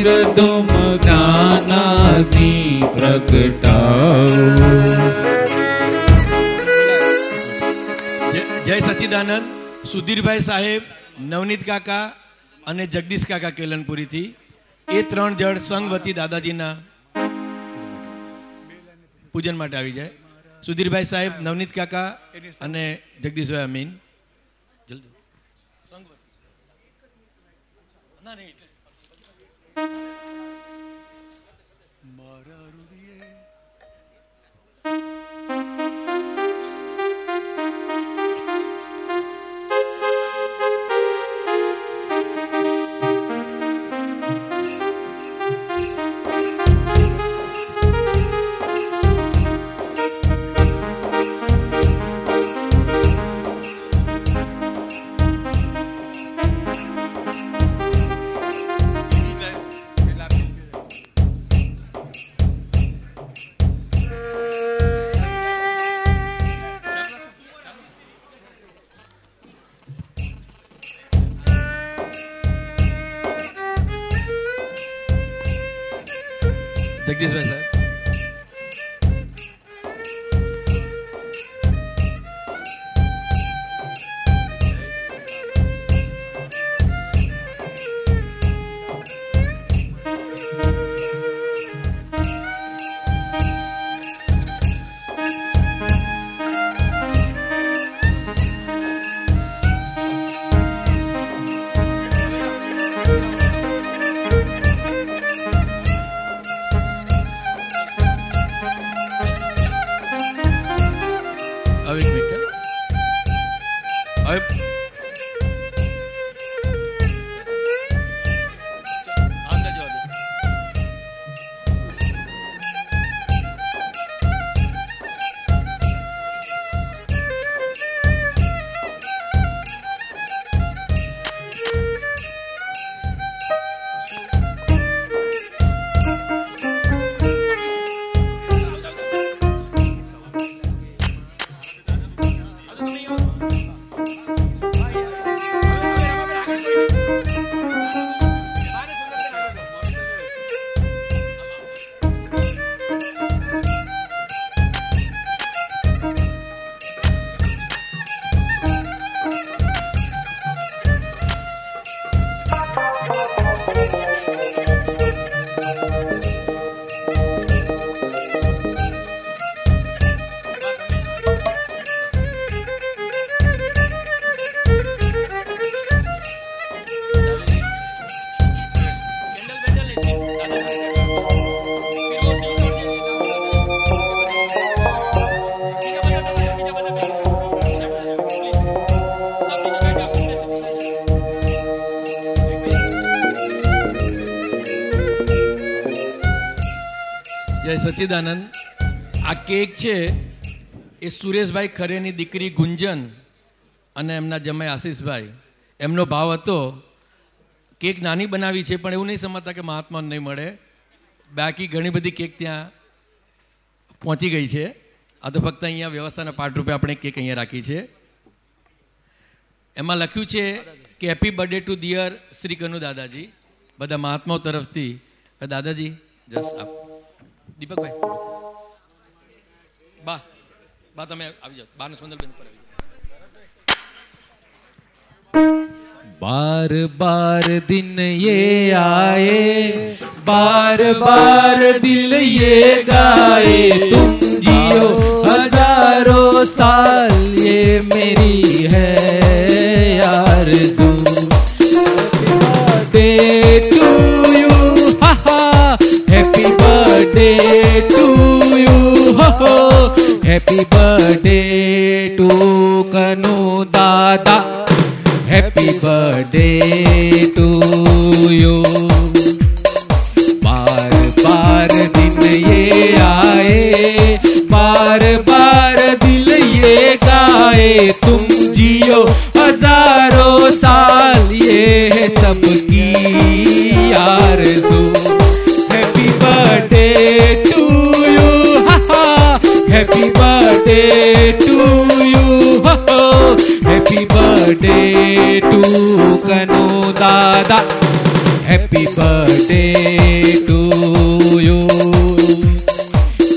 તીર ધૂમ જ્ઞાનાગ્નિ પ્રગટાવ જય સચિદાનંદ, સુધીરભાઈ સાહેબ, નવનીત કાકા અને જગદીશ કાકા કેલનપુરીથી. એ ત્રણ જળ સંઘ વતી દાદાજીના પૂજન માટે આવી જાય. સુધીરભાઈ સાહેબ, નવનીત કાકા અને જગદીશભાઈ અમીન. સચ્ચિદાનંદ આ કેક છે એ સુરેશભાઈ ખરેની દીકરી ગુંજન અને એમના જમાઈ આશીષભાઈ. એમનો ભાવ હતો, કેક નાની બનાવી છે પણ એવું નહીં સમજતા કે મહાત્મા નહીં મળે. બાકી ઘણી બધી કેક ત્યાં પહોંચી ગઈ છે. આ તો ફક્ત અહીંયા વ્યવસ્થાના પાઠરૂપે આપણે કેક અહીંયા રાખી છે. એમાં લખ્યું છે કે happy birthday to dear Shri Kanu દાદાજી. બધા મહાત્માઓ તરફથી. દાદાજી, જસ આપ. દીપકભાઈ બા બા તમે આવી જાઓ બારને સુંદરબેન ઉપર આવી જાઓ. बार बार दिन ये आए बार बार दिल ये गाए तुम जियो हजारों साल ये मेरी हैप्पी बर्थडे टू कनु दादा हैप्पी बर्थडे टू यू बार बार दिन ये आए, बार बार दिल ये गाए। तुम जियो हज़ारों साल, ये है सबकी यार तू birthday to you. Ha ha. Happy birthday to you. Ha ha. Happy birthday to Kanu Dada. Happy birthday to you.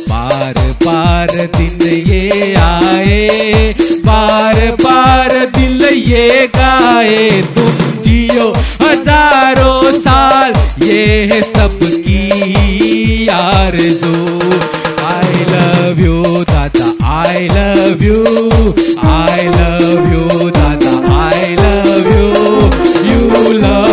बार बार दिन ये आए बार बार दिल ये गाए तुम जियो हज़ारों साल ये है सबकी आरज़ू आई लव यू दादा I love you I love you दादा I love you you love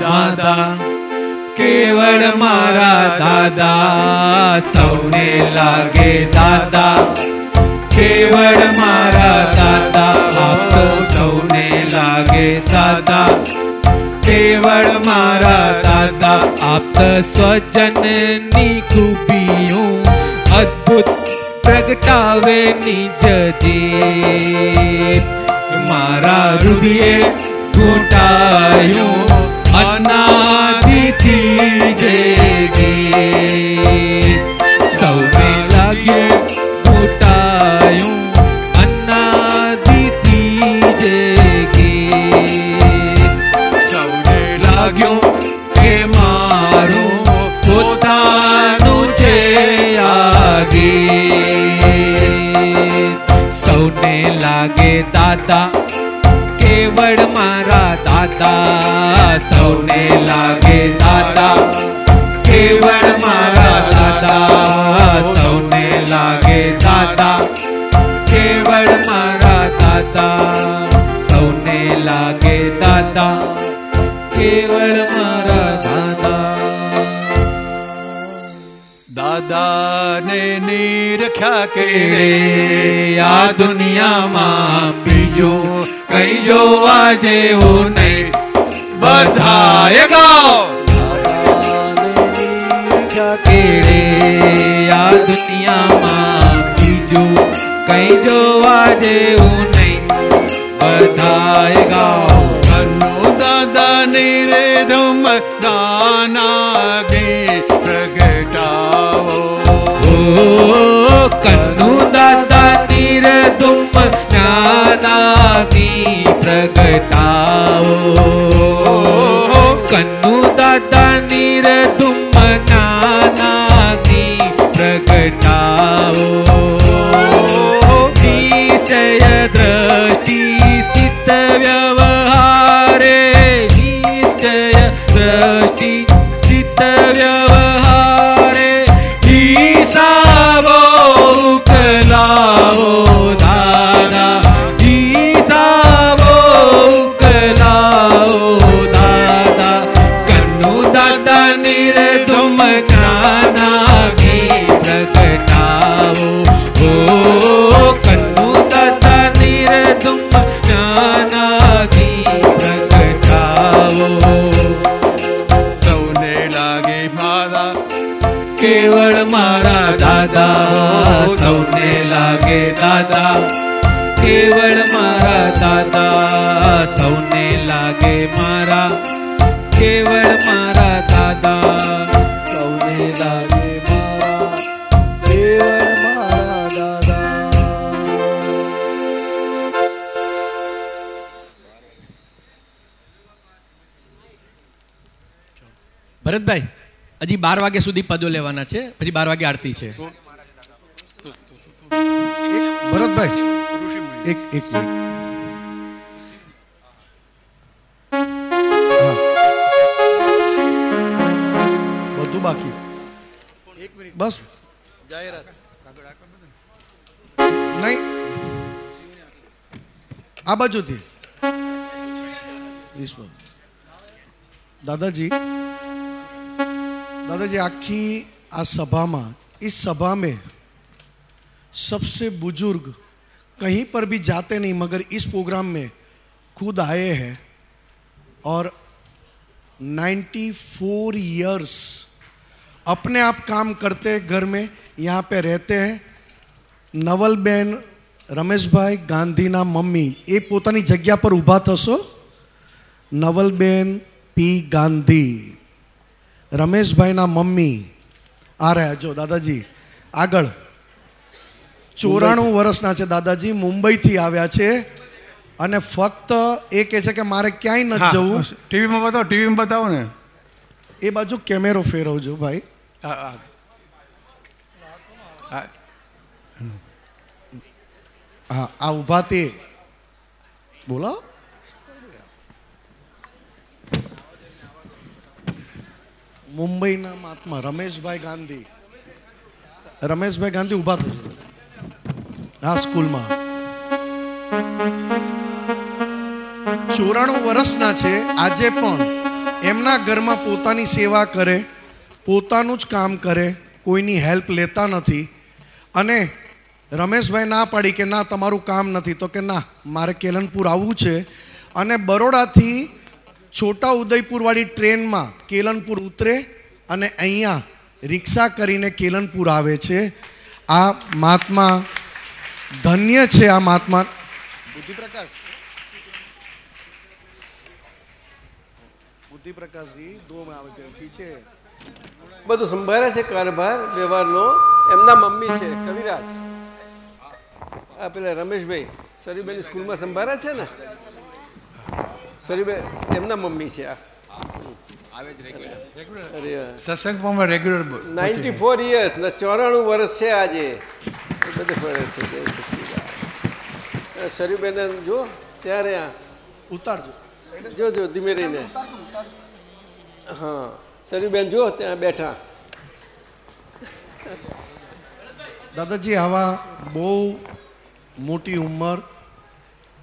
દાદા, કેવળ મારા દાદા? સૌને લાગે દાદા, કેવળ મારા દાદા? આપતો સૌને લાગે દાદા, કેવળ મારા દાદા? આપત સ્વજનની ખૂબીઓ અદ્ભુત પ્રગટાવે નિજ દેવ મારા હૃદયે ઘૂંટાયું અનાદિથી જે સૌને લાગે ઘૂંટાયું અનાદિથી જે સૌને લાગ્યું કે મારું પોતાનું છે આ સૌને લાગે દાદા કેવળ મારા દાદા સૌને લાગે દાદા કેવળ મારા દાદા સૌને લાગે દાદા કેવળ મારા દાદા સૌને લાગે દાદા કેવળ મારા દાદા દાદાને નિરખ્યા કે આ દુનિયામાં બીજો કઈ જોવા જેવું નહીં. બધાએ ગાઓ કેડે આ દુનિયામાં બીજું કઈ જોવા જેવું નહીં બધાએ ગાઓ કન્નો દાદા રે ધમ નાના ભરતભાઈ, હજી બાર વાગ્યા સુધી પદો લેવાના છે, પછી બાર વાગે આરતી છે. ભરતભાઈ, એક એક મિનિટ. બધું બાકી. બસ. નહીં. આ બાજુથી. ઈશ્વર. दादाजी दादाजी आखी आ सभा में इस सभा में सबसे बुजुर्ग कहीं पर भी जाते नहीं मगर इस प्रोग्राम में खुद आए हैं और 94 इयर्स अपने आप काम करते हैं घर में यहाँ पे रहते हैं નવલબેન રમેશભાઈ ગાંધીના મમ્મી એ પોતાની જગ્યા પર ઊભા થશો નવલબેન પી ગાંધી રમેશભાઈના મમ્મી. આ રહ્યા જો દાદાજી આગળ. ચોરાણું વર્ષના છે દાદાજી મુંબઈથી આવ્યા છે અને ફક્ત એ કહે છે કે મારે ક્યાંય નથી જવું. ટીવીમાં બતાવો ટીવીમાં બતાવો ને. એ બાજુ કેમેરો ફેરવજો ભાઈ. હા આ ઊભા તે. બોલો મુંબઈના મહાત્મા રમેશભાઈ ગાંધી. રમેશભાઈ ગાંધી ઊભા થશે. હા સ્કૂલમાં. ચોરાણું વર્ષના છે, આજે પણ એમના ઘરમાં પોતાની સેવા કરે, પોતાનું જ કામ કરે, કોઈની હેલ્પ લેતા નથી. અને રમેશભાઈ ના પાડી કે ના, તમારું કામ નથી, તો કે ના, મારે કેલનપુર આવવું છે. અને બરોડાથી છોટા ઉદયપુરવાળી ટ્રેનમાં કેલનપુર ઉતરે અને અહીંયા રિક્ષા કરીને કેલનપુર આવે છે. આ મહાત્મા ધન્ય છે આ મહાત્મા. બુદ્ધિપ્રકાશ. બુદ્ધિપ્રકાશજી દો મેં આવે પીછે. બધું સંભાળે છે કારભાર વ્યવહારનો. એમના મમ્મી છે કવિરાજ. આ પેલા રમેશભાઈ સરીબેન સ્કૂલમાં સંભાળે છે ને? સરીબેન એમના મમ્મી છે આ. સત્સંગમાં રેગ્યુલર નાઇન્ટી ફોર યર્સ ને ચોરાણું વર્ષ છે આજે. એ બધે ફરે છે જય જો ત્યારે આ. ઉતારજો. જો જો ધીમે રહીને. હા શરીબેન જો ત્યાં બેઠા. દાદાજી આવા બહુ મોટી ઉંમર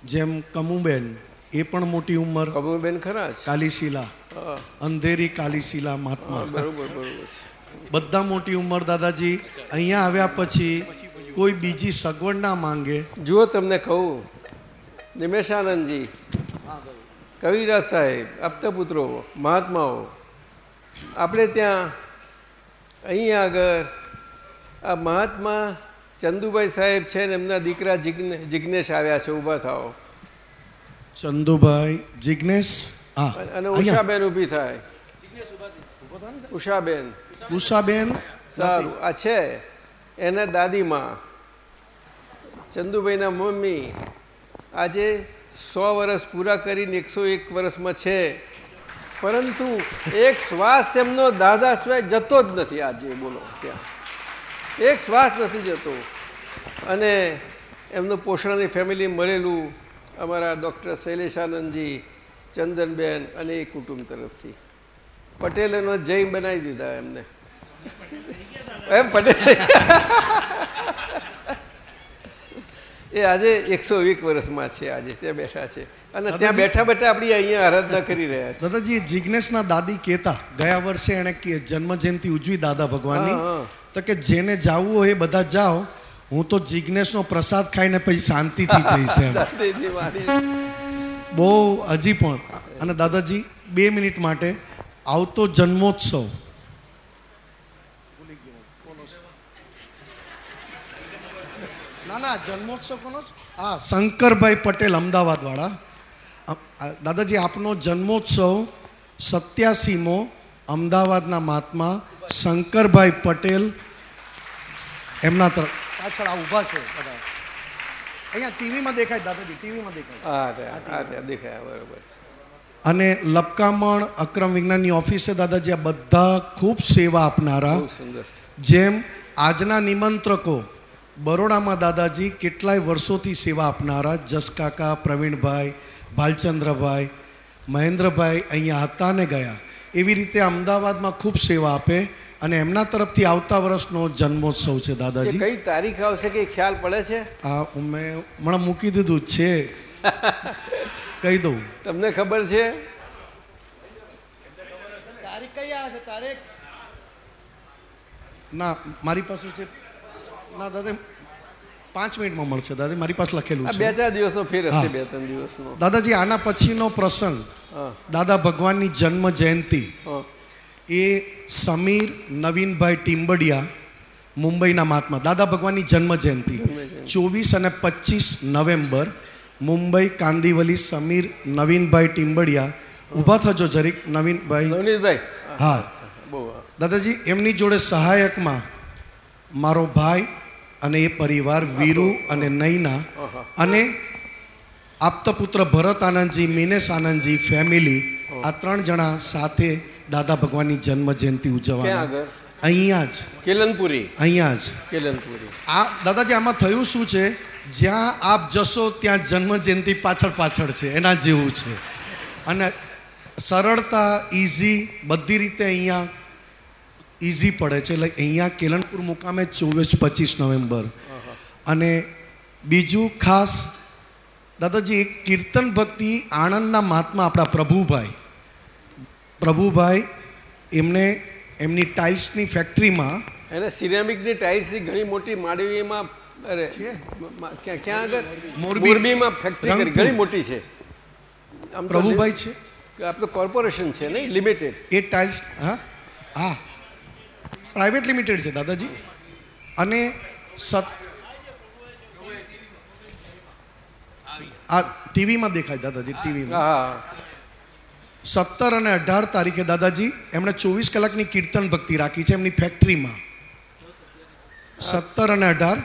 જેમ કમુબેન એ પણ મોટી ઉંમર. કમુબેન ખરા કાલીશીલા. અંધેરી કાલીશીલા મહાત્મા. બરોબર બરોબર બધા મોટી ઉંમર દાદાજી અહીંયા આવ્યા પછી કોઈ બીજી સગવડ ના માંગે. જુઓ તમને કહું. નિમેશાનંદજી કવિરાજ સાહેબ આપતાપુત્રો મહાત્માઓ આપણે ત્યાં અહીંયા આગળ આ મહાત્મા ચંદુભાઈ સાહેબ છે ને એમના દીકરા જિગ્ન જિજ્ઞેશ આવ્યા છે ઊભા થાઓ. ચંદુભાઈ જિગ્નેશ? હા. અને ઉષાબેન ઊભી થાય. ઉષાબેન. ઉષાબેન? સારું આ છે. એના દાદીમાં. ચંદુભાઈના મમ્મી આજે સો વર્ષ પૂરા કરીને એકસો એક વર્ષમાં છે. પરંતુ એક શ્વાસ એમનો દાદા સિવાય જતો જ નથી આજે બોલો ત્યાં એક શ્વાસ નથી જતો. અને એમનું પોષણની ફેમિલી મળેલું. અમારા ડૉક્ટર શૈલેષાનંદજી ચંદનબેન અને એ કુટુંબ તરફથી. પટેલનો જય બનાવી દીધા એમને. એમ પટેલ. એ આજે એકસો વીસ વર્ષમાં છે આજે ત્યાં બેઠા છે. અને ત્યાં બેઠા બેઠા આપણી અહીંયા આરાધના કરી રહ્યા છે. દાદાજી જિજ્ઞેશના દાદી કહેતા ગયા વર્ષે એણે જન્મ જયંતિ ઉજવી દાદા ભગવાનની. તો કે જેને જાવું હોય એ બધા જાઓ હું તો જિજ્ઞેશનો પ્રસાદ ખાઈને પછી શાંતિથી જઈશ એમ. બહુ હજી પણ અને દાદાજી બે મિનિટ માટે આવતો જન્મોત્સવ. ના ના જન્મોત્સવ કોનો હા શંકરભાઈ પટેલ અમદાવાદ વાળા દાદાજી આપનો જન્મોત્સવ સત્યાસીમો અમદાવાદના મહાત્મા શંકરભાઈ પટેલ એમના તરફ. પાછળ આ ઊભા છે બધા. અહીંયા ટીવીમાં દેખાય દાદાજી ટીવીમાં દેખાય હા દેખાયા બરોબર છે. અને લપકામણ અક્રમ વિજ્ઞાનની ઓફિસે દાદાજી આ બધા ખૂબ સેવા આપનારા. જેમ આજના નિમંત્રકો બરોડામાં દાદાજી કેટલાય વર્ષોથી સેવા આપનારા. જસકાકા પ્રવીણભાઈ ભાલચંદ્રભાઈ મહેન્દ્રભાઈ અહીંયા હતા ને ગયા. એવી રીતે અમદાવાદમાં ખૂબ સેવા આપે. અને એમના તરફથી આવતા વર્ષનો જન્મોત્સવ છે દાદાજી. કઈ તારીખ આવશે કે ખ્યાલ પડે છે? આ મેં હમણાં મૂકી દીધું છે. કહી દઉં. તમને ખબર છે? તારીખ કઈ આવે છે તારીખ? ના મારી પાસે છે ના દાદા પાંચ મિનિટમાં મળશે દાદા મારી પાસે લખેલું બે ચાર દિવસનો ફેર હશે બે ત્રણ દિવસનો. દાદાજી આના પછીનો પ્રસંગ દાદા ભગવાનની જન્મ જયંતિ. હા. એ સમીર નવીનભાઈ ટીમ્બડિયા મુંબઈના મહાત્મા. દાદા ભગવાનની જન્મ જયંતિ ચોવીસ અને પચીસ નવેમ્બર મુંબઈ કાંદીવલી સમીર નવીનભાઈ ટીમ્બડિયા ઊભા થજો જરીક નવીનભાઈ. નવીનભાઈ. હા. દાદાજી એમની જોડે સહાયકમાં મારો ભાઈ અને એ પરિવાર વીરુ અને નૈના અને આપતપુત્ર ભરત આનંદજી મિનેશ આનંદજી ફેમિલી આ ત્રણ જણા સાથે દાદા ભગવાનની જન્મ જયંતિ ઉજવવાના અહીંયા જ. કેલનપુરી. અહીંયા જ. કેલનપુરી. આ દાદાજી આમાં થયું શું છે? જ્યાં આપ જશો ત્યાં જન્મ જયંતિ પાછળ પાછળ છે એના જેવું છે. અને સરળતા ઇઝી બધી રીતે અહીંયા ઇઝી પડે છે. એટલે અહીંયા કેલનપુર મુકામે ચોવીસ પચીસ નવેમ્બર. અને બીજું ખાસ દાદાજી એક કીર્તન ભક્તિ આણંદના મહાત્મા આપણા પ્રભુભાઈ. પ્રભુભાઈ એમને એમની ટાઇલ્સની ફેક્ટરીમાં એને સિરેમિકની ટાઇલ્સની ઘણી મોટી માંડવીમાં અરે ક્યાં ક્યાં આગળ? મોરબી. મોરબીમાં ફેક્ટરી ઘણી મોટી છે. પ્રભુભાઈ છે? આપણું કોર્પોરેશન છે નહીં લિમિટેડ. એ ટાઇલ્સ હા? હા. પ્રાઇવેટ લિમિટેડ છે દાદાજી. અને સત આ ટીવીમાં દેખાય દાદાજી ટીવીમાં. હા. સત્તર અને અઢાર તારીખે દાદાજી એમણે ચોવીસ કલાકની કીર્તન ભક્તિ રાખી છે એમની ફેક્ટરીમાં. સત્તર અને અઢાર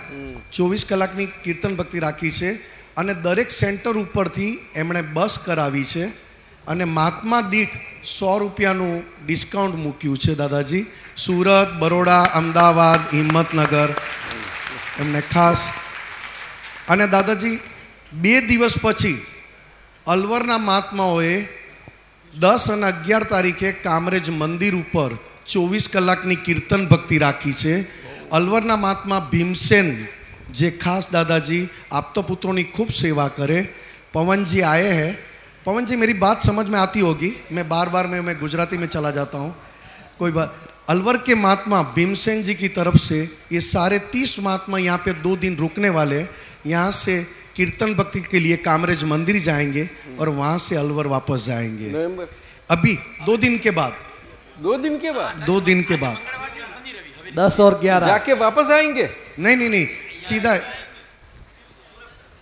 ચોવીસ કલાકની કીર્તન ભક્તિ રાખી છે અને દરેક સેન્ટર ઉપરથી એમણે બસ કરાવી છે અને મહાત્મા દીઠ સો રૂપિયાનું ડિસ્કાઉન્ટ મૂક્યું છે દાદાજી. સુરત, બરોડા, અમદાવાદ, હિંમતનગર એમને ખાસ. અને દાદાજી, બે દિવસ પછી અલવરના મહાત્માઓએ દસ અને અગિયાર તારીખે કામરેજ મંદિર ઉપર ચોવીસ કલાકની કીર્તન ભક્તિ રાખી છે અલવરના મહાત્મા ભીમસેન જે खास दादाजी आप तो पुत्रों की खूब सेवा करे पवन जी आए हैं पवन जी मेरी बात समझ में आती होगी मैं बार बार में मैं गुजराती में चला जाता हूँ कोई बात अलवर के महात्मा भीमसेन जी की तरफ से ये सारे तीस महात्मा यहाँ पे दो दिन रुकने वाले हैं। यहाँ से कीर्तन भक्ति के लिए कामरेज मंदिर जाएंगे और वहाँ से अलवर वापस जाएंगे नवंबर अभी दो दिन के बाद दो दिन के बाद दो दिन के बाद दस और ग्यारह जाके वापस आएंगे नहीं नहीं नहीं सीधा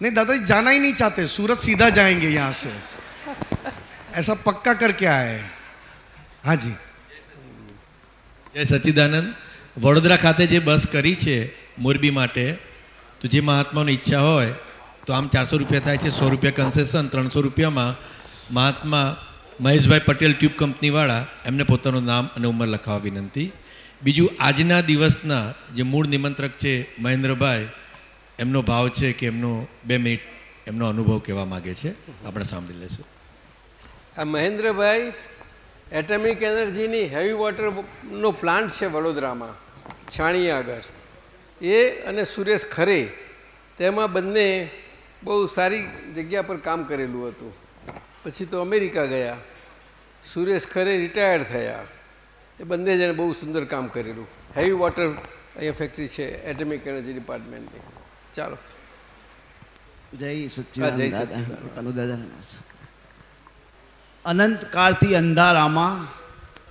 नहीं दादाजी जाना ही नहीं चाहते सूरत सीधा जाएंगे यहाँ से ऐसा पक्का करके आए हैं हाँ जी જય સચ્ચિદાનંદ વડોદરા ખાતે જે બસ કરી છે મોરબી માટે તો જે મહાત્માની ઈચ્છા હોય તો આમ ચારસો રૂપિયા થાય છે, સો રૂપિયા કન્સેશન ત્રણસો રૂપિયામાં મહાત્મા મહેશભાઈ પટેલ ટ્યુબ કંપનીવાળા એમને પોતાનું નામ અને ઉંમર લખાવવા વિનંતી. બીજું, આજના દિવસના જે મૂળ નિમંત્રક છે મહેન્દ્રભાઈ, એમનો ભાવ છે કે એમનો બે મિનિટ એમનો અનુભવ કહેવા માગે છે. આપણે સાંભળી લઈશું. આ મહેન્દ્રભાઈ એટમિક એનર્જીની હેવી વોટરનો પ્લાન્ટ છે વડોદરામાં છાણી આગળ. એ અને સુરેશ ખરે, તેમાં બંને બહુ સારી જગ્યા પર કામ કરેલું હતું. પછી તો અમેરિકા ગયા. સુરેશ ખરે રિટાયર્ડ થયા. એ બંને જણે બહુ સુંદર કામ કરેલું. હેવી વોટર અહીંયા ફેક્ટરી છે એટમિક એનર્જી ડિપાર્ટમેન્ટની ચાલો. જય હા, જય દાદા. સચ્ચિદાનંદ. કનુ દાદા અનંતકાળથી અંધારામાં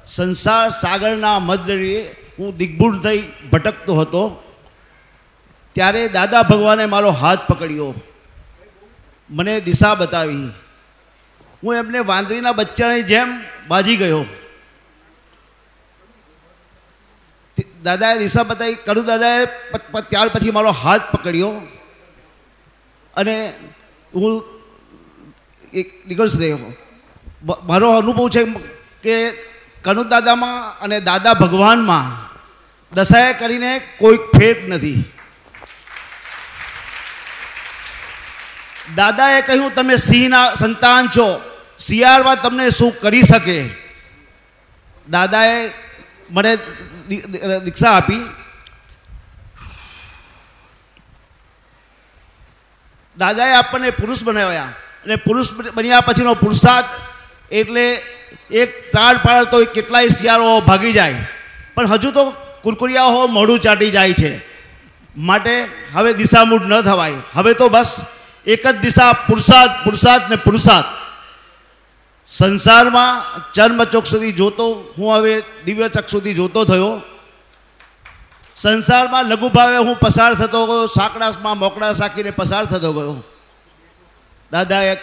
સંસાર સાગરના મધ્યે હું દિગ્ભૂત થઈ ભટકતો હતો. ત્યારે દાદા ભગવાને મારો હાથ પકડ્યો. મને દિશા બતાવી. હું એમને વાંદરીના બચ્ચાની જેમ બાજી ગયો. દાદાએ દિશા બતાવી, કડુ દાદાએ ત્યાર પછી મારો હાથ પકડ્યો. અને હું એક નીકળશ રહ્યો મારો અનુભવ છે કે કનુ દાદામાં અને દાદા ભગવાનમાં દશાએ કરીને કોઈ ફેર નથી. દાદાએ કહ્યું, તમે સિંહના સંતાન છો. શિયાળવા તમને શું કરી શકે? દાદાએ મને દીક્ષા આપી. દાદાએ આપણને પુરુષ બનાવ્યા અને પુરુષ બન્યા પછીનો પુરુષાર્થ એટલે એક ત્રાડ પાડ તો કેટલાય શિયાળો ભાગી જાય. પણ હજુ તો કુરકુરિયાઓ મોઢું ચાટી જાય છે. માટે હવે દિશામૂઢ ન થવાય. હવે તો બસ એક જ દિશા પુરુષાર્થ પુરુષાર્થ ને પુરુષાર્થ સંસારમાં ચર્મ સુધી જોતો, હું હવે દિવ્ય ચક્ષુથી જોતો થયો. સંસારમાં લઘુભાવે હું પસાર થતો ગયો સાંકડાસમાં મોકડા સાકીને પસાર થતો ગયો. દાદાએ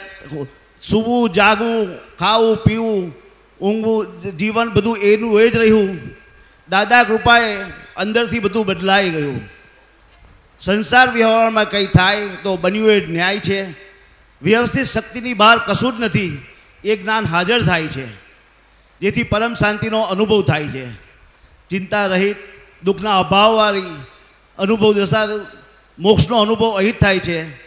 સૂવું, જાગવું, ખાવું, પીવું, ઊંઘવું, જીવન બધું એનું એ જ રહ્યું. દાદા કૃપાએ અંદરથી બધું બદલાઈ ગયું. સંસાર વ્યવહારમાં કંઈ થાય તો બન્યું એ ન્યાય છે. વ્યવસ્થિત શક્તિની બહાર કશું જ નથી. એ જ્ઞાન હાજર થાય છે. જેથી પરમ શાંતિનો અનુભવ થાય છે. ચિંતા રહિત, દુઃખના અભાવવાળી અનુભવ દશા, મોક્ષનો અનુભવ અહીં જ થાય છે.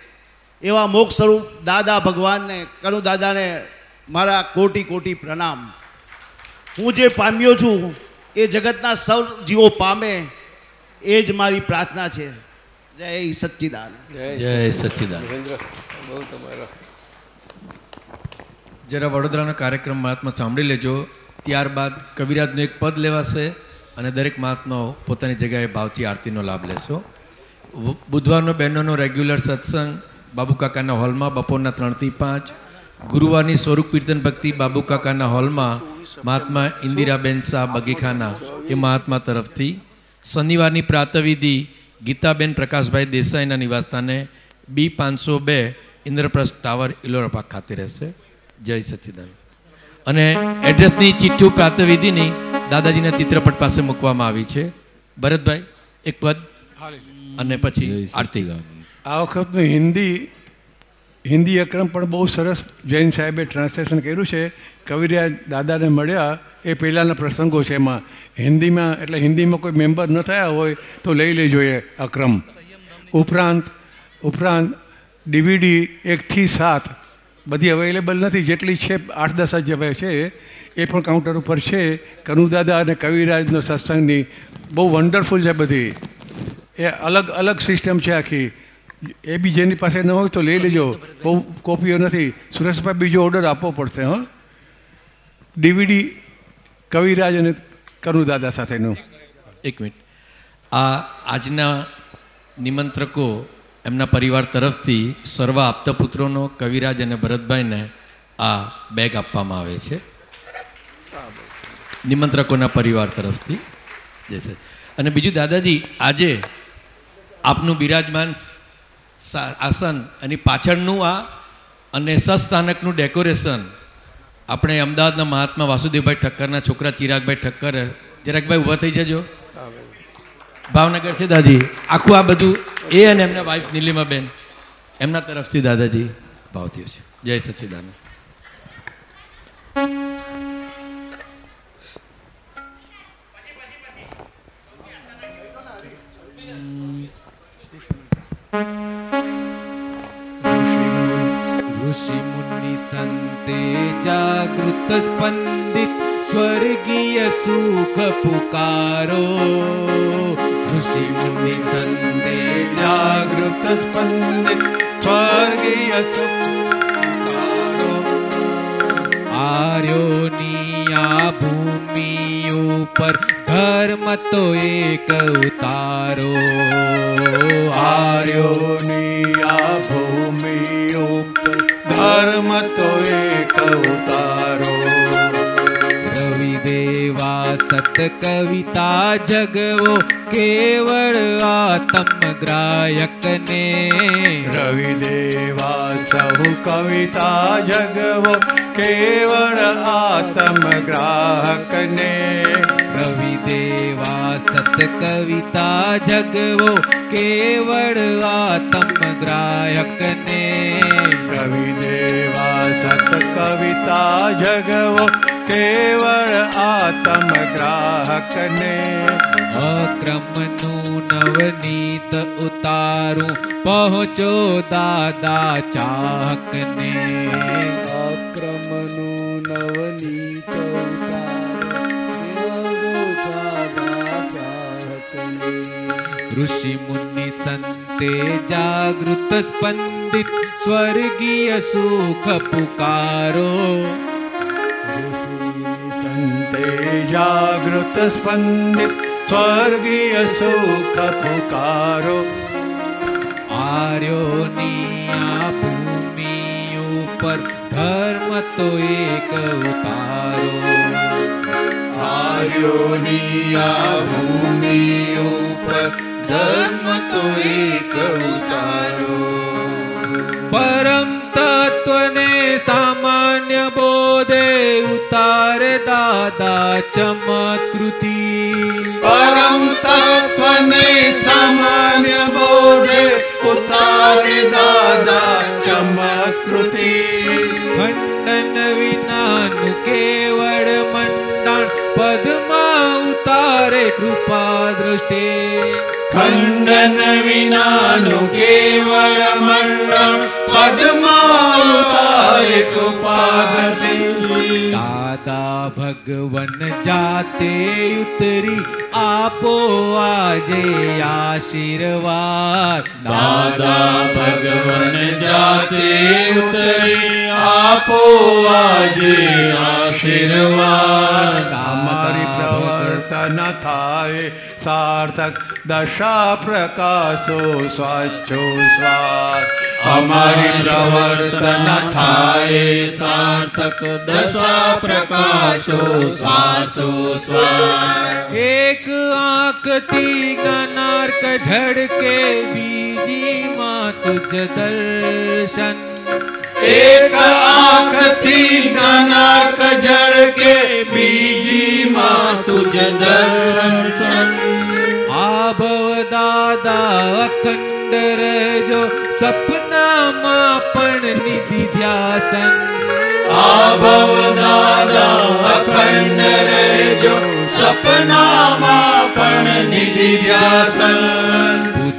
એવા મોક્ષ સ્વરૂપ દાદા ભગવાનને, કનુ દાદાને મારા કોટી કોટી પ્રણામ. હું જે પામ્યો છું, એ જગતના સૌ જીવો પામે, એ જ મારી પ્રાર્થના છે. જય સચ્ચિદાન જય સચ્ચિદાનંદ. મહેન્દ્ર બહુ તમારો. જરા વડોદરાનો કાર્યક્રમ મહાત્મા સાંભળી લેજો. ત્યારબાદ કવિરાજનું એક પદ લેવાશે અને દરેક મહાત્માઓ પોતાની જગ્યાએ ભાવથી આરતીનો લાભ લેશો. બુધવારનો બહેનોનો રેગ્યુલર સત્સંગ બાબુ કાકાના હોલમાં બપોરના ત્રણથી પાંચ. ગુરુવારની સ્વરૂપ કીર્તન ભક્તિ બાબુ કાકાના હોલમાં મહાત્મા ઇન્દિરાબેન શાહ બગીખાના એ મહાત્મા તરફથી. શનિવારની પ્રાતવિધિ ગીતાબેન પ્રકાશભાઈ દેસાઈના નિવાસસ્થાને બી પાંચસો બે ઇન્દ્રપ્રસ્થ ટાવર ઇલોરા ખાતે રહેશે. જય સચ્ચિદાનંદ અને એડ્રેસની ચિઠ્ઠી પ્રાતવિધિની દાદાજીના ચિત્રપટ પાસે મૂકવામાં આવી છે. ભરતભાઈ એક પદ અને પછી આરતી. આ વખતનું હિન્દી હિન્દી અક્રમ પણ બહુ સરસ જૈન સાહેબે ટ્રાન્સલેશન કર્યું છે. કવિરાજ દાદાને મળ્યા એ પહેલાંના પ્રસંગો છે એમાં. હિન્દીમાં, એટલે હિન્દીમાં કોઈ મેમ્બર ન થયા હોય તો લઈ લેજો એ અક્રમ. ઉપરાંત ઉપરાંત ડીવીડી એકથી સાત બધી અવેલેબલ નથી. જેટલી છે આઠ દસ જ હવે છે. એ પણ કાઉન્ટર ઉપર છે. કનુદાદા અને કવિરાજનો સત્સંગની બહુ વન્ડરફુલ છે બધી. એ અલગ અલગ સિસ્ટમ છે આખી. એ બી જેની પાસે ન હોય તો લઈ લેજો. બહુ કોપીઓ નથી. સુરેશભાઈ બીજો ઓર્ડર આપવો પડશે, હં. ડીવીડી કવિરાજ અને કરુદાદા સાથેનું. એક મિનિટ. આ આજના નિમંત્રકો એમના પરિવાર તરફથી સર્વ આપતા પુત્રોનો કવિરાજ અને ભરતભાઈને આ બેગ આપવામાં આવે છે. નિમંત્રકોના પરિવાર તરફથી. સર અને બીજું, દાદાજી, આજે આપનું બિરાજમાન આસન એની પાછળનું આ અને સસ્થાનકનું ડેકોરેશન આપણે અમદાવાદના મહાત્મા વાસુદેવભાઈ ઠક્કરના છોકરા ચિરાગભાઈ ઠક્કર, ચિરાગભાઈ ઊભા થઈ જજો. ભાવનગર છે દાદી આખું આ બધું એ અને એમના વાઈફ નીલિમાબેન. એમના તરફથી દાદાજી ભાવથી છે જય સચ્ચિદાનંદ ऋषि सन्ते जागृत स्पन्दित स्वर्गीय सुख पुकारो ऋषि मुनि सन्ते जागृत स्पन्दित स्वर्गीय सुख पुकारो आर्यो निया भूमि ऊपर धर्म तो एक उतारो आर्यो निया भूमि ऊपर ધર્મ તો એક ઉતારો રવિદેવા સત કવિતા જગવો કેવળ આતમ ગ્રાયક ને રવિદેવા સહુ કવિતા જગવો કેવળ આતમ ગ્રાહક ને રવિદેવા સત કવિતા જગવો કેવળ આતમ ગ્રાયક ને कविता जगवो केवल आत्मग्राहकने अक्रमनु नवनीत उतारू पहुँचो दादा चाहकने अक्रमनु नवनीत उतारू ऋषि मुनि संते जागृत स्पंदित स्वर्गीय सुख पुकारो संते जागृत स्पंदित स्वर्गीय सुख पुकारो आर्यो निया भूमि ऊपर धर्म तो एक उतारो आर्यो निया भूमि ऊपर ધર્મ તો એક ઉતારો પરમ તત્વને સામાન્ય બોધે ઉતારે દાદા ચમત્કૃતિ. પરમ તત્વને સામાન્ય બોધે ઉતારે દાદા ચમત્કૃતિ. ખંડન વિનાનું કેવળ મંડાણ પદમાં ઉતારે કૃપા દૃષ્ટિ खण्डन विनानु केवलमण्डं खण्डनविनानु केवलमण्ड पद्माहदैव દાદા ભગવન જાતે ઉતરી આપો આજે આશીર્વાદ. દાદા ભગવન જાતે ઉતરી આપો આજે આશીર્વાદ. અમારી પ્રવર્તન થાય સાર્થક દશા પ્રકાશો સ્વચ્છો સ્વાદ. અમારી પ્રવર્તન થાય સાર્થક દશા પ્રકાશો શ્વાસો શ્વાસ. એક આંખથી કનાર્ક ઝડકે બીજી માં તુજ દર્શન. એક આંખથી કનાર્ક ઝડકે બીજી માં તુજ દર્શન. આભવ દાદા અખંડ રહેજો સપનામાં પણ નિધિ ધ્યાસન.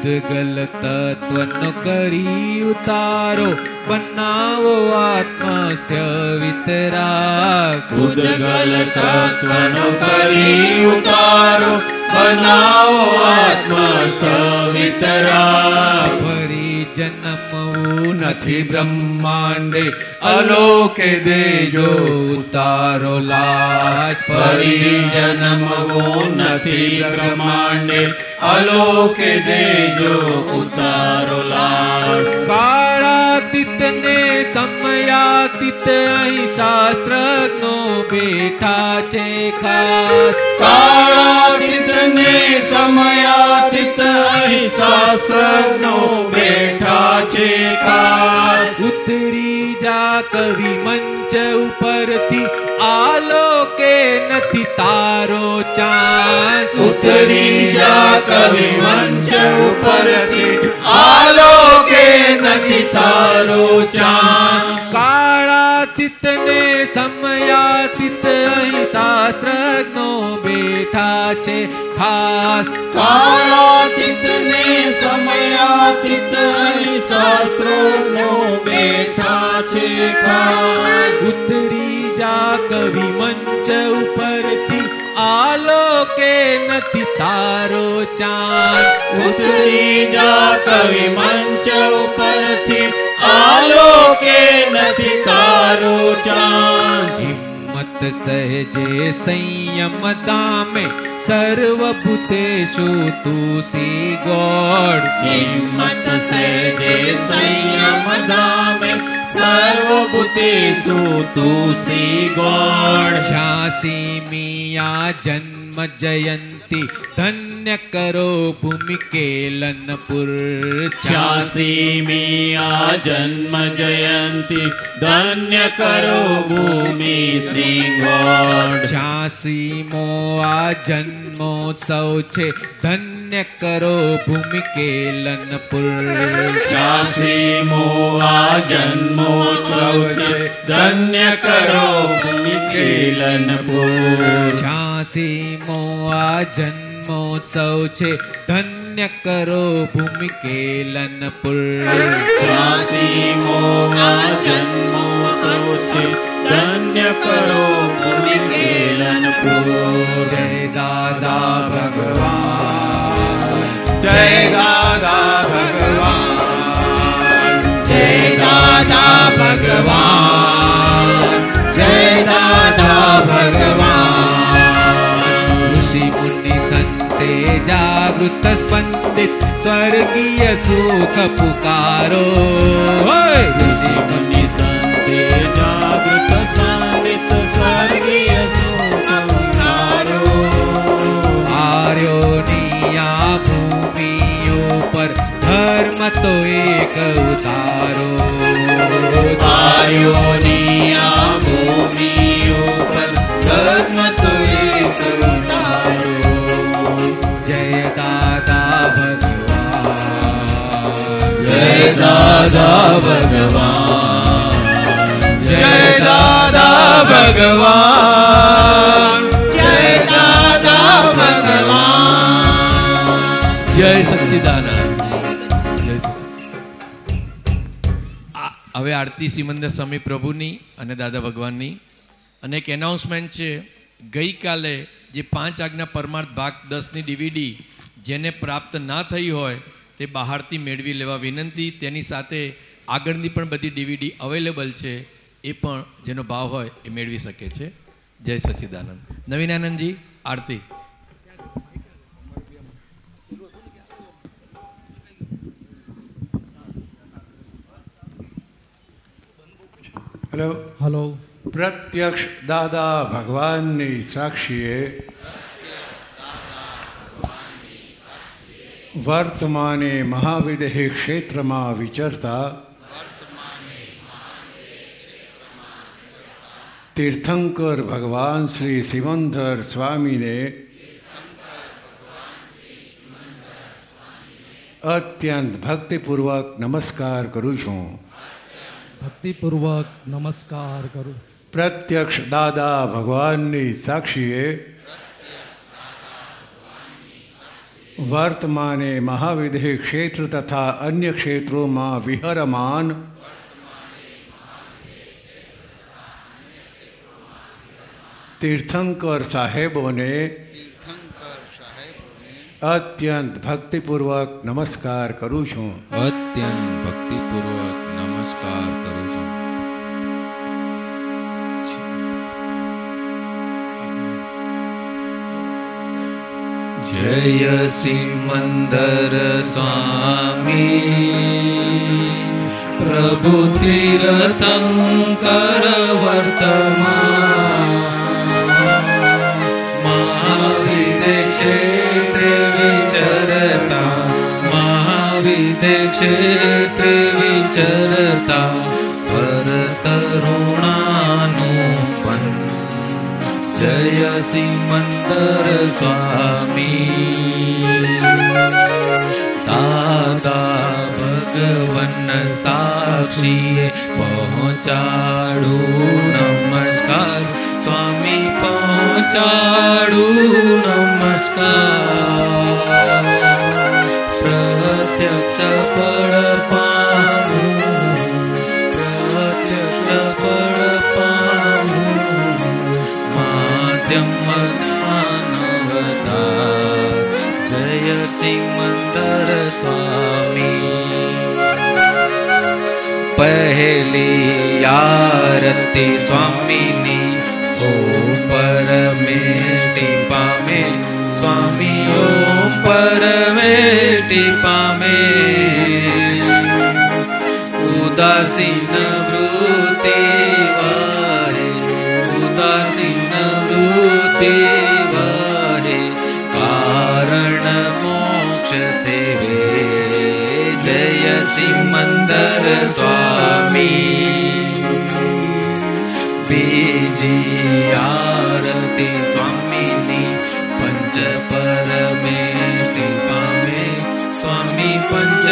ભૂતગલ તત્વનો કરી ઉતારો બનાવો આત્મસ્થ્ય વિતરાગ. ભૂતગલ તત્વનો કરી ઉતારો બનાવો આત્મ સવિતરા ફરી જન્મવું નથી બ્રહ્માંડે અલોકે દેજો ઉતારો લાજ. ફરી જન્મવો નથી બ્રહ્માંડે અલોકે દેજો ઉતારો લાશ કાળાતીતને સમયાતીત અહીં શાસ્ત્રજ્ઞો બેઠા છે ખાસ. કાળાતીતને સમયાતીત અહીં શાસ્ત્રજ્ઞો બેઠા છે ખાસ. ઉતરી જા કવિ મંચ ઉપરથી આલોકે નથી તારો ચાન્સ ઉતરી જા કવિ મંચ ઉપરથી આલોકે નથી તારો ચાંદ. કાળાતીતને સમયાતીત અહીં શાસ્ત્રજ્ઞો બેઠા છે ખાસ. કાળાતીતને સમયાતીત અહીં શાસ્ત્રજ્ઞો બેઠા છે ખાસ. ઉતરી જા કવિ મંચ ઉપરથી આલોકે નથી તારો ચાંદ ઉતરી જા કવિ મંચ ઉપરથી આલોકે નથી તારો ચાંદ હિંમત સહેજે સંયમ દામે સર્વભૂતેષુ તુસી ગોડ હિંમત સહેજે સંયમ ધામે સર્વભૂતેષુ તુસી ગોળ. ઝાંસી મિયા જન્મ જયંતી ધન્ય કરો ભૂમિ કેલનપુર. છ્યાસી મિયા જન્મ જયંતી ધન્ય કરો ભૂમિ સિંગોડ ઝાંસી આ જન્મોત્સવ છે ધન્ય કરો ભૂમિ કેલનપુર છ્યાસી આ જન્મોત્સવ છે. ધન્ય કરો ભૂમિ કેલનપુર ઝાંસી મો આ જન્મોત્સવ છે. ધન્ય કરો ભૂમિ કેલનપુર છ્યાસી આ જન્મોત્સવ છે. ધન્ય કરો ભૂમિ કેલનપુર જય દાદા ભગવાન. जय दा भगवान् जय दादा भगवान्। जय दादा भगवान् ऋषिपुद्धिसन्ते जागृतस्पण्डित स्वर्गीयसुख पुकारो हैषि ઉતારો આર્યોની આ ભૂમિ ઉપર ધર્મ તો એક ઉતારો જય દાદા ભગવાન જય દાદા ભગવાન જય દાદા ભગવાન જય દાદા ભગવાન જય સચ્ચિદાનંદ હવે આરતી સિમંદર સ્વામી પ્રભુની અને દાદા ભગવાનની. અને એક એનાઉન્સમેન્ટ છે. ગઈકાલે જે પાંચ આજ્ઞા પરમાર્થ ભાગ દસની ડીવીડી જેને પ્રાપ્ત ના થઈ હોય તે બહારથી મેળવી લેવા વિનંતી. તેની સાથે આગળની પણ બધી ડીવીડી અવેલેબલ છે. એ પણ જેનો ભાવ હોય એ મેળવી શકે છે. જય સચ્ચિદાનંદ નવીનાનંદજી આરતી. હેલો હલો પ્રત્યક્ષ દાદા ભગવાનની સાક્ષીએ વર્તમાને મહાવિદેહ ક્ષેત્રમાં વિચરતા તીર્થંકર ભગવાન શ્રી સિમંદર સ્વામીને અત્યંત ભક્તિપૂર્વક નમસ્કાર કરું છું ભક્તિપૂર્વક નમસ્કાર કરું પ્રત્યક્ષ દાદા ભગવાનની સાક્ષીએ વર્તમાને મહાવિદેહ ક્ષેત્ર તથા અન્ય ક્ષેત્રોમાં વિહરમાન તીર્થંકર સાહેબોને અત્યંત ભક્તિપૂર્વક નમસ્કાર કરું છું અત્યંત जय मन्दरस्वामि स्वामी। रतं वर्तमा महाविदक्षेत्रे विचरता महाविक्षेत्रे विचरता पर जय सिंह સિમંદર સ્વામી દાદા ભગવન સાક્ષીએ પહોંચાડું નમસ્કાર સ્વામી પહોંચાડું નમસ્કાર સિમંદર સ્વામી પહેલી આરતી સ્વામીની ઓ પરમેષ્ટિ પામે સ્વામી ઓ પરમેષ્ટિ પામે ઉદાસીન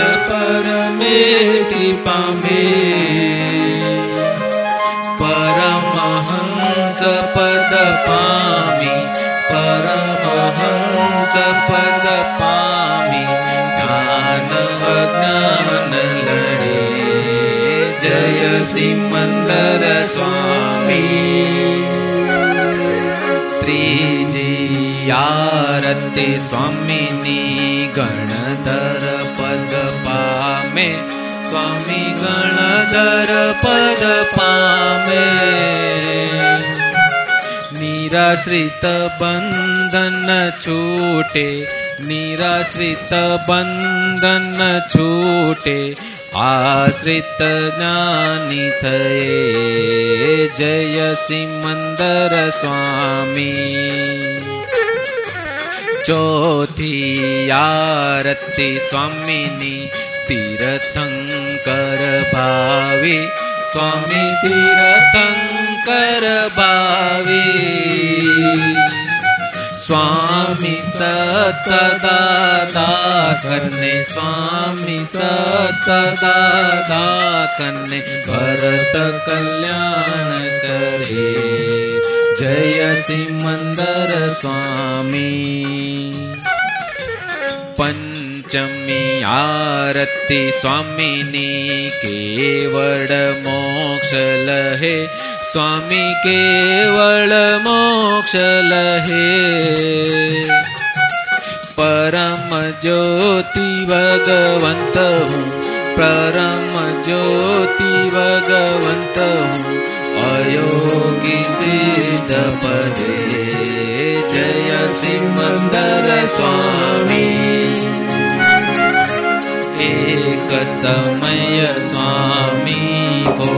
परमे पामे। परमहंसपद पामि परमहंस पद पामि ज्ञान दानवन जय सिमन्दर स्वामी। प्रिजियारति स्वामिनि गणत स्वामी गणधर पद पामे। निराश्रित बन्धन छूटे निराश्रित बन्धन छूटे आश्रित ज्ञानी जय सिमन्दर स्वामी। चौथी धारते स्वामिनी तीर्थं स्वामी तीर्तङ्कर स्वामी सदाे स्वामी सदा कर्णे भरत कल्याण करे। जय शिमद स्वामी। पञ्चमी आरति स्वामी केवल वर मोक्षलहे स्वामी केवल वर्ण मोक्षलहे परम ज्योति भगवन्त परम ज्योति भगवन्त अयोगि दपदे जय श्रीमन्दर स्वामी। समय स्वामी કોળે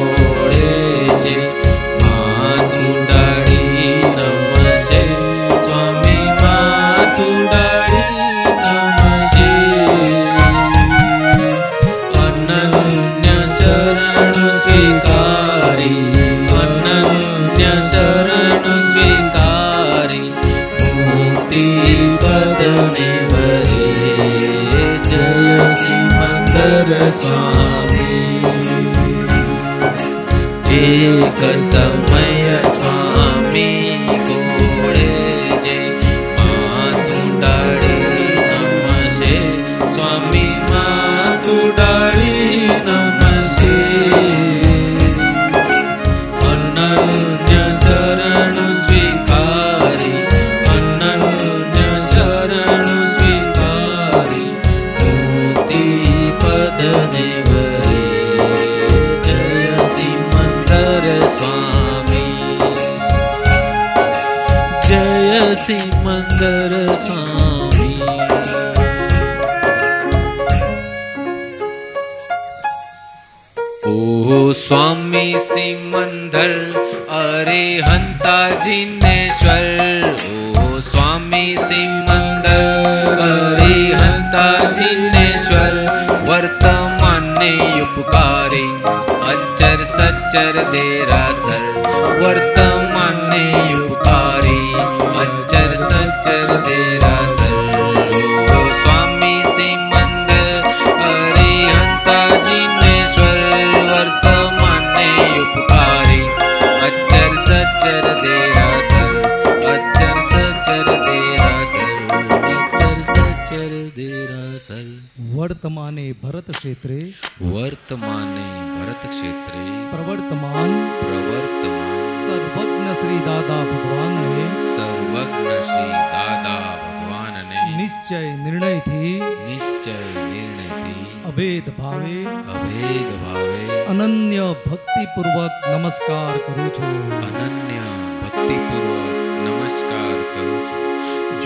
समय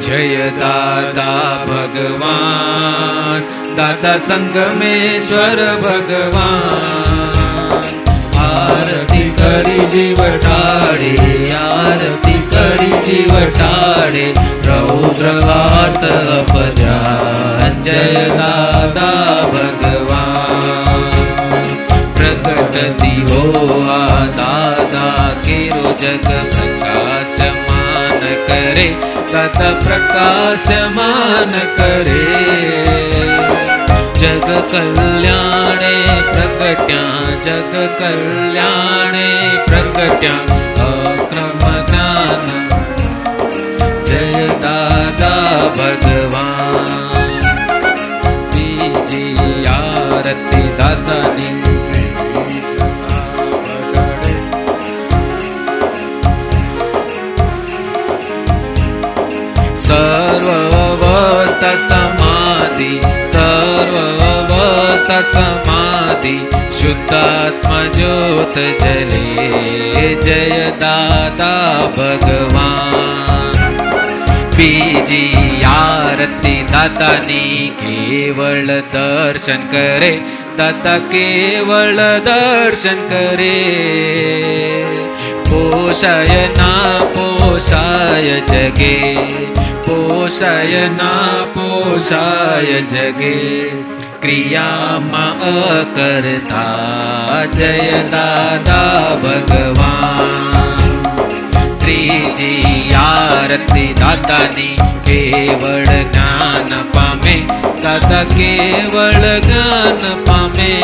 જય દાદા ભગવાન. દાદા સંગમેશ્વર ભગવાન. આરતી કરી જીવ ટાળે આરતી કરી જીવ ટાળે રૌદ્ર વાત અપજાન. જય દાદા ભગવાન. પ્રગટતી હો આ દાદા કેરો જગ પ્રકાશમાન करे तत प्रकाशमान करे। जग कल्याणे प्रकट्या प्रगत्या जगकल्याणे प्रगत्या क्रमदान जय दादा भगवान्। સમાધિ શુદ્ધાત્મા જ્યોત જલે જય દાદા ભગવાન. બીજી આરતી દાદાની કેવળ દર્શન કરે, દાદા કેવળ દર્શન કરે. પોષાય ના પોષાય જગે, પોષાય ના પોષાય જગે. क्रिया मा कर्ता जय दादा भगवान्। त्रिजीया रतिदातानि केवल ज्ञान पामे। तदा केवल ज्ञान पामे।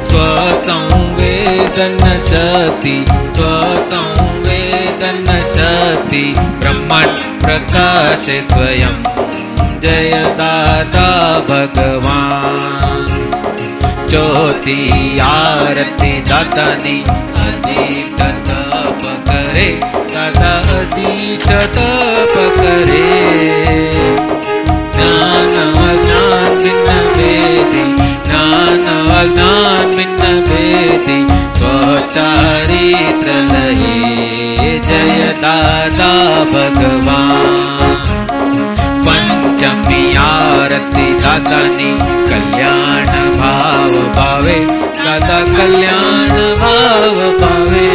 स्वसंवेदन दनशति स्वसंवेदन दनशति ब्रह्माण्ड प्रकाशे स्वयं। जय दाता भगवान्। चोथी आरब्ध दाता अधिकतापकरे ददादि कदापकरे ज्ञानवज्ञान भिन्न वेदि ज्ञानवज्ञान भिन्न वेदि स्वचारित्रलये। दादा भगवान्। पञ्चमी आरति दादनि कल्याण भाव भावे गत कल्याण भाव भावे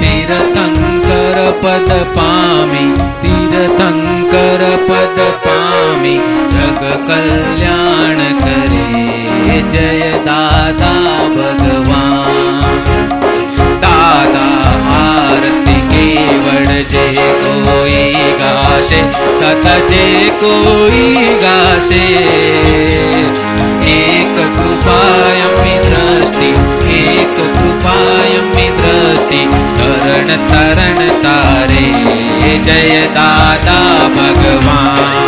तीर्थङ्कर पद पामि तीर्थङ्कर पद पामि जग कल्याण करे जय दादा भगवान्। चे तथा जे कोई गासे एककृपायं तरण तरण तारे। जय दादा भगवान्।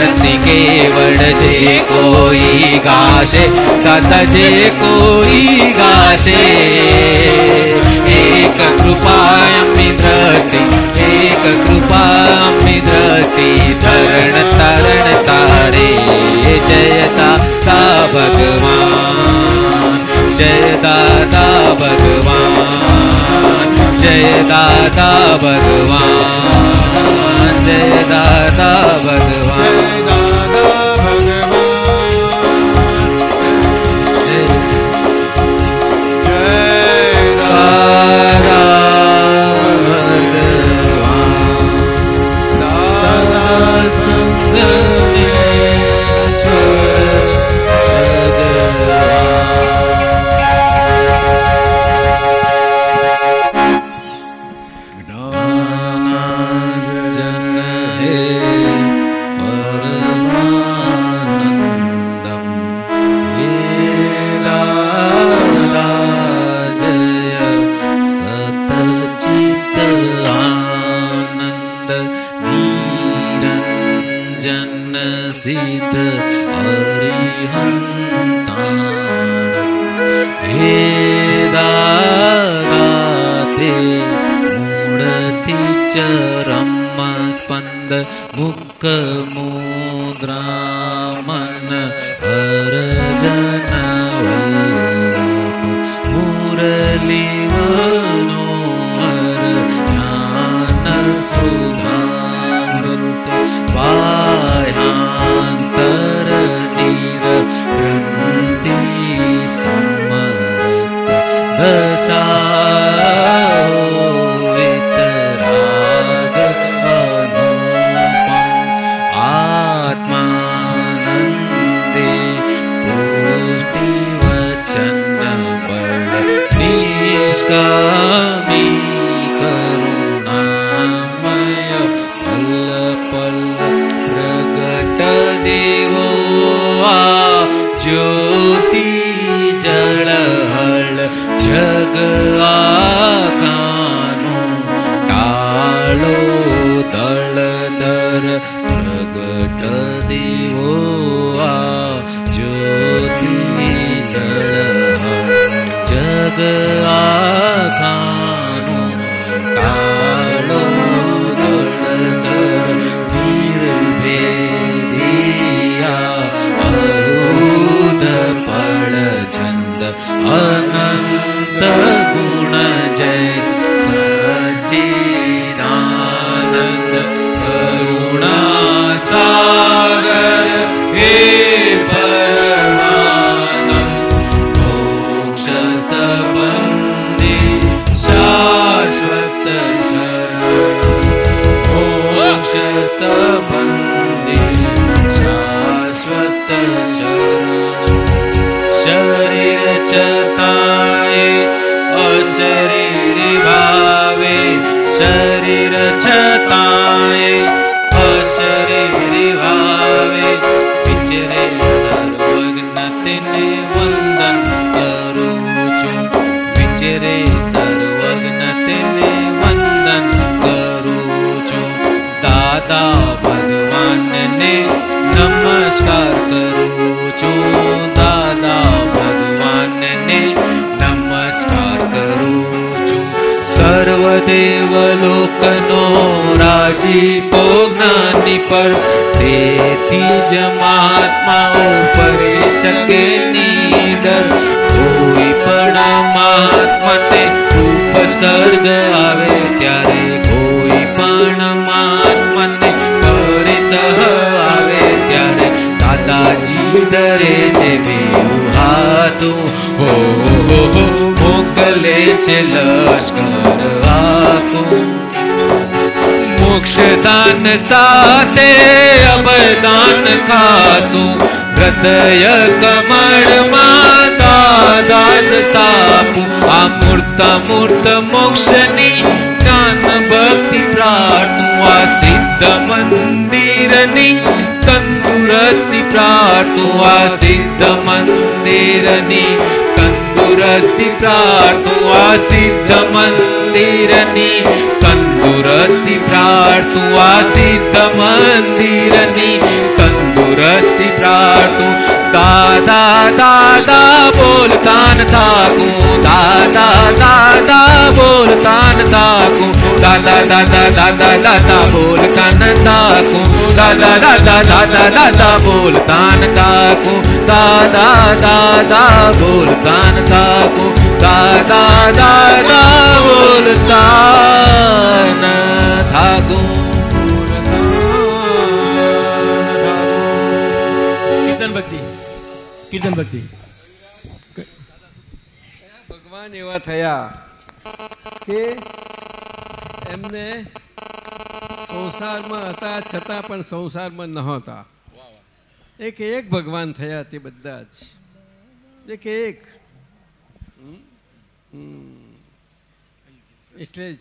रतिकेवणजे कोयि गासे गतजे कोयिगासे एककृपायां मिद्रसि एककृपां मिदृसि तरणतरण तारे जयदा ता भगवान् जयदाता भगवान्। જય દાદા ભગવાન જય દાદા ભગવાન सिद्धमन्दिरनि तन्दुरस्ति तन्दिरस्ति प्रार्थ सिद्ध तन्दुरस्ति प्रार्थ आ सिद्ध मन्दिरनि तन्दिुरस्ति प्रार्थ सिद्ध રસ્તી પ્રાર્થું દાદા દાદા બોલ તાન તાકું દાદા દાદા બોલ તાન તાકું દાદા દાદા દાદા દાદા બોલ તાન તાકું દાદા દાદા દાદા દાદા બોલ તાન તાકું દાદા દાદા બોલ તાન તાકું દાદા દાદા બોલ તાન થાકું ભક્તિ ભગવાન એવા થયા કે એમને સંસારમાં હતા, છતાં પણ સંસારમાં નહોતા એક એક ભગવાન થયા તે બધા જ. એક એક. એટલે જ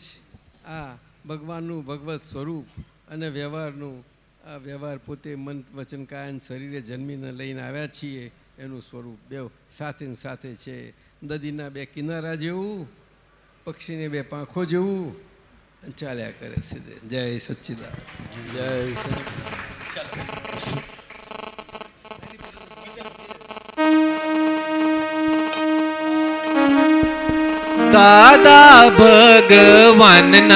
આ ભગવાનનું ભગવત સ્વરૂપ અને વ્યવહારનું આ વ્યવહાર પોતે મન વચન કાયન શરીરે જન્મીને લઈને આવ્યા છીએ. એનું સ્વરૂપ. બે સાથે ને સાથે છે. નદીના બે કિનારા જેવું પક્ષીને બે પાંખો જેવું ચાલ્યા કરે સીધે. જય સચ્ચિદાન જય દાદા ભગવાનના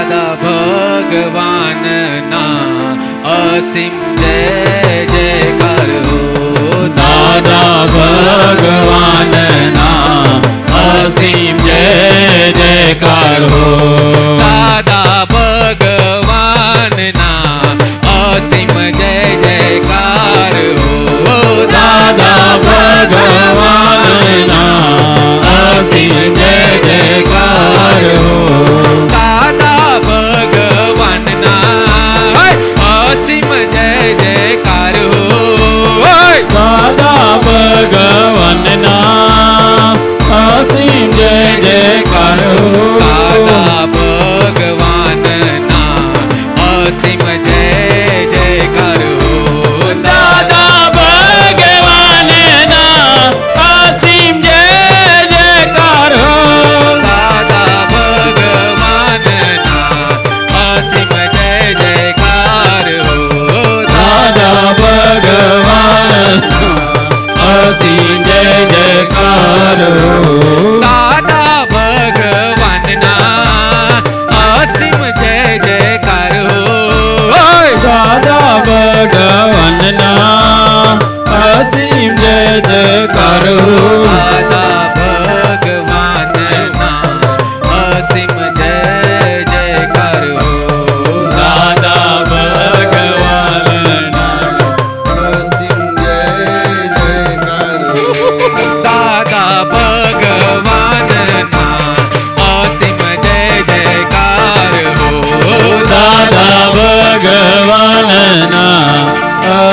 દાદા ભગવાનના અસીમ જય જય કરો દાદા ભગવાનના અસીમ જય જય કરો દાદા ભગવાનના અસીમ જય જયકાર હો. દાદા ભગવાનના અસીમ જય જયકાર હો. oh.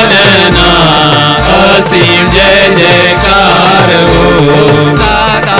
ભગવાનના અસીમ જય જયકાર હો. દાદા